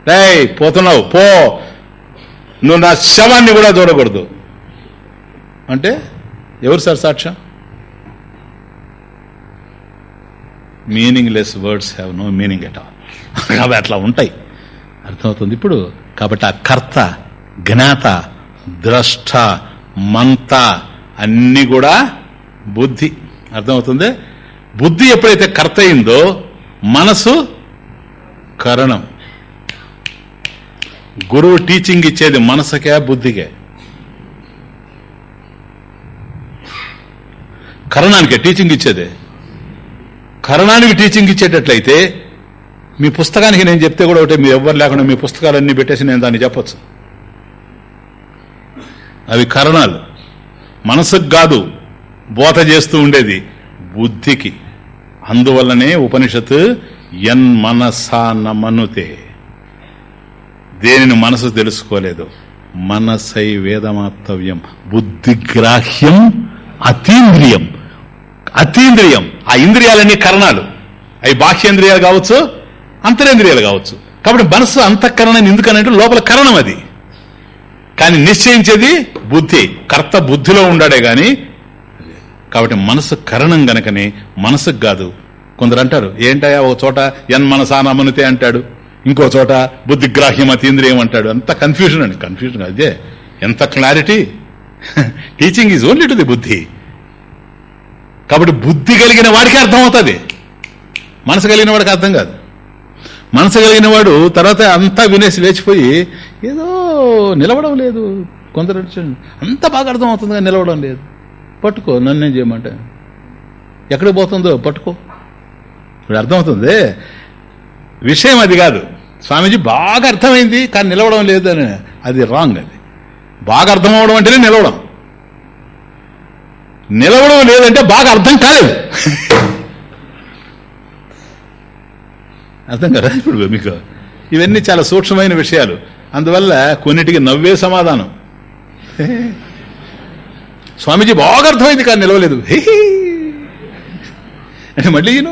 రే పోతున్నావు పో. నువ్వు నా శవాన్ని కూడా చూడకూడదు. అంటే ఎవరు సార్ సాక్ష్యం? Meaningless words have no meaning at all. అవి అట్లా ఉంటాయి. అర్థమవుతుంది ఇప్పుడు? కాబట్టి ఆ కర్త జ్ఞాత ద్రష్ట మంత అన్ని కూడా బుద్ధి. అర్థమవుతుంది? బుద్ధి ఎప్పుడైతే కర్త అయిందో మనసు కరణం. గురువు టీచింగ్ ఇచ్చేది మనసుకే బుద్ధికే. కరణానికే టీచింగ్ ఇచ్చేదే. కరణానికి టీచింగ్ ఇచ్చేటట్లయితే మీ పుస్తకానికి నేను చెప్తే కూడా ఒకటి మీరు ఎవ్వరు లేకుండా మీ పుస్తకాలన్నీ పెట్టేసి నేను దాన్ని చెప్పొచ్చు. అవి కరణాలు. మనసుకు కాదు బోధ చేస్తూ ఉండేది బుద్ధికి. అందువల్లనే ఉపనిషత్ ఎన్ మనసా నమనుతే దేనిని మనసు తెలుసుకోలేదు? మనసై వేదమాత్తవ్యం. బుద్ధిగ్రాహ్యం అతీంద్రియం. అతీంద్రియం. ఆ ఇంద్రియాలన్నీ కరణాలు. అవి బాహ్యేంద్రియాలు కావచ్చు అంతరేంద్రియాలు కావచ్చు. కాబట్టి మనసు అంతఃకరణం ఎందుకనంటే లోపల కరణం అది. కానీ నిశ్చయించేది బుద్ధి. కర్త బుద్ధిలో ఉండాడే గాని కాబట్టి మనసు కరణం గనకని మనసుకు కాదు. కొందరు అంటారు ఏంటయా ఒక చోట ఎన్ మనసానమనితే అంటాడు. ఇంకో చోట బుద్ధిగ్రాహ్యం అతీంద్రియం అంటాడు. అంత కన్ఫ్యూజన్ అండి. కన్ఫ్యూజన్ అదే. ఎంత clarity teaching is only to the బుద్ధి. కాబట్టి బుద్ధి కలిగిన వాడికి అర్థమవుతుంది. మనసు కలిగిన వాడికి అర్థం కాదు. మనసు కలిగిన వాడు తర్వాత అంతా వినేసి లేచిపోయి ఏదో నిలవడం లేదు. కొందరు అంత బాగా అర్థమవుతుంది కానీ నిలవడం లేదు. పట్టుకో నన్నేం చేయమంటే. ఎక్కడికి పోతుందో పట్టుకో. ఇప్పుడు అర్థమవుతుంది. విషయం అది కాదు. స్వామీజీ బాగా అర్థమైంది కానీ నిలవడం లేదు అని. అది రాంగ్ అది. బాగా అర్థం అవడం అంటేనే నిలవడం. నిలవడం లేదంటే బాగా అర్థం కాలేదు. అర్థం కదా ఇప్పుడు మీకు? ఇవన్నీ చాలా సూక్ష్మమైన విషయాలు. అందువల్ల కొన్నిటికి నవ్వే సమాధానం. స్వామీజీ బాగా అర్థమైంది కానీ నిలవలేదు. హే అంటే మళ్ళీ ఈయన?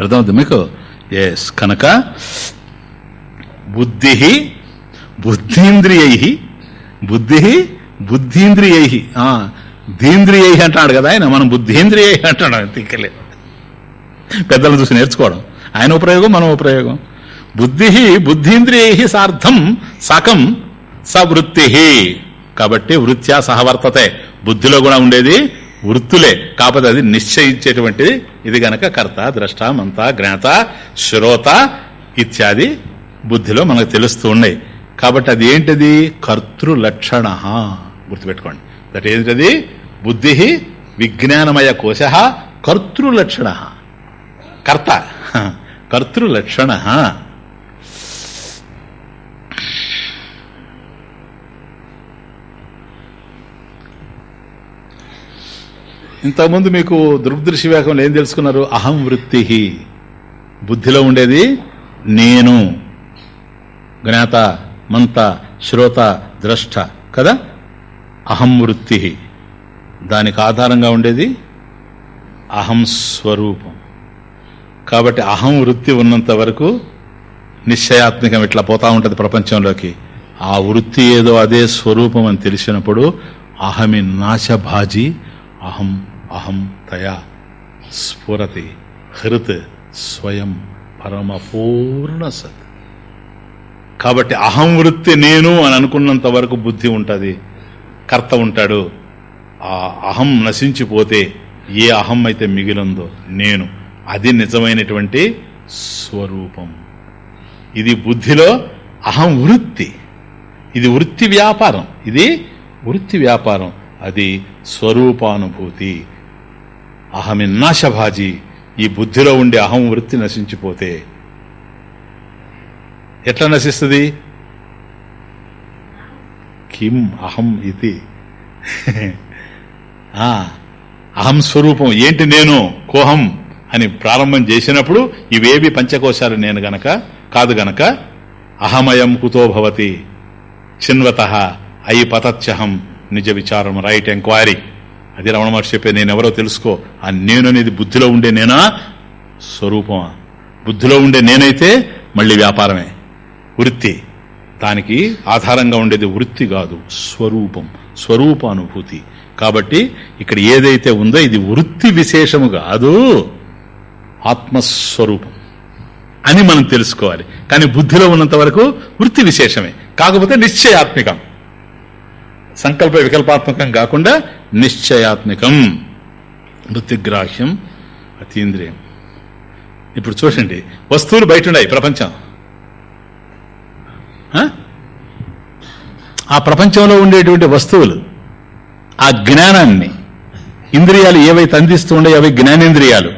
అర్థమవుతుంది మీకు? ఎస్ కనుక బుద్ధి బుద్ధీంద్రియై బుద్ధి బుద్ధీంద్రియై. ధీంద్రియై అంటాడు కదా ఆయన. మనం బుద్ధీంద్రియై అంటాడు తిక్కలే. పెద్దలను చూసి నేర్చుకోవడం. ఆయన ఉపయోగం మనం ఉపయోగం. బుద్ధి బుద్ధీంద్రియై సార్థం సకం సవృత్తి. కాబట్టి వృత్యా సహవర్తతే. బుద్ధిలో కూడా ఉండేది వృత్తులే. కాకపోతే అది నిశ్చయించేటువంటిది. ఇది గనక కర్త ద్రష్ట మంత జ్ఞాత శ్రోత ఇత్యాది బుద్ధిలో మనకు తెలుస్తూ ఉన్నాయి. కాబట్టి అది ఏంటిది? కర్తృలక్షణ గుర్తుపెట్టుకోండి. దట్ ఏంటది? బుద్ధి విజ్ఞానమయ కోశ కర్తృలక్షణ. కర్త. కర్తృలక్షణ. ఇంతకుముందు మీకు దృగ్దృశ్య వివేకంలో ఏం తెలుసుకున్నారు? అహం వృత్తి. బుద్ధిలో ఉండేది నేను. జ్ఞాత మంత శ్రోత ద్రష్ట కదా? అహం వృత్తి. దానికి ఆధారంగా ఉండేది అహం స్వరూపం. కాబట్టి అహం వృత్తి ఉన్నంత వరకు నిశ్చయాత్మకం ఇట్లా పోతా ఉంటుంది ప్రపంచంలోకి. ఆ వృత్తి ఏదో అదే స్వరూపం అని తెలిసినప్పుడు అహమి నాశభాజీ అహం అహం తయా స్ఫురతి హృత్ స్వయం పరమపూర్ణ సత్. కాబట్టి అహం వృత్తి నేను అని అనుకున్నంత వరకు బుద్ధి ఉంటుంది. కర్త ఉంటాడు. ఆ అహం నశించిపోతే ఏ అహం అయితే మిగిలిందో నేను. అది నిజమైనటువంటి స్వరూపం. ఇది బుద్ధిలో అహం వృత్తి. ఇది వృత్తి వ్యాపారం. ఇది వృత్తి వ్యాపారం. అది స్వరూపానుభూతి. అహమి నాశభాజీ. ఈ బుద్ధిలో ఉండే అహం వృత్తి నశించిపోతే ఎట్లా నశిస్తుంది? కిం అహం ఇది ఆ, అహం స్వరూపం. ఏంటి నేను? కోహం అని ప్రారంభం చేసినప్పుడు ఇవేవి పంచకోశాలు నేను గనక? కాదు గనక అహమయం కుతో భవతి. చిన్వత అయి పతత్యహం నిజ విచారం రైట్ ఎంక్వైరీ. అది రమణ మహర్షి చెప్పే నేనెవరో తెలుసుకో. ఆ నేను అనేది బుద్ధిలో ఉండే నేనా? స్వరూపమా? బుద్ధిలో ఉండే నేనైతే మళ్ళీ వ్యాపారమే. వృత్తి. దానికి ఆధారంగా ఉండేది వృత్తి కాదు స్వరూపం స్వరూపానుభూతి. కాబట్టి ఇక్కడ ఏదైతే ఉందో ఇది వృత్తి విశేషము కాదు ఆత్మస్వరూపం అని మనం తెలుసుకోవాలి. కానీ బుద్ధిలో ఉన్నంత వరకు వృత్తి విశేషమే. కాకపోతే నిశ్చయాత్మికం. సంకల్ప వికల్పాత్మకం కాకుండా నిశ్చయాత్మికం. వృత్తిగ్రాహ్యం అతీంద్రియం. ఇప్పుడు చూడండి వస్తువులు బయట ఉన్నాయి ప్రపంచం. ఆ? ప్రపంచంలో ఉండేటువంటి వస్తువులు ఆ జ్ఞానాన్ని ఇంద్రియాలు ఏవైతే అందిస్తూ ఉండేవి అవి జ్ఞానేంద్రియాలు.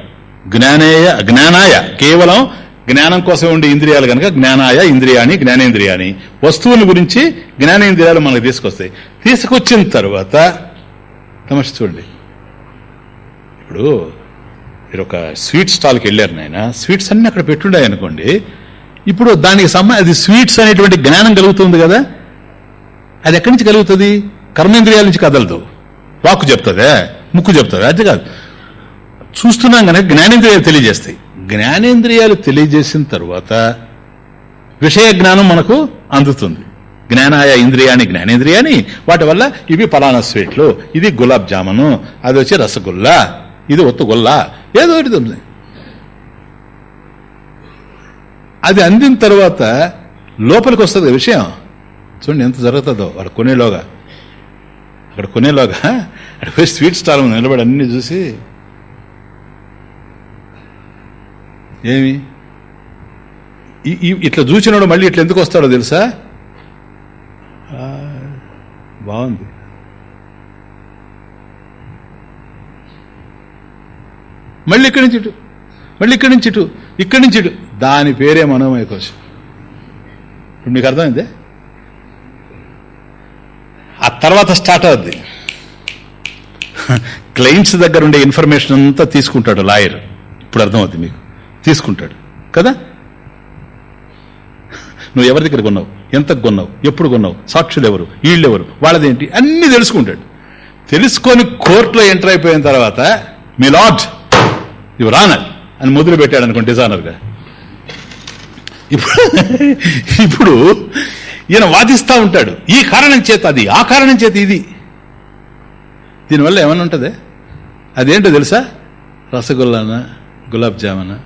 జ్ఞానేయ జ్ఞానాయ కేవలం జ్ఞానం కోసం ఉండే ఇంద్రియాలు కనుక జ్ఞానాయ ఇంద్రియాని జ్ఞానేంద్రియాని. వస్తువుల గురించి జ్ఞానేంద్రియాలు మనకు తీసుకొస్తాయి. తీసుకొచ్చిన తర్వాత తమస్ చూడండి. ఇప్పుడు మీరు ఒక స్వీట్ స్టాల్కి వెళ్ళారు నాయన. స్వీట్స్ అన్ని అక్కడ పెట్టుండాయి అనుకోండి ఇప్పుడు దానికి సంబంధ అది స్వీట్స్ అనేటువంటి జ్ఞానం కలుగుతుంది కదా? అది ఎక్కడి నుంచి కలుగుతుంది? కర్మేంద్రియాల నుంచి కదలదు. వాక్కు చెప్తుందే ముక్కు చెప్తుంది అది కాదు. చూస్తున్నాం కనుక జ్ఞానేంద్రియాలు తెలియజేస్తాయి. జ్ఞానేంద్రియాలు తెలియజేసిన తర్వాత విషయ జ్ఞానం మనకు అందుతుంది. జ్ఞానాయ ఇంద్రియాని జ్ఞానేంద్రియాని వాటి వల్ల ఇవి పలానా స్వీట్లు ఇది గులాబ్ జామును అది వచ్చి రసగుల్లా ఇది ఒత్తుగుల్లా ఏదో ఒకటి ఉంది అది అందిన తర్వాత లోపలికి వస్తుంది విషయం. చూడండి ఎంత జరుగుతుందో వాడు కొనేలోగా. అక్కడ కొనేలోగా అక్కడ పోయి స్వీట్ స్టాల్ ఉంది నిలబడి అన్ని చూసి ఏమి? ఇట్లా చూసినాడు మళ్ళీ ఇట్లా ఎందుకు వస్తాడో తెలుసా? బాగుంది. మళ్ళీ ఇక్కడి నుంచి ఇటు మళ్ళీ ఇక్కడి నుంచి ఇటు ఇక్కడి నుంచి ఇటు. దాని పేరే మనోమయ కోశం ఇప్పుడు మీకు అర్థమైంది? ఆ తర్వాత స్టార్ట్ అవుద్ది. క్లయింట్స్ దగ్గర ఉండే ఇన్ఫర్మేషన్ అంతా తీసుకుంటాడు లాయర్. ఇప్పుడు అర్థమవుతుంది మీకు. తీసుకుంటాడు. కదా? నువ్వు ఎవరి దగ్గర కొన్నావు? ఎంత కొన్నావు? ఎప్పుడు కొన్నావు? సాక్షులు ఎవరు వీళ్ళు ఎవరు వాళ్ళదేంటి? అన్ని తెలుసుకుంటాడు. తెలుసుకొని కోర్టులో ఎంటర్ అయిపోయిన తర్వాత మీ లార్డ్ ఇవి రానర్ అని మొదలు పెట్టాడు అనుకోండి డిజైనర్గా. ఇప్పుడు ఇప్పుడు ఈయన వాదిస్తా ఉంటాడు. ఈ కారణం చేత అది ఆ కారణం చేత ఇది. దీనివల్ల ఏమన్నా ఉంటుంది? అదేంటో తెలుసా? రసగుల్లానా గులాబ్ జామునా?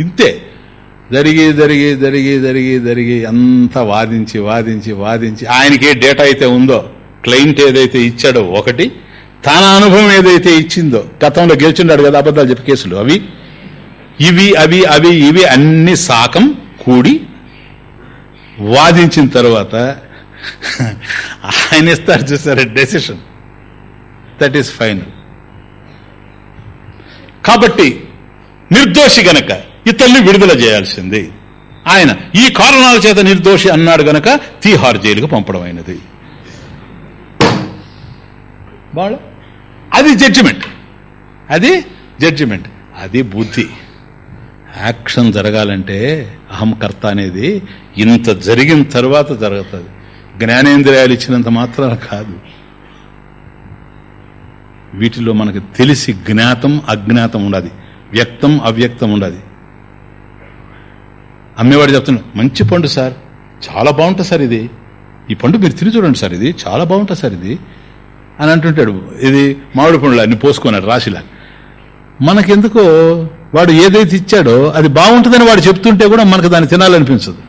ఇంతే. జరిగి జరిగి జరిగి జరిగి జరిగి అంతా వాదించి వాదించి వాదించి ఆయనకి ఏ డేటా అయితే ఉందో క్లయింట్ ఏదైతే ఇచ్చాడో ఒకటి తన అనుభవం ఏదైతే ఇచ్చిందో గతంలో గెలిచున్నాడు కదా అబద్ధాలు చెప్పి కేసులు అవి. ఇవి అవి అవి ఇవి అన్ని సాకం కూడి వాదించిన తర్వాత ఆయన ఇస్తారు చూసారు? డెసిషన్ దట్ ఈస్ ఫైనల్ కాబట్టి నిర్దోషి గనక ఇతన్ని విడుదల చేయాల్సింది. ఆయన ఈ కారణాల చేత నిర్దోషి అన్నాడు గనక తీహార్ జైలుకు పంపడం అయినది. అది జడ్జిమెంట్ అది జడ్జిమెంట్ అది బుద్ధి. యాక్షన్ జరగాలంటే అహంకర్త అనేది ఇంత జరిగిన తర్వాత జరుగుతుంది. జ్ఞానేంద్రియాలు ఇచ్చినంత మాత్రం కాదు. వీటిలో మనకు తెలిసి జ్ఞాతం అజ్ఞాతం ఉండదు వ్యక్తం అవ్యక్తం ఉండదు అమ్మేవాడు చెప్తున్నాడు మంచి పండు సార్ చాలా బాగుంటుంది సార్ ఇది. ఈ పండు మీరు తిని చూడండి సార్ ఇది చాలా బాగుంటుంది సార్ ఇది. అని అంటుంటాడు. ఇది మామిడి పండులో అన్ని పోసుకున్నాడు రాశిలా. మనకెందుకో వాడు ఏదైతే ఇచ్చాడో అది బాగుంటుందని వాడు చెప్తుంటే కూడా మనకు దాన్ని తినాలనిపించదు.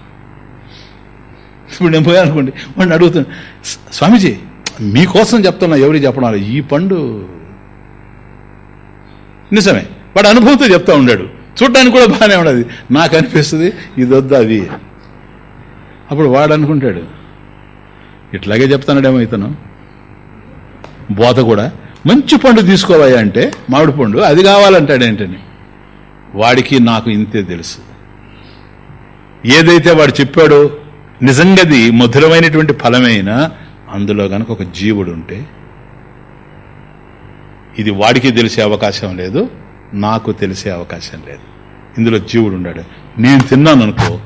ఇప్పుడు నేను పోయా అనుకోండి వాడిని అడుగుతాను స్వామీజీ మీకోసం చెప్తున్నా ఎవరికి చెప్పడం ఈ పండు నిజమే వాడు అనుభవంతో చెప్తా ఉన్నాడు. చూడడానికి కూడా బాగానే ఉండదు నాకు అనిపిస్తుంది ఇది వద్దు అది. అప్పుడు వాడు అనుకుంటాడు ఇట్లాగే చెప్తానాడేమో ఇతను. బోత కూడా మంచి పండు తీసుకోవాలి అంటే మామిడి పండు అది కావాలంటాడు ఏంటని. వాడికి నాకు ఇంతే తెలుసు. ఏదైతే వాడు చెప్పాడో నిజంగాది మధురమైనటువంటి ఫలమైనా అందులో గనక ఒక జీవుడు ఉంటే ఇది వాడికి తెలిసే అవకాశం లేదు నాకు తెలిసే అవకాశం లేదు. ఇందులో జీవుడు ఉన్నాడు. నేను తిన్నాను అనుకో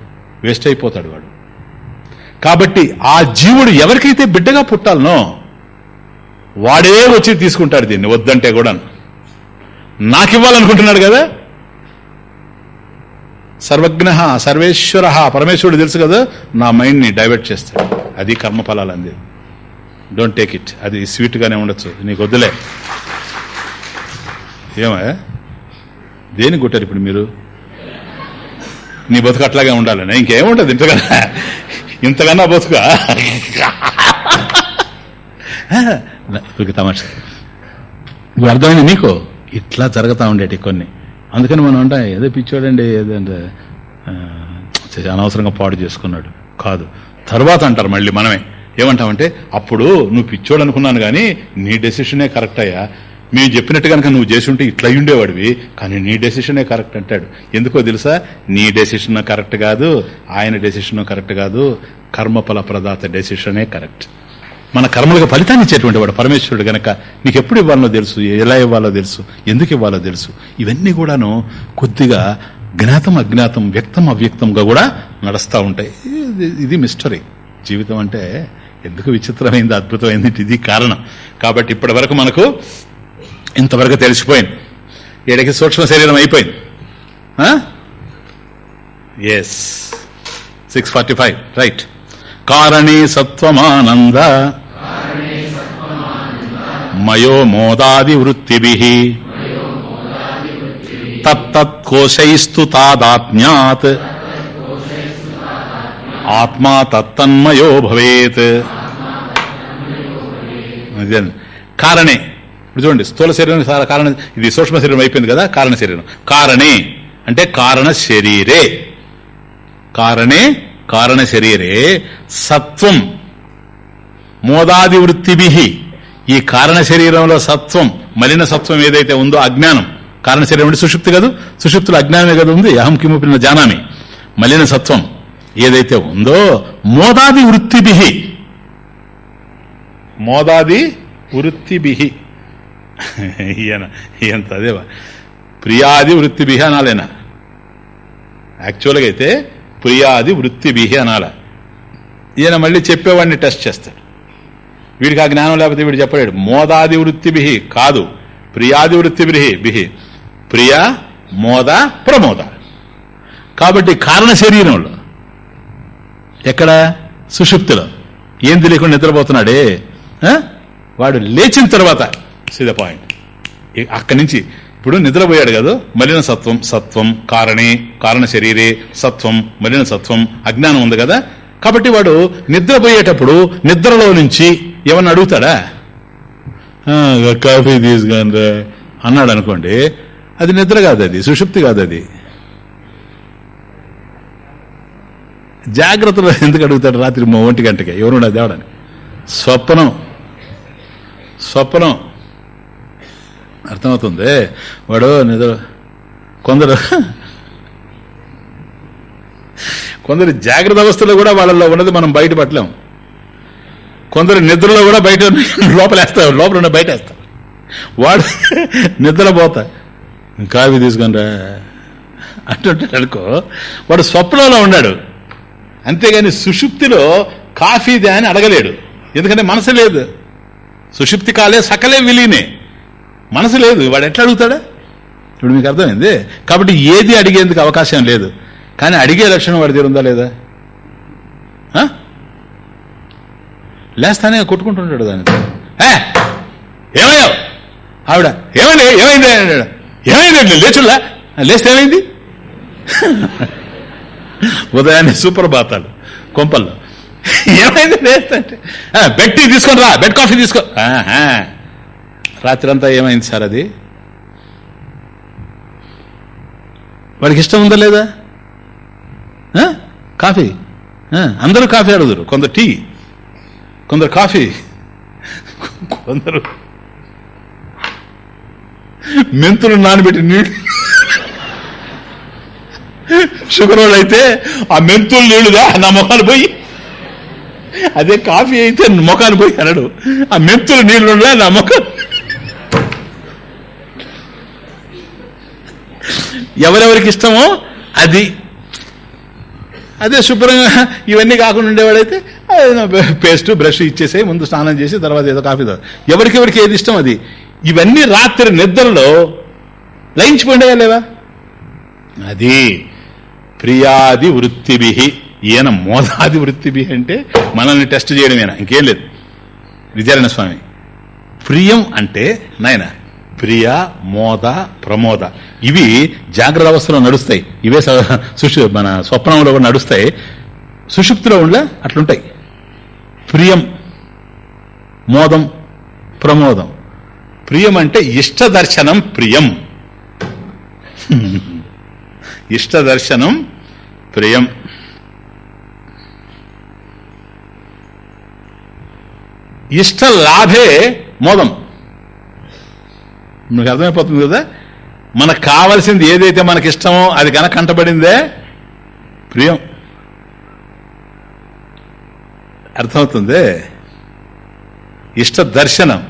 వేస్ట్ అయిపోతాడు వాడు. కాబట్టి ఆ జీవుడు ఎవరికైతే బిడ్డగా పుట్టాలనో వాడే వచ్చి తీసుకుంటాడు దీన్ని. వద్దంటే కూడా నాకు ఇవ్వాలనుకుంటున్నాడు కదా? సర్వజ్ఞ సర్వేశ్వర. పరమేశ్వరుడు తెలుసు కదా నా మైండ్ని డైవర్ట్ చేస్తాడు. అది కర్మఫలాలు అంది డోంట్ టేక్ ఇట్ అది స్వీట్గానే ఉండొచ్చు. నీకు వద్దులే. ఏమే? దేని కొట్టారు ఇప్పుడు మీరు? నీ బతుకు అట్లాగే ఉండాలని? ఇంకేముండదు ఇంతకన్నా? ఇంతకన్నా బతుక? తమాషా. ఇప్పుడు అర్థమైంది నీకు? ఇట్లా జరుగుతూ ఉండేటి కొన్ని. అందుకని మనం అంటే ఏదో పిచ్చోడండి ఏదంటే అనవసరంగా పాడు చేసుకున్నాడు. కాదు. తర్వాత అంటారు మళ్ళీ మనమే. ఏమంటామంటే అప్పుడు నువ్వు పిచ్చోడు అనుకున్నాను కానీ నీ డెసిషనే కరెక్ట్ అయ్యా. మేము చెప్పినట్టు కనుక నువ్వు చేసి ఉంటే ఇట్లా ఉండేవాడివి కానీ నీ డెసిషనే కరెక్ట్ అంటాడు. ఎందుకో తెలుసా? నీ డెసిషన్ కరెక్ట్ కాదు ఆయన డెసిషన్ కరెక్ట్ కాదు కర్మఫల ప్రదాత డెసిషనే కరెక్ట్. మన కర్మలకు ఫలితాన్ని ఇచ్చేటువంటి వాడు పరమేశ్వరుడు గనక నీకు ఎప్పుడు ఇవ్వాలో తెలుసు ఎలా ఇవ్వాలో తెలుసు ఎందుకు ఇవ్వాలో తెలుసు ఇవన్నీ కూడాను కొద్దిగా జ్ఞాతం అజ్ఞాతం వ్యక్తం అవ్యక్తంగా కూడా నడుస్తూ ఉంటాయి. ఇది- ఇది మిస్టరీ జీవితం అంటే ఎందుకు విచిత్రమైంది అద్భుతమైంది ఇది కారణం. కాబట్టి ఇప్పటి వరకు మనకు ఇంతవరకు తెలిసిపోయింది. ఏడకి సూక్ష్మ శరీరం అయిపోయింది. Yes six forty five right కారణే సత్వమానంద. మయో మోదాది వృత్తిభి తత్తత్కోశైస్తు తాదాత్మ్యాత్ ఆత్మా తత్తన్మయో భవేత్. అదే. కారణే. ఇప్పుడు చూడండి స్థూల శరీరం సార- కారణ ఇది సూక్ష్మ శరీరం అయిపోయింది కదా కారణ శరీరం. కారణే. అంటే కారణ శరీరే. కారణే కారణ శరీరే సత్వం. మోదాది వృత్తిభి ఈ కారణ శరీరంలో సత్వం మలిన సత్వం ఏదైతే ఉందో అజ్ఞానం. కారణ శరీరం అంటే సుషుప్తి కాదు? సుషుప్తులు అజ్ఞానమే కదా ఉంది? అహం కిముపిన జానామి. మలిన సత్వం ఏదైతే ఉందో మోదాది వృత్తిభి మోదాది వృత్తిభి ఈయన ఈయంత అదేవా? ప్రియాది వృత్తిభి అనాలేనా? యాక్చువల్గా అయితే ప్రియాది వృత్తిభి అనాల. ఈయన మళ్ళీ చెప్పేవాడిని టెస్ట్ చేస్తాడు. వీడికి ఆ జ్ఞానం లేకపోతే వీడు చెప్పలేడు. మోదాది వృత్తిభి కాదు. ప్రియాది వృత్తిభి బిహి ప్రియ మోద ప్రమోద. కాబట్టి కారణ శరీరంలో ఎక్కడ? సుషుప్తిలో. ఏం తెలియకుండా నిద్రపోతున్నాడే? ఆ? వాడు లేచిన తర్వాత సీద పాయింట్ అక్కడి నుంచి ఇప్పుడు నిద్రపోయాడు కదా. మలిన సత్వం సత్వం కారణే కారణ శరీరే సత్వం మలిన సత్వం అజ్ఞానం ఉంది కదా. కాబట్టి వాడు నిద్రపోయేటప్పుడు నిద్రలో నుంచి ఏమన్నా అడుగుతాడా? "ఆ, కాఫీ తీసుకుని అన్నాడు అనుకోండి. అది నిద్ర కాదు అది సుషుప్తి కాదు అది. జాగ్రత్తలో ఎందుకు అడుగుతాడు రాత్రి మా ఒంటి గంటకి? ఎవరున్నా దేవడని. స్వప్నం. స్వప్నం. అర్థమవుతుంది? వాడు నిద్ర కొందరు కొందరు జాగ్రత్త అవస్థలో కూడా వాళ్ళలో ఉన్నది మనం బయట పట్టలేం. కొందరు నిద్రలో కూడా బయట లోపలేస్తారు. లోపల ఉన్న బయట వేస్తారు వాడు నిద్రపోతా. కాఫీ తీసుకునిరా. అంటుంటాడు అనుకో. వాడు స్వప్నంలో ఉన్నాడు. అంతేగాని సుషుప్తిలో కాఫీదే అని అడగలేడు. ఎందుకంటే మనసు లేదు. సుషుప్తి కాలే సకలే విలీనే. మనసు లేదు. వాడు ఎట్లా అడుగుతాడా? ఇప్పుడు మీకు అర్థమైంది? కాబట్టి ఏది అడిగేందుకు అవకాశం లేదు. కానీ అడిగే లక్షణం వాడి దగ్గర ఉందా లేదా? ఆ? లేస్తానే కొట్టుకుంటుంటాడు దానితో ఏమయ్యావు ఆవిడ ఏమైంది? ఏమైంది అన్నాడు. ఏమైంది లేచుల్లా? లేస్తే ఏమైంది? ఉదయాన్నే సూపర్ బాతాడు కొంపల్లో. ఏమైంది? లేస్తంటే "ఆ, బెడ్ టీ తీసుకొని రా. బెడ్ కాఫీ తీసుకో. రాత్రి అంతా ఏమైంది సార్ అది? వాడికి ఇష్టం ఉందా లేదా? ఆ? కాఫీ? అందరూ కాఫీ అడుగుతారు. కొందరు టీ. కొందరు కాఫీ. కొందరు మెంతులు నానబెట్టి నీళ్ళు. షుగర్ వాళ్ళు అయితే ఆ మెంతులు నీళ్ళుగా నా ముఖాలు పోయి. అదే కాఫీ అయితే ముఖాలు పోయి అనడు ఆ మెంతులు నీళ్ళు నా ముఖం ఎవరెవరికి ఇష్టమో అది. అదే శుభ్రంగా ఇవన్నీ కాకుండా ఉండేవాడైతే పేస్ట్ బ్రష్ ఇచ్చేసే ముందు స్నానం చేసి తర్వాత ఏదో కాఫీ ఎవరికెవరికి ఏది ఇష్టం అది? ఇవన్నీ రాత్రి నిద్రలో లయించిపోయిండేవా లేవా? అది ప్రియాది వృత్తిభి. ఈయన మోదాది వృత్తిభి అంటే మనల్ని టెస్ట్ చేయడమేనా? ఇంకేం లేదు. విద్యారాయణ స్వామి. ప్రియం అంటే నాయన ప్రియ మోద ప్రమోద. ఇవి జాగ్రత్త అవస్థలో నడుస్తాయి. ఇవే సుషు మన స్వప్నంలో కూడా నడుస్తాయి. సుషుప్తిలో ఉండే అట్లుంటాయి. ప్రియం మోదం ప్రమోదం. ప్రియం అంటే ఇష్ట దర్శనం ప్రియం. ఇష్ట దర్శనం ప్రియం. ఇష్ట లాభే మోదం. మీకు అర్థమైపోతుంది కదా? మనకు కావలసింది ఏదైతే మనకి ఇష్టమో అది కనుక కంటబడిందే ప్రియం. అర్థమవుతుంది? ఇష్ట దర్శనం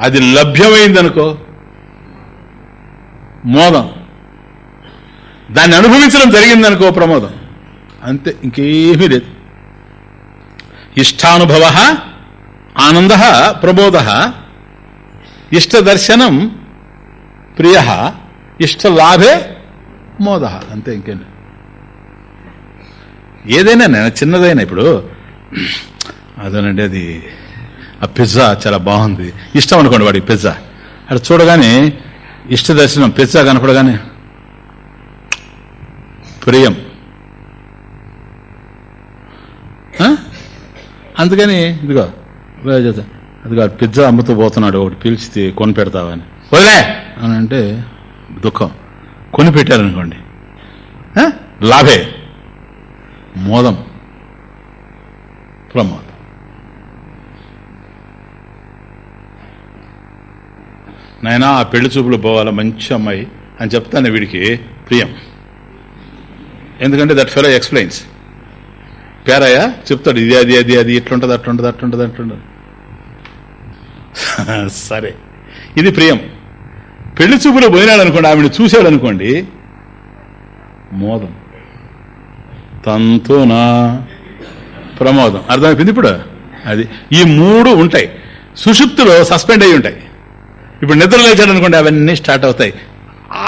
అది లభ్యమైందనుకో మోదం. దాన్ని అనుభవించడం జరిగిందనుకో ప్రమోదం. అంతే ఇంకేమీ లేదు. ఇష్టానుభవ ఆనంద ప్రబోధ. ఇష్టదర్శనం ప్రియ ఇష్టలాభే మోద. అంతే ఇంకేం ఏదైనా నేను చిన్నదైనా ఇప్పుడు అదేనండి అది ఆ పిజ్జా చాలా బాగుంది. ఇష్టం అనుకోండి వాడికి పిజ్జా. అక్కడ చూడగానే ఇష్ట దర్శనం పిజ్జా కనపడగానే ప్రియం. ఆ? అందుకని ఇదిగో అదిగో పిజ్జా అమ్ముతూ పోతున్నాడు ఒకటి పిలిచి కొని పెడతావని వదిలే! అని అంటే దుఃఖం. కొని పెట్టారనుకోండి లాభే. మోదం. ప్రమోదం. నాయనా ఆ పెళ్ళి చూపులు పోవాలా? మంచి అమ్మాయి అని చెప్తాను వీడికి ప్రియం. ఎందుకంటే దట్ ఫెలో ఎక్స్ప్లెయిన్స్ పేరయ్య చెప్తాడు ఇది అది అది అది ఇట్లుంటుంది అట్లుంటుంది అట్లుంటుంది అట్లుంటుంది. సరే. ఇది ప్రియం. పెళ్ళి చూపులో పోయినాడు అనుకోండి ఆవిడ చూశాడు అనుకోండి మోదం. తంతునా ప్రమోదం. అర్థమైపోయింది ఇప్పుడు? అది ఈ మూడు ఉంటాయి. సుషుప్తిలో సస్పెండ్ అయి ఉంటాయి. ఇప్పుడు నిద్ర లేచాడు అనుకోండి అవన్నీ స్టార్ట్ అవుతాయి.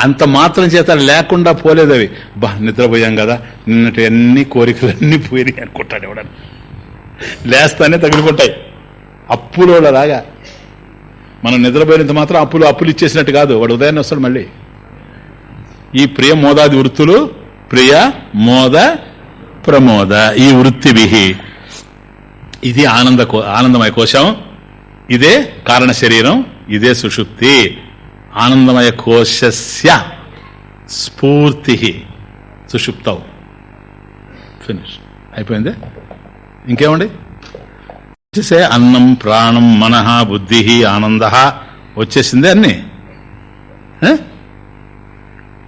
అంత మాత్రం చేత లేకుండా పోలేదు అవి. బా నిద్రపోయాం కదా. నిన్నటి అన్ని కోరికలన్నీ పోయినాయి అనుకుంటాడు ఎవడని లేస్తానే తగిలిపోతాయి అప్పులోలాగా మనం నిద్రపోయినంత మాత్రం అప్పులు అప్పులు ఇచ్చేసినట్టు కాదు. వాడు ఉదయాన్నే వస్తాడు మళ్ళీ. ఈ ప్రియ మోదాది వృత్తులు ప్రియ మోద ప్రమోద ఈ వృత్తిభి ఇది ఆనంద ఆనందమయ కోశం. ఇదే కారణ శరీరం ఇదే సుషుప్తి. ఆనందమయ కోశస్య స్ఫూర్తి సుషుప్తవు ఫినిష్ అయిపోయింది? ఇంకేమండి వచ్చేసే అన్నం ప్రాణం మనహ బుద్ధి ఆనంద వచ్చేసిందే అన్ని.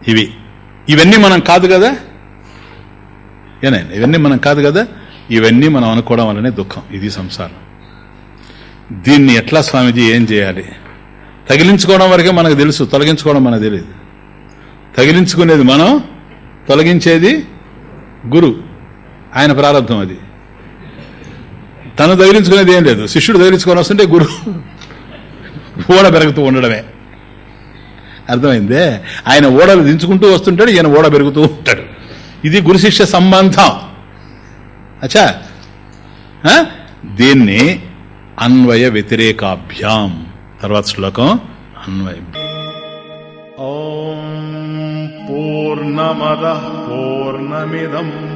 ఇవి. ఇవన్నీ మనం కాదు కదా? ఏనాయన ఇవన్నీ మనం కాదు కదా? ఇవన్నీ మనం అనుకోవడం వల్లనే దుఃఖం ఇది సంసారం. దీన్ని ఎట్లా స్వామీజీ ఏం చేయాలి? తగిలించుకోవడం వరకే మనకు తెలుసు తొలగించుకోవడం మనకు తెలియదు. తగిలించుకునేది మనం తొలగించేది గురు. ఆయన ప్రారంభం అది. తను తగిలించుకునేది ఏం లేదు. శిష్యుడు తగిలించుకొని వస్తుంటే గురువు ఓడ పెరుగుతూ ఉండడమే. అర్థమైందే? ఆయన ఓడలు దించుకుంటూ వస్తుంటాడు ఈయన ఓడ పెరుగుతూ ఉంటాడు. ఇది గురు శిష్య సంబంధం. అచ్చా? దీన్ని అన్వయ వ్యతిరేకాభ్యాం. తర్వాత శ్లోకం అన్వయ. ఓం పూర్ణమద పూర్ణమిదం.